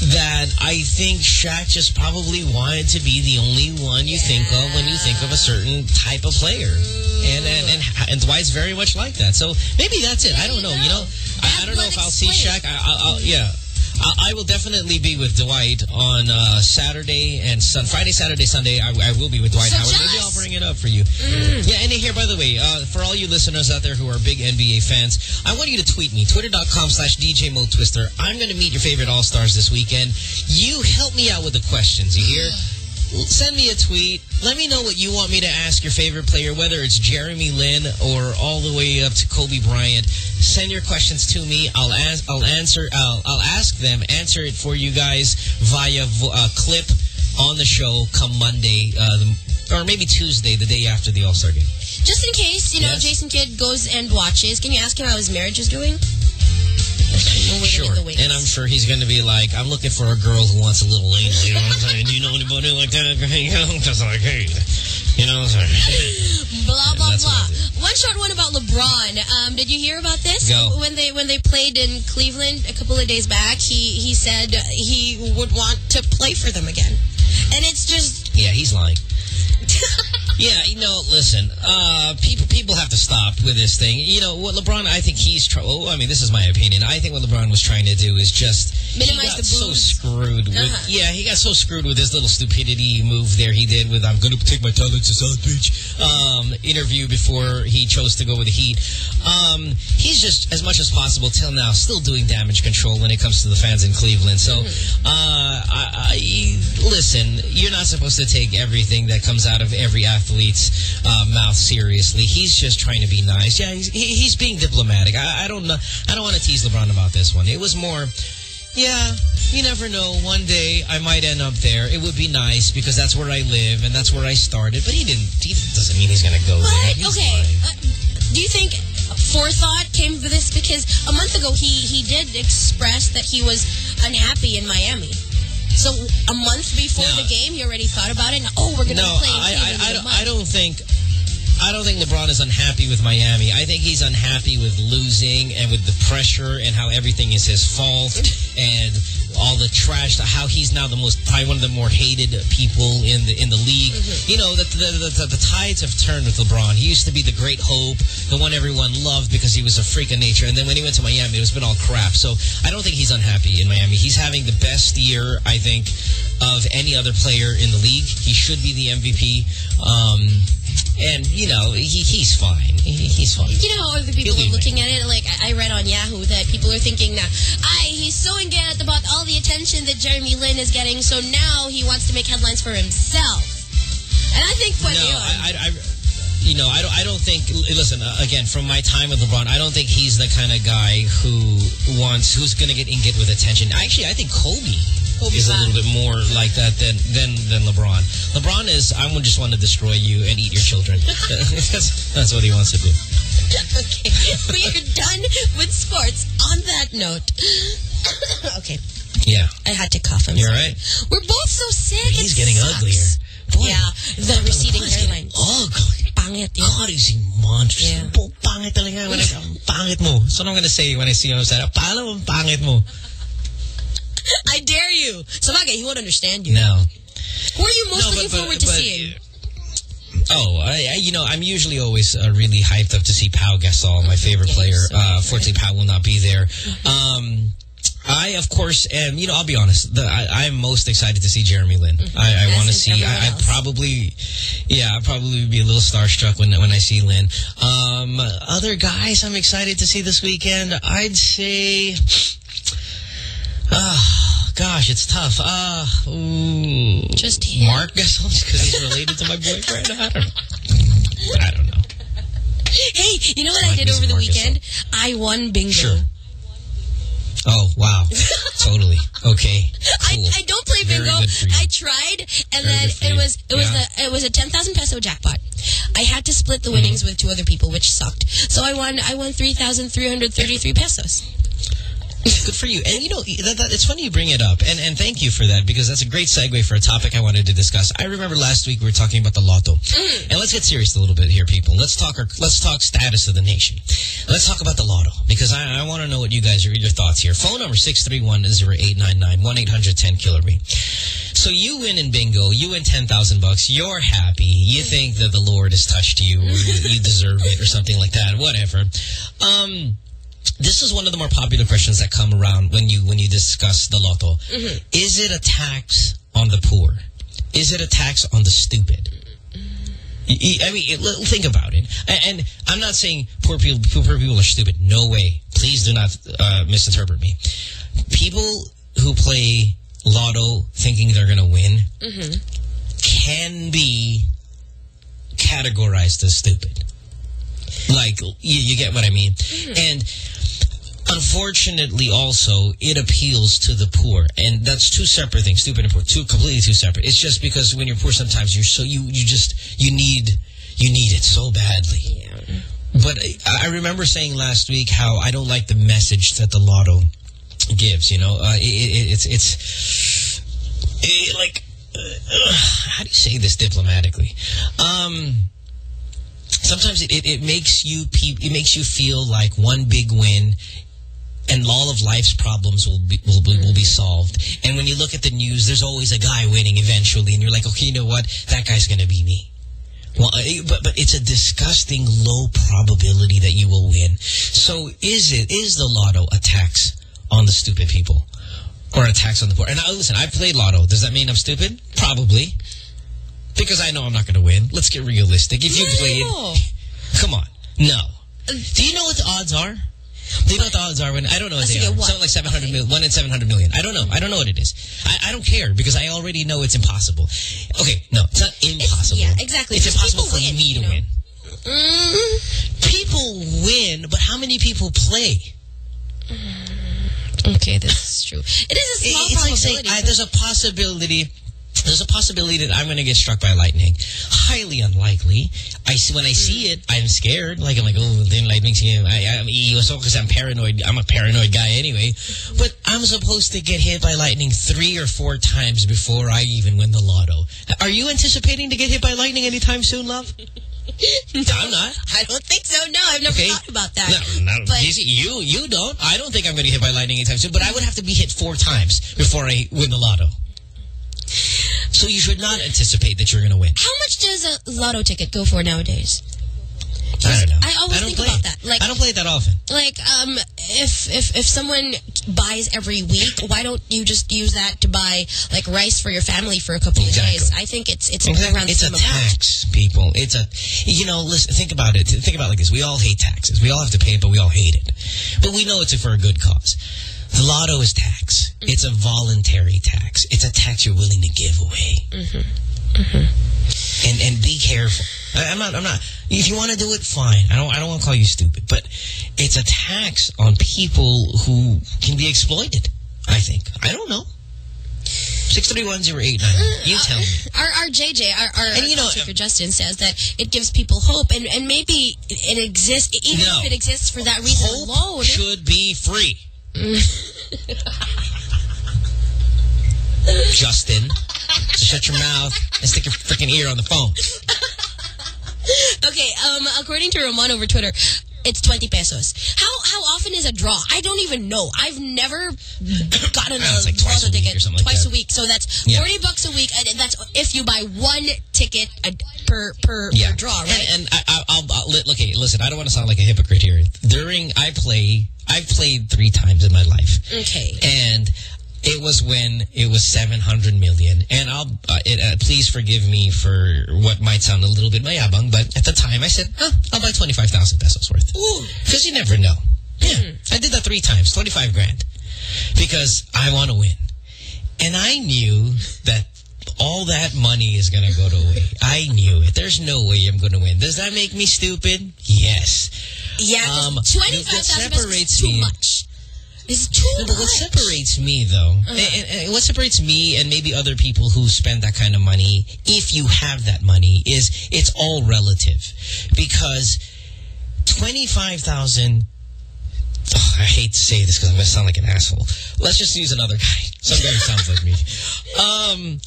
that I think Shaq just probably wanted to be the only one you think of when you think of a certain type of player. And, and, and, and Dwight's very much like that. So maybe that's it. I don't know. You know, I, I don't know if I'll see Shaq. I, I'll, I'll, yeah. I, I will definitely be with Dwight on uh, Saturday and Sun Friday, Saturday, Sunday. I, I will be with Dwight So Howard. Maybe I'll bring it up for you. Yeah, and here, by the way, uh, for all you listeners out there who are big NBA fans, I want you to tweet me, twitter.com slash DJ Mo Twister. I'm going to meet your favorite All-Stars this weekend. You help me out with the questions, you hear? Send me a tweet. Let me know what you want me to ask your favorite player, whether it's Jeremy Lin or all the way up to Kobe Bryant. Send your questions to me. I'll ask. I'll answer. I'll, I'll ask them. Answer it for you guys via vo- uh, clip on the show come Monday, uh, the, or maybe Tuesday, the day after the All Star game. Just in case, you know, Yes. Jason Kidd goes and watches, can you ask him how his marriage is doing? Sure. And I'm sure he's going to be like, I'm looking for a girl who wants a little anal. You know what I'm saying? Do you know anybody like that? You know, just like, hey, you know, sorry. Blah blah that's blah. what One short one about LeBron. Um, did you hear about this? Go. When they when they played in Cleveland a couple of days back, he he said he would want to play for them again, and it's just Yeah, he's lying. yeah, you know, listen, uh, people people have to stop with this thing. You know, what LeBron, I think he's, oh, I mean, this is my opinion. I think what LeBron was trying to do is just, Minimize the so screwed with, Uh-huh. yeah, he got so screwed with this little stupidity move there he did with, I'm going to take my talents to South Beach, um, interview before he chose to go with the Heat. Um, he's just, as much as possible till now, still doing damage control when it comes to the fans in Cleveland. So, Mm-hmm. uh, I, I, listen, you're not supposed to take everything that comes out of every athlete's uh, mouth seriously. He's just trying to be nice. Yeah, he's, he, he's being diplomatic. I, I don't know. I don't want to tease LeBron about this one. It was more, yeah, you never know. One day I might end up there. It would be nice because that's where I live and that's where I started. But he didn't. He doesn't mean he's going to go there. But He's okay, uh, do you think forethought came for this? Because a month ago he he did express that he was unhappy in Miami. So a month before No. the game, he already thought about it. And, oh, we're going to No, be playing. I, I, I, don't. I don't think. I don't think LeBron is unhappy with Miami. I think he's unhappy with losing and with the pressure and how everything is his fault and all the trash. How he's now the most probably one of the more hated people in the in the league. You know, the the, the the the tides have turned with LeBron. He used to be the great hope, the one everyone loved because he was a freak of nature. And then when he went to Miami, it was been all crap. So I don't think he's unhappy in Miami. He's having the best year I think of any other player in the league. He should be the MVP. Um, and, you know, he, he's fine. He, he's fine. You know, other people are looking at it like I I read on Yahoo that people are thinking that I he's so engaged about all the attention that Jeremy Lin is getting, so now he wants to make headlines for himself. And I think what No, I, I, I, you know, I don't, I don't think, listen, uh, again, from my time with LeBron, I don't think he's the kind of guy who wants, who's going to get ingot with attention. Actually, I think Kobe is a little bit more like that than, than, than LeBron. LeBron is, I would just want to destroy you and eat your children. that's, that's what he wants to do. okay, we are done with sports. On that note, okay, Yeah. I had to cough. I'm You're right. We're both so sick. He's getting sucks. uglier. yeah, the receding hairline. Ugly. Pangit yun. God, is he monstrous. Yeah. Po, pangit talaga. When I, ang pangit mo. So, ano I'm gonna say when I see him outside? Paano ang pangit mo? I dare you. Sabagay, he won't understand you. No. Who are you most No, but- looking but- forward to but- seeing? Oh, I, I, you know, I'm usually always uh, really hyped up to see Pau Gasol, my favorite player. Uh, fortunately, Pau will not be there. Um, I, of course, am, you know, I'll be honest. The, I, I'm most excited to see Jeremy Lin. I, I want to see, I, I probably, yeah, I'll probably be a little starstruck when, when I see Lin. Um, other guys I'm excited to see this weekend, I'd say, ah, gosh, it's tough. Uh, ooh, Just him. Marc Gasol, because he's related to my boyfriend. I don't know. I don't know. Hey, you know what I Might did over the weekend? I won bingo. Sure. Oh, wow. totally. Okay. I, Cool. I don't play bingo. good for you. I tried, and Very then it was it was Yeah. the it was a ten thousand peso jackpot. I had to split the mm-hmm. winnings with two other people, which sucked. So I won I won three thousand three hundred thirty three pesos. Good for you. And you know, that, that, it's funny you bring it up. And and thank you for that because that's a great segue for a topic I wanted to discuss. I remember last week we were talking about the lotto. And let's get serious a little bit here, people. Let's talk our, let's talk status of the nation. Let's talk about the lotto because I, I want to know what you guys are your thoughts here. Phone number 631-0899 1-800-10-KILLER So you win in bingo, you win 10,000 bucks, you're happy. You think that the Lord has touched you or you, you deserve it or something like that, whatever. Um this is one of the more popular questions that come around when you when you discuss the lotto. Is it a tax on the poor? Is it a tax on the stupid? I mean, think about it. And I'm not saying poor people poor people are stupid. No way. Please do not uh, misinterpret me. People who play lotto thinking they're going to win Mm-hmm. can be categorized as stupid. Like, you, you get what I mean? And unfortunately also, it appeals to the poor. And that's two separate things, stupid and poor. Two completely two separate. It's just because when you're poor sometimes you're so, you, you just, you need, you need it so badly. But I, I remember saying last week how I don't like the message that the lotto gives, you know? Uh, it, it, it's, it's, it, like, uh, how do you say this diplomatically? Um, sometimes it, it, it makes you it makes you feel like one big win and all of life's problems will be will, be- will be solved. And when you look at the news, there's always a guy winning eventually, and you're like, okay, you know what? That guy's going to be me. Well, uh, but but it's a disgusting low probability that you will win. So is it is the lotto a tax on the stupid people or a tax on the poor? And now listen, I've played lotto. Does that mean I'm stupid? Probably. Because I know I'm not going to win. Let's get realistic. If you played, come on, no. Do you know what the odds are? Do you know what the odds are? When I don't know what they are. what? Something like 700 million, one in 700 million. I don't know. I don't know what it is. I, I don't care because I already know it's impossible. Okay, no, it's not impossible. yeah, exactly. It's impossible for win, me to you know? win. Mm-hmm. People win, but how many people play? Mm-hmm. Okay, this is true. It is a small it's like saying. I, there's a possibility. There's a possibility that I'm going to get struck by lightning. Highly unlikely. I see when I see hmm. it, I'm scared. Like I'm like, oh, then lightning's lightning. I, I'm EOSO because I'm paranoid. I'm a paranoid guy anyway. But I'm supposed to get hit by lightning three or four times before I even win the lotto. Are you anticipating to get hit by lightning anytime soon, love? I'm not. I don't think so. No, I've never Okay. thought about that. No, no, But- you, see, you you don't. I don't think I'm going to get hit by lightning anytime soon. But I would have to be hit four times before I win the lotto. So you should not anticipate that you're going to win. How much does a lotto ticket go for nowadays? I don't know. I always don't think play about it. that. Like, I don't play it that often. like um, if if if someone buys every week, why don't you just use that to buy like rice for your family for a couple Exactly. of days? I think it's it's Exactly. around the It's a amount. tax, people. It's a, you know, listen, think about it. Think about it like this. We all hate taxes. We all have to pay it, but we all hate it. But we know it's for a good cause. The lotto is tax. Mm-hmm. It's a voluntary tax. It's a tax you're willing to give away. Mm-hmm. Mm-hmm. And and be careful. I, I'm not. I'm not. If you want to do it, fine. I don't. I don't want to call you stupid, but it's a tax on people who can be exploited. I think. I don't know. Six three one zero eight nine. Uh, you tell me. Uh, our, our JJ, our, our, And you know, uh, for Justin says that it gives people hope, and, and maybe it exists, even No. if it exists for that reason alone. Should be free. Justin, shut your mouth and stick your freaking ear on the phone. Okay, um, according to Ramon over Twitter, it's 20 pesos. How how often is a draw? I don't even know. I've never gotten a like twice a week ticket or like twice that. a week. So that's Yeah. 40 bucks a week. And that's if you buy one ticket a, per, per, Yeah. per draw, right? And, and I, I, I'll, I'll li- okay. Listen, I don't want to sound like a hypocrite here. During I play, I've played three times in my life. okay. and it was when it was 700 million. And I'll, uh, it, uh, please forgive me for what might sound a little bit mayabang, but at the time I said, huh, I'll buy 25,000 pesos worth. Because you never know. Yeah. I did that three times, 25 grand. Because I want to win. And I knew that all that money is going to go to waste. I knew it. There's no way I'm going to win. Does that make me stupid? Yes. Yeah, Um, 25,000 pesos separates is too me- much. It's too No, what separates me, though, Uh-huh. and, and- and what separates me and maybe other people who spend that kind of money, if you have that money, is it's all relative. Because 25000 oh, I hate to say this because I'm going to sound like an asshole. Let's just use another guy. Some guy who sounds like me. Um,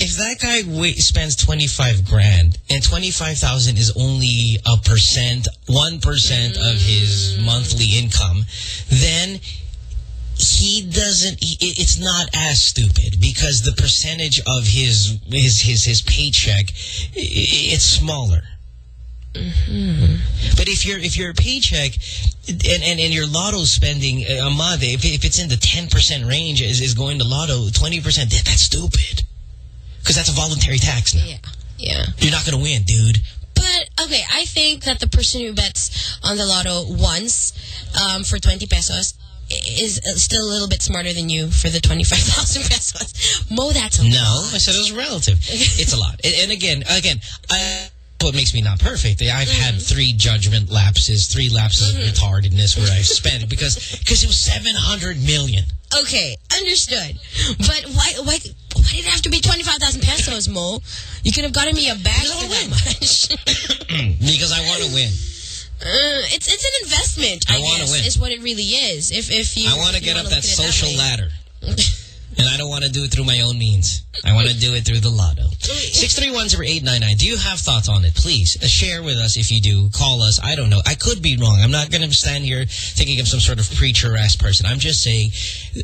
if that guy wa spends 25 grand and 25,000 is only a percent, 1% of his mm. monthly income, then he doesn't he, it's not as stupid because the percentage of his his his his paycheck it's smaller. Mm-hmm. But if your if your paycheck and, and, and your lotto spending uh, a month, if, if it's in the 10% range is, is going to lotto, 20%, that, that's stupid. Because that's a voluntary tax now. Yeah. Yeah. You're not going to win, dude. But, okay, I think that the person who bets on the lotto once um, for 20 pesos is uh, still a little bit smarter than you for the 25,000 pesos. Mo, that's a No, lot. I said it was relative. it's a lot. And, and again, again, I, what makes me not perfect, I've mm-hmm. had three judgment lapses, three lapses of mm-hmm. retardedness where I've spent because because it was 700 million. Okay, understood. But why why why did it have to be 25,000 pesos, Mo? You could have gotten me a bag for that much. because I want to win. Uh, it's it's an investment, I, I guess, win. is what it really is. If if you I want to get up that look at it social way. ladder. And I don't want to do it through my own means. I want to do it through the lotto. 6310899. Do you have thoughts on it? Please uh, share with us if you do. Call us. I don't know. I could be wrong. I'm not going to stand here thinking I'm some sort of preacher-ass person. I'm just saying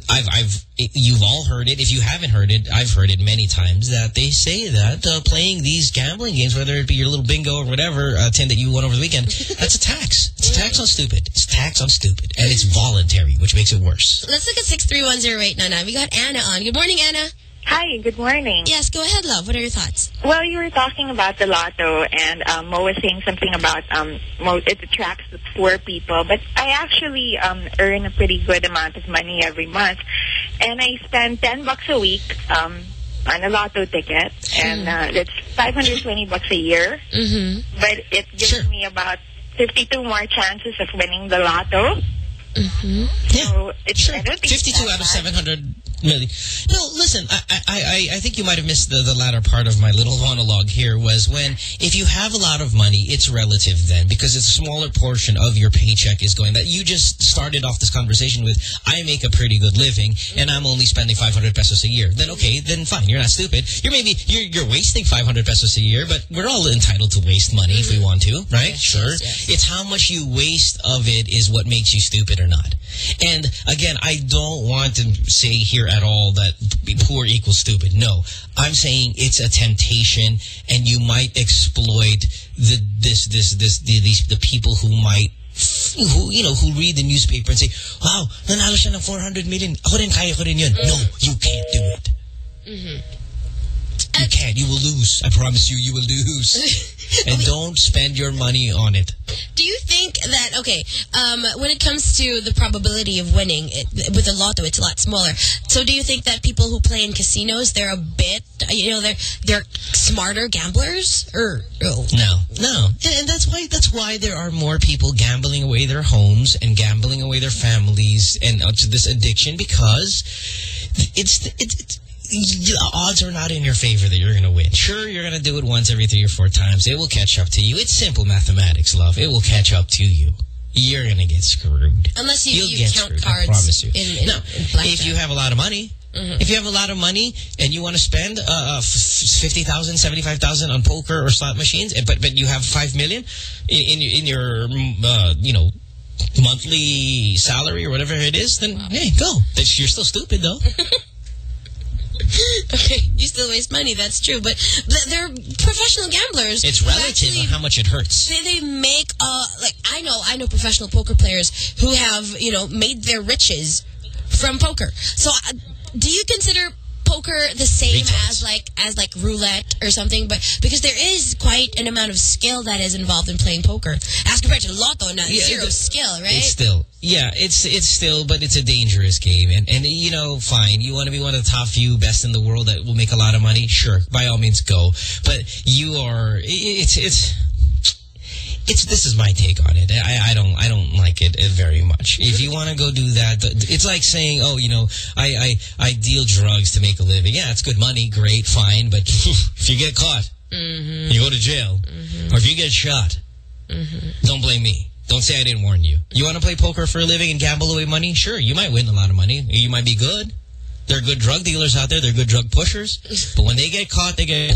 I've, I've, you've all heard it. If you haven't heard it, I've heard it many times that they say that uh, playing these gambling games, whether it be your little bingo or whatever, uh, 10 that you won over the weekend, that's a tax. It's a tax on stupid. It's a tax on stupid. And it's voluntary, which makes it worse. Let's look at 6310899. We got Anna on. Good morning, Anna. Hi, good morning. Yes, go ahead, love. What are your thoughts? Well, you were talking about the lotto, and um, Mo was saying something about um, Mo, it attracts the poor people. But I actually um, earn a pretty good amount of money every month, and I spend ten bucks a week um, on a lotto ticket, and uh, that's five hundred twenty bucks a year. Mm-hmm. But it gives me about fifty-two more chances of winning the lotto. Mm-hmm. So it's I 52 out of 700 million. No, listen, I, I, I, I think you might have missed the, the latter part of my little monologue here was when if you have a lot of money, it's relative then because a smaller portion of your paycheck is going that you just started off this conversation with, I make a pretty good living and I'm only spending 500 pesos a year. Then okay, then fine, you're not stupid. You're maybe, you're, you're wasting 500 pesos a year, but we're all entitled to waste money if we mm-hmm. want to, right? sure. It's how much you waste of it is what makes you stupid or not. And again, I don't want to say here at all that poor equals stupid. No, I'm saying it's a temptation, and you might exploit the this this this the, these the people who might who you know who read the newspaper and say, "Wow, nanalo siya ng 400 million. Ako rin kaya ko rin yun." No, you can't do it. Mm-hmm. You can't. You will lose. I promise you, you will lose. and don't spend your money on it. Do you think that, okay, um, when it comes to the probability of winning, it, with the lotto, it's a lot smaller. So do you think that people who play in casinos, they're a bit, you know, they're they're smarter gamblers? Or, oh. No, no, and, and that's why that's why there are more people gambling away their homes and gambling away their families and uh, to this addiction because it's it's. it's the odds are not in your favor that you're going to win. Sure, you're going to do it once every three or four times. It will catch up to you. It's simple mathematics, love. It will catch up to you. You're going to get screwed. Unless you, you count screwed, I cards promise you. in, in, No, in. If you have a lot of money, Mhm. if you have a lot of money and you want to spend uh, uh, 50,000, 75,000 on poker or slot machines, eh, but but you have 5 million in in, in your mm, uh, you know monthly salary or whatever it is, then hey, go. You're still stupid though. okay, you still waste money, that's true. But they're professional gamblers. It's relative actually- on how much it hurts. They, they make, uh, like, I know, I know professional poker players who have, you know, made their riches from poker. So, uh, do you consider poker the same as like as like roulette or something? But because there is quite an amount of skill that is involved in playing poker, as compared to lotto, not Yeah, zero skill, right? It's still, yeah, it's it's still, but it's a dangerous game. And, and you know, fine, you want to be one of the top few best in the world that will make a lot of money? Sure, by all means go. But you are, it's, it's, it's, this is my take on it. I, I don't, I don't like it uh, very much. If you want to go do that, it's like saying, oh, you know, I, I, I deal drugs to make a living. Yeah, it's good money, great, fine. But if you get caught, Mm-hmm. you go to jail. Or if you get shot, don't blame me. Don't say I didn't warn you. You want to play poker for a living and gamble away money? Sure, you might win a lot of money. You might be good. There are good drug dealers out there. There are good drug pushers. But when they get caught, they get.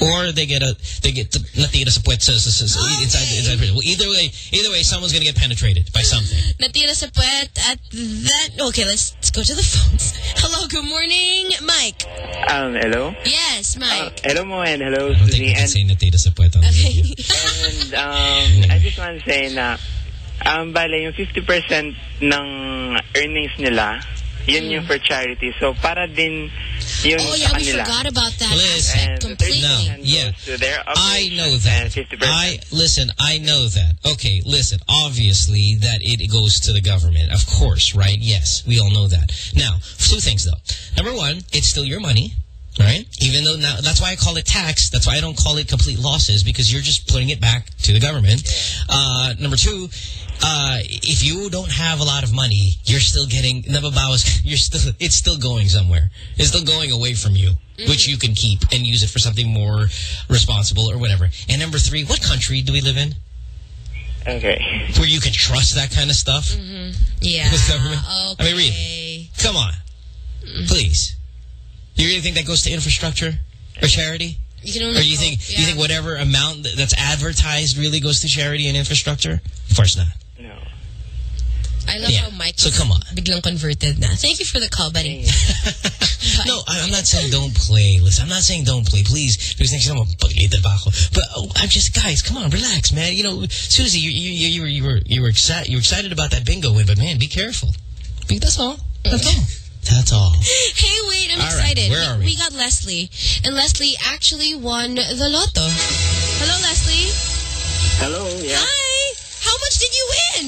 Or they get a they get natira sa puwet sa, sa, sa, sa, inside inside prison. Well, either way, either way, someone's gonna get penetrated by something. Natira sa puwet at that. Okay, let's, let's go to the phones. Hello, good morning, Mike. Um, hello? Yes, Mike. Hello mo and hello, I Susie. think say natira sa puwet on the. And um, I just want to say na um, bale, yung 50% ng earnings nila, yun yung for charity. So, para din yun Oh, yeah, we forgot about that Listen, aspect completely. no, yeah. I know that. I listen. I know that. Okay, listen. Obviously, that it goes to the government, of course, right? Yes, we all know that. Now, two things though. Number one, it's still your money, right? Even though now that's why I call it tax. That's why I don't call it complete losses because you're just putting it back to the government. Uh, number two. Uh, if you don't have a lot of money, you're still getting nababawas. You're still it's still going somewhere. It's still going away from you, which mm. you can keep and use it for something more responsible or whatever. And number three, what country do we live in? Okay. Where you can trust that kind of stuff? Mm-hmm. Yeah. With government? Okay. I mean, really? Come on. Mm. Please. You really think that goes to infrastructure or charity? You can only Or you hope, think yeah. you think whatever amount that's advertised really goes to charity and infrastructure? Of course not. I love Yeah. how Mike So come on. biglang converted na. Thank you for the call, buddy. No, I- I'm not saying don't play. Listen, I'm not saying don't play, please. Because next time I'm paglitan ba ako. But oh, I'm just, guys, come on, relax, man. You know, Susie, you you you, you were you were you were excited you were excited about that bingo win, but man, be careful. Be- That's all. That's all. That's all. Hey, wait, I'm All right, excited. where are we? got Leslie, and Leslie actually won the lotto. Hello, Leslie. Hello, yeah. Hi. How much did you win?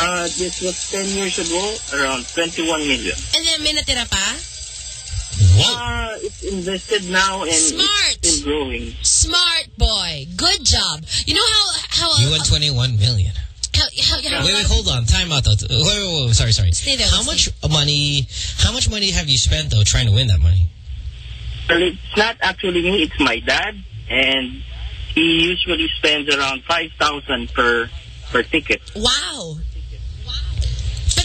Uh, this was 10 years ago, around 21 million. And then may natira pa? Uh, it's invested now and Smart. it's still growing. Smart boy. Good job. You know how how You won 21 million. how, how, how Wait, wait, hold on. Time out, though. Wait, wait, wait. Sorry, sorry. Stay there, How Leslie. much money? How much money have you spent though trying to win that money? Well, it's not actually me, it's my dad, and he usually spends around 5,000 per per ticket. Wow.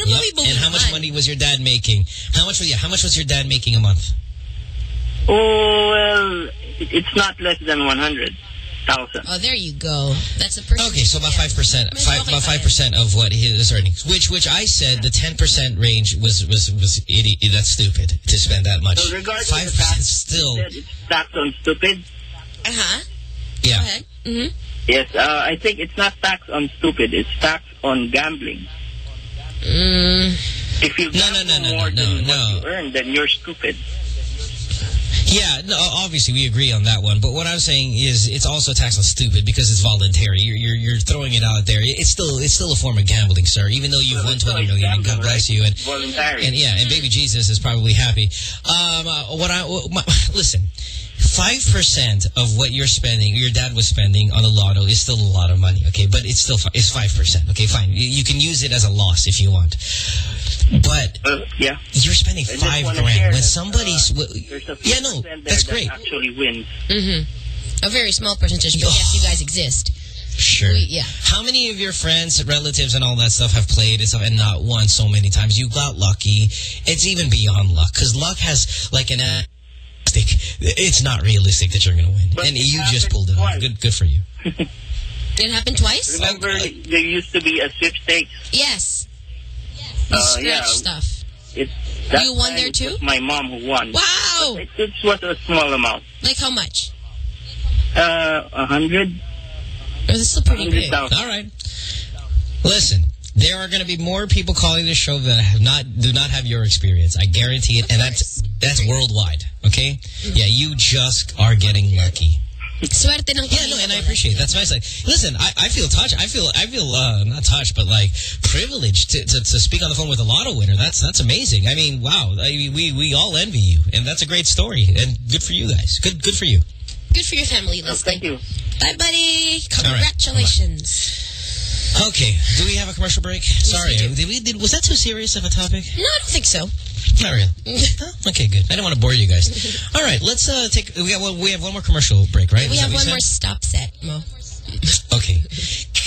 Yep. And how much money was your dad making? How much? was Yeah, how much was your dad making a month? Oh, well, it's not less than 100,000. Oh, there you go. That's a percent. Okay, so about five percent, five about five percent of what his earnings. Which, which I said the ten percent range was was was idiot. That's stupid to spend that much. So regardless Five of percent still. he said it's tax on stupid. Uh-huh. Yeah. Mm-hmm. Yes, uh, I think it's not tax on stupid, it's tax on gambling. Mm. If you No, no, no, no, more no, than no. what you earn, then you're stupid. Yeah, no, obviously we agree on that one. But what I'm saying is, it's also tax on stupid because it's voluntary. You're you're, you're throwing it out there. It's still it's still a form of gambling, sir. Even though you've won 20 million, and God bless you, and Voluntary. and yeah, and baby Jesus is probably happy. Um, uh, what I what my, listen, five percent of what you're spending, your dad was spending on the lotto is still a lot of money. Okay, but it's still it's five percent. Okay, fine. You, you can use it as a loss if you want, but Uh, yeah. you're spending I five grand when that, somebody's. uh, there's a yeah, no, there that's that great. actually wins. Mm-hmm. A very small percentage, but yes, you guys exist. Sure. We- yeah. How many of your friends, relatives, and all that stuff have played and stuff and not won so many times? You got lucky. It's even beyond luck because luck has like an. Uh, it's not realistic that you're going to win, But and you just happened pulled it off. Good, good for you. Did it happened twice? Remember, there used to be a sweepstakes. Yes. You Uh, scratch yeah. stuff. It, You won there too? my mom who won. Wow. It, it was a small amount. Like how much? Uh, a hundred. Oh, that's still pretty big. All right. Listen, there are going to be more people calling this show that have not do not have your experience. I guarantee it, and that's that's worldwide. Okay? Yeah, you just are getting lucky. Swerte ng Yeah, no, and I appreciate it. That's nice. Like, listen, I, I feel touched. I feel, I feel, uh, not touched, but like privileged to, to, to speak on the phone with a lotto winner. That's, that's amazing. I mean, wow. I mean, we, we all envy you, and that's a great story. And good for you guys. Good, good for you. Good for your family, Leslie. thank you. Bye, buddy. All right. Congratulations. Okay. Do we have a commercial break? Sorry. Did we, did, was that too serious of a topic? No, I don't think so. Not really. Huh? Okay, good. I don't want to bore you guys. All right, let's uh, take. We got one. We have one more commercial break, right? We Is have one more stop set, Mo. Okay.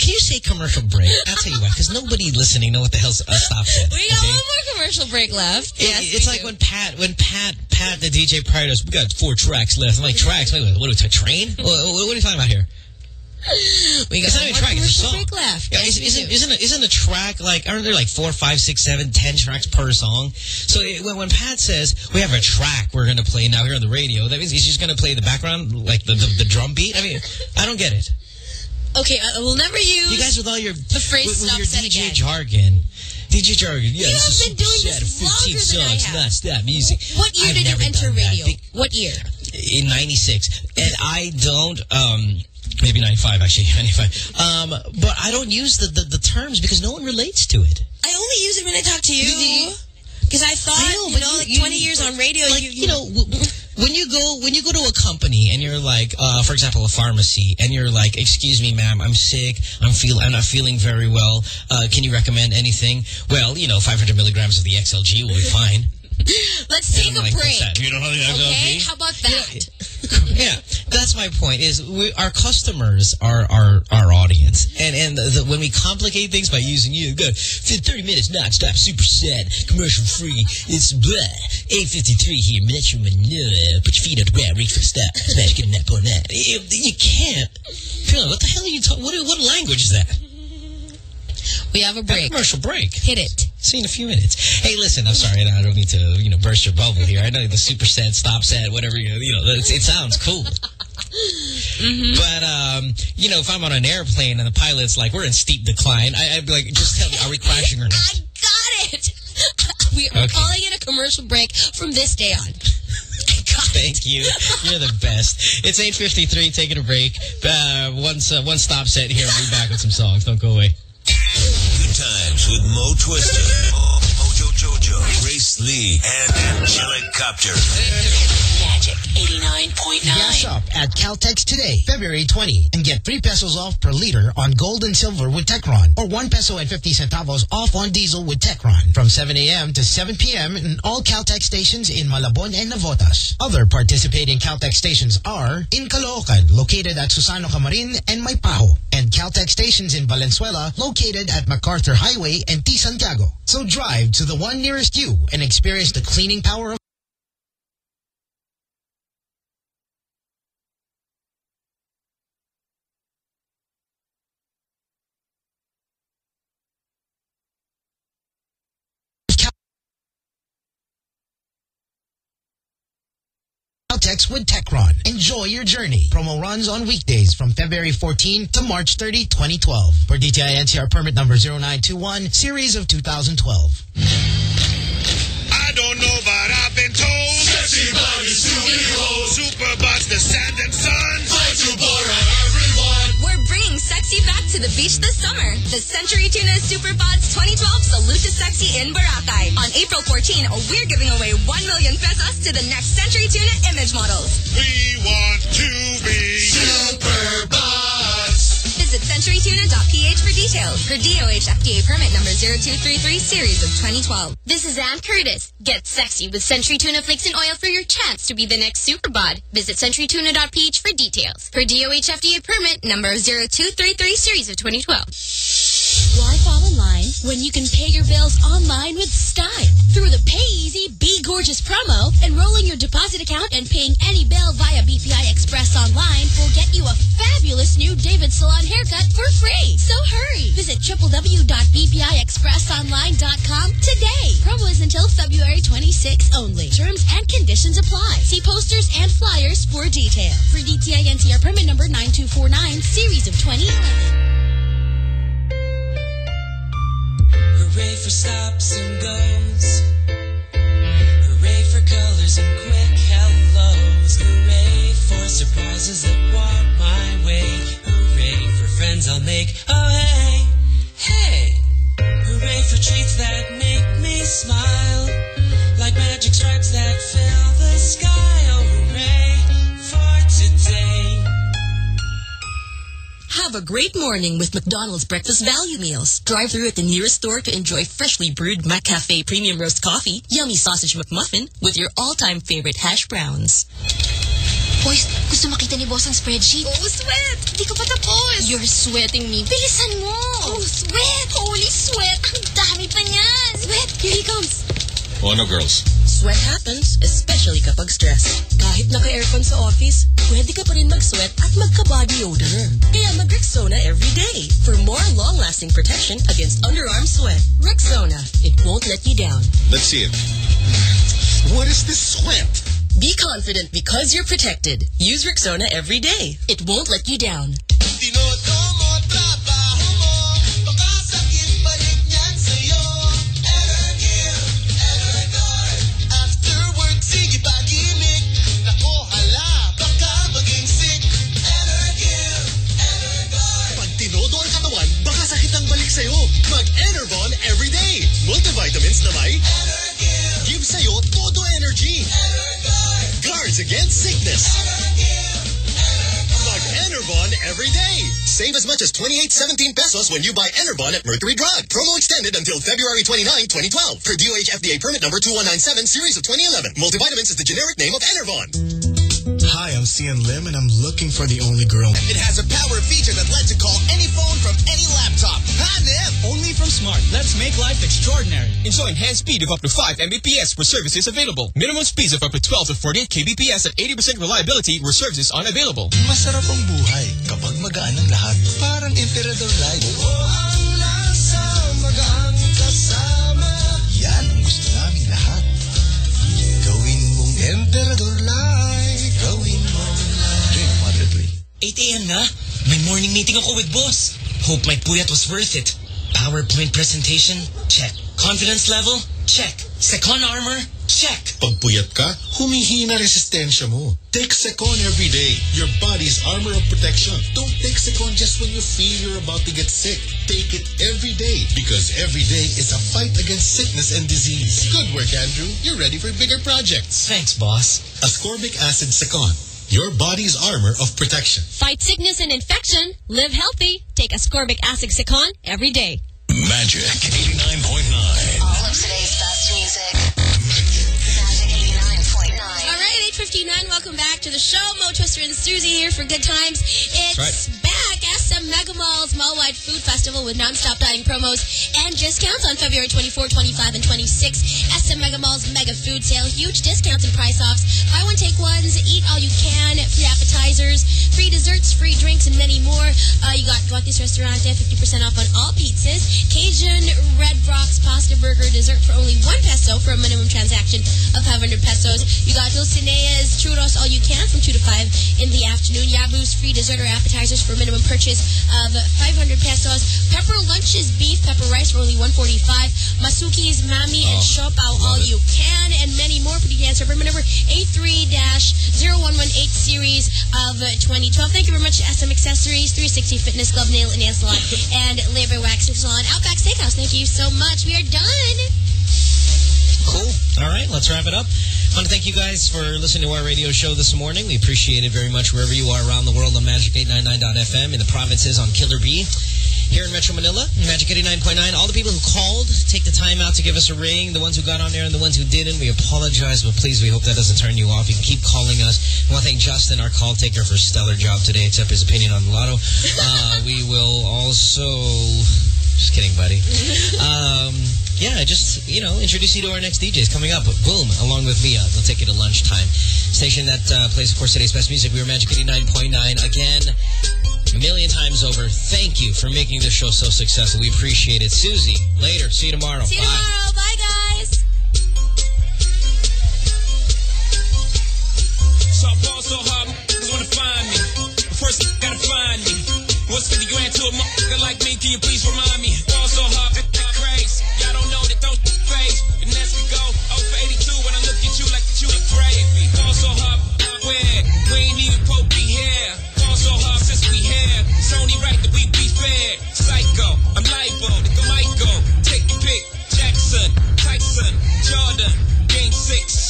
Can you say commercial break? I'll tell you what, because nobody listening know what the hell's a stop set. We got okay? one more commercial break left. It- yes, it's like do. when Pat, when Pat, Pat, the DJ prior to us, we got four tracks left. I'm like, tracks? Wait, what are we, a train? What, what, what are you talking about here? We got not even track, it's a song. left. Yeah, Yes, isn't, isn't, isn't, a, isn't a track like, aren't there like four, five, six, seven, ten tracks per song? So it, when, when Pat says, we have a track we're going to play now here on the radio, that means he's just going to play the background, like the, the, the drum beat? I mean, I don't get it. Okay, I will never use You guys with all your, the phrase with, with your DJ again. jargon. DJ jargon, yeah, You this is have been doing super this sad, 15 longer than I songs, have. non-stop music. What year I've did you enter radio? What year? in 96 and I don't um maybe 95 actually. 95 um but I don't use the, the the terms because no one relates to it. I only use it when I talk to you. Because I thought, I know, you know, you- like you- 20 years on radio, like you, you know when you go when you go to a company and you're like uh for example a pharmacy and you're like excuse me ma'am I'm sick. I'm feel I'm not feeling very well. Uh can you recommend anything? Well you know 500 milligrams of the XLG will be fine Let's take And a like, break. "What's? You don't know the Okay, how about that? yeah, that's my point. Is we, our customers are our our audience, and and the, the, when we complicate things by using you, go thirty minutes nonstop, super sad, commercial free. It's blah. Eight fifty three here, Metro Manila. Put your feet on the ground, reach for the stop, smash, get a nap on that. You, you can't. Phil, what the hell are you talking? What what language is that? We have a break. commercial break. Hit it. See you in a few minutes. Hey, listen, I'm sorry, I don't mean to, you know, burst your bubble here. I know the super set, stop set, whatever, you know, you know it, sounds cool. Mm-hmm. But, um, you know, if I'm on an airplane and the pilot's like, we're in steep decline, I, I'd be like, just tell me, are we crashing or not? I got it. we are Okay. calling it a commercial break from this day on. Thank you. You're the best. It's 8.53, taking a break. Uh, once, uh, one stop set here. We'll be back with some songs. Don't go away. Times with Mo Twister, Mojo Jojo, Grace Lee, and Angelica Chopper. Magic 89.9. Gas up at Caltex today, February 20, and get 3 pesos off per liter on gold and silver with Techron, or 1 peso and 50 centavos off on diesel with Techron from 7 a.m. to 7 p.m. in all Caltex stations in Malabon and Navotas. Other participating Caltex stations are in Caloocan, located at Susano Camarin and Maypajo, and Caltex stations in Valenzuela, located at MacArthur Highway and T. Santiago. So drive to the one nearest you and experience the cleaning power of Caltex with Techron. Enjoy your journey. Promo runs on weekdays from February 14 to March 30, 2012. For DTI NCR permit number 0921, series of 2012. I don't know, but I've been told. Sexy body, superhero. Superbots, the sand the beach this summer. The Century Tuna Superbots 2012 Salute to Sexy in Boracay. On April 14, we're giving away 1 million pesos to the next Century Tuna image models. We want to be Superbots. Visit centurytuna.ph for details. For DOH FDA permit number 0233 series of 2012. This is Ann Curtis. Get sexy with Century Tuna Flakes and Oil for your chance to be the next super bod. Visit centurytuna.ph for details. For DOH FDA permit number 0233 series of 2012. Why fall in line when you can pay your bills online with Style? Through the Pay Easy Be Gorgeous promo, enrolling your deposit account and paying any bill via BPI Express online will get you a fabulous new David Salon haircut for free. So hurry! Visit www.bpiexpressonline.com today. Promo is until February 26 only. Terms and conditions apply. See posters and flyers for details. For DTI NCR permit number 9249, series of 2011. Hooray for stops and goes. Hooray for colors and quick hellos. Hooray for surprises that walk my way. Hooray for friends I'll make. Oh, hey, hey. Hooray for treats that make me smile. Have a great morning with McDonald's breakfast value meals. Drive through at the nearest store to enjoy freshly brewed McCafe premium roast coffee, yummy sausage McMuffin with your all-time favorite hash browns. Boys, gusto Gusto makita ni boss ang spreadsheet? Oh, sweat! Hindi ka pa tapos. You're sweating me. Bilisan mo! Oh, sweat! Holy sweat! Ang dami pa niyan! Sweat! Here he comes. Oh no, girls. Sweat happens, especially kapag stress. Kahit naka-aircon sa office, pwede ka pa rin mag-sweat at magka-body odor. Kaya mag-Rexona every day for more long-lasting protection against underarm sweat. Rexona, it won't let you down. Let's see it. What is this sweat? Be confident because you're protected. Use Rexona every day. It won't let you down. Multivitamins na may Give sa'yo todo energy. Guards against sickness. Mag-Enervon everyday. Save as much as 28.17 pesos when you buy Enervon at Mercury Drug. Promo extended until February 29, 2012. For DOH FDA permit number 2197, series of 2011. Multivitamins is the generic name of Enervon. Hi, I'm Xian Lim, and I'm looking for the only girl. It has a power feature that lets you call any phone from any laptop. Hanem! Only from Smart. Let's make life extraordinary. Enjoy enhanced speed of up to 5 Mbps where services available. Minimum speeds of up to 12 to 48 kbps at 80% reliability where services unavailable. Masarap ang buhay kapag magaan ang lahat. Parang Emperador Light. ang lasa, magaan kasama. Yan ang gusto namin lahat. Gawin mong Emperador 8 a.m. na. May morning meeting ako with boss. Hope my puyat was worth it. PowerPoint presentation? Check. Confidence level? Check. Cecon armor? Check. Pag puyat ka, humihina resistensya mo. Take Cecon every day. Your body's armor of protection. Don't take Cecon just when you feel you're about to get sick. Take it every day because every day is a fight against sickness and disease. Good work, Andrew. You're ready for bigger projects. Thanks, boss. Ascorbic acid Cecon. Your body's armor of protection. Fight sickness and infection. Live healthy. Take ascorbic acid Cecon every day. Magic 89.9. All of today's best music. Magic 89.9. All right, 8.59. Welcome back to the show. Mo Twister and Susie here for good times. It's That's back. SM Megamall's Mall-Wide Food Festival with non-stop dining promos and discounts on February 24, 25, and 26. SM Megamall's Mega Food Sale. Huge discounts and price-offs. Buy one, take ones. Eat all you can. Free appetizers. Free desserts, free drinks, and many more. Uh, you got Guatis Restaurante, 50% off on all pizzas. Cajun Red Rocks Pasta Burger dessert for only one peso for a minimum transaction of 500 pesos. You got Dulcinea's Churros All You Can from 2 to 5 in the afternoon. Yabu's free dessert or appetizers for minimum purchase of 500 pesos. Pepper Lunches Beef Pepper Rice for only 145 Masuki's Mami and oh, Shopao All You Can and many more. For details, remember number A3-0118 series of 2012. Thank you very much to SM Accessories, 360 Fitness Club, Nail and Nail Salon, and Lay Bare Waxing Salon. Outback Steakhouse, thank you so much. We are done. Cool. All right, let's wrap it up. I want to thank you guys for listening to our radio show this morning. We appreciate it very much wherever you are around the world on Magic899.fm, in the provinces on Killer B. Here in Metro Manila, Magic 89.9. All the people who called, take the time out to give us a ring. The ones who got on there and the ones who didn't, we apologize, but please, we hope that doesn't turn you off. You can keep calling us. I want to thank Justin, our call taker, for a stellar job today, except his opinion on the lotto. Uh, we will also... Just kidding, buddy. Um, yeah, just, you know, introduce you to our next DJs coming up. Boom, along with Mia. They'll take you to lunchtime. Station that uh, plays, of course, today's best music. We are Magic 89.9. Again, a million times over, thank you for making this show so successful. We appreciate it. Susie, later. See you tomorrow. See you Bye. tomorrow. Bye, guys. So I ball so hard, niggas wanna find me. But first, gotta find me. What's 50 grand to a motherfucker like me? Can you please remind me? Ball so hard, so hard, where? We ain't even Pope be here. Ball so hard since we here. It's only right that we be fair. Psycho, I'm libo, nigga Michael. Take your pick. Jackson, Tyson, Jordan, Game 6.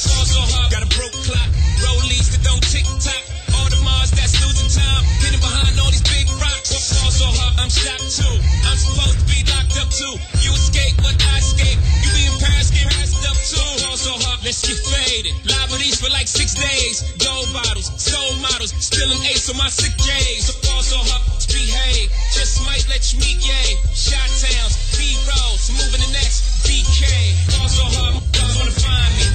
Ball so hard, got a broke clock. Rollies that don't tick tock. All the Mars that's losing time. Hidden behind all these big rocks. Ball so hard, I'm shocked too. I'm supposed to be locked up too. You escape, but I escape. Let's get faded. Live with these for like six days. Gold bottles, soul models. an ace on my sick days. So also hot, behave. Just might let you meet yay. Shot towns, B rolls, moving the next BK. Also hard, motherfuckers wanna find me.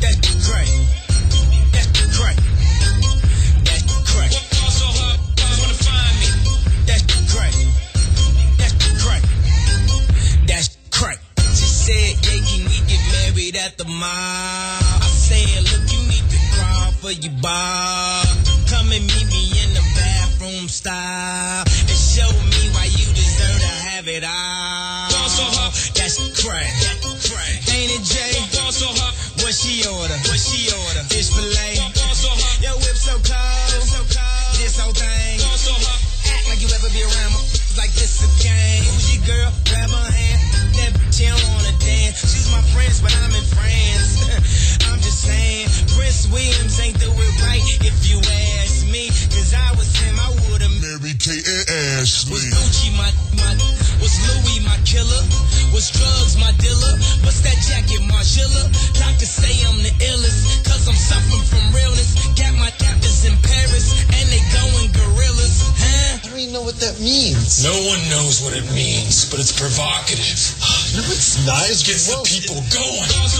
That's crack. Get at the mall? I said, look, you need to crawl for your bar. Come and meet me in the bathroom style and show me why you deserve to have it all. That's crack. That's crack. Ain't it, Jay? What she order? What she order? Fish fillet. Your whip so cold. So cold. This whole thing. Act like you ever be around my like this a game. Who's your girl? Grab her hand. That bitch, she don't wanna She's my friends, but I'm in France. I'm just saying, Prince Williams ain't do it right if you ask me. Cause I was him, I would've Mary Kate and Ashley. was Gucci my, my, was Louis my killer? Was drugs my dealer? What's that jacket, Margiela? Doctors say I'm the illest, cause I'm suffering from realness. Got my captors in Paris, and they going gorillas, huh? I don't even know what that means. No one knows what it means, but it's provocative. No, it's not. It's Gets the people going.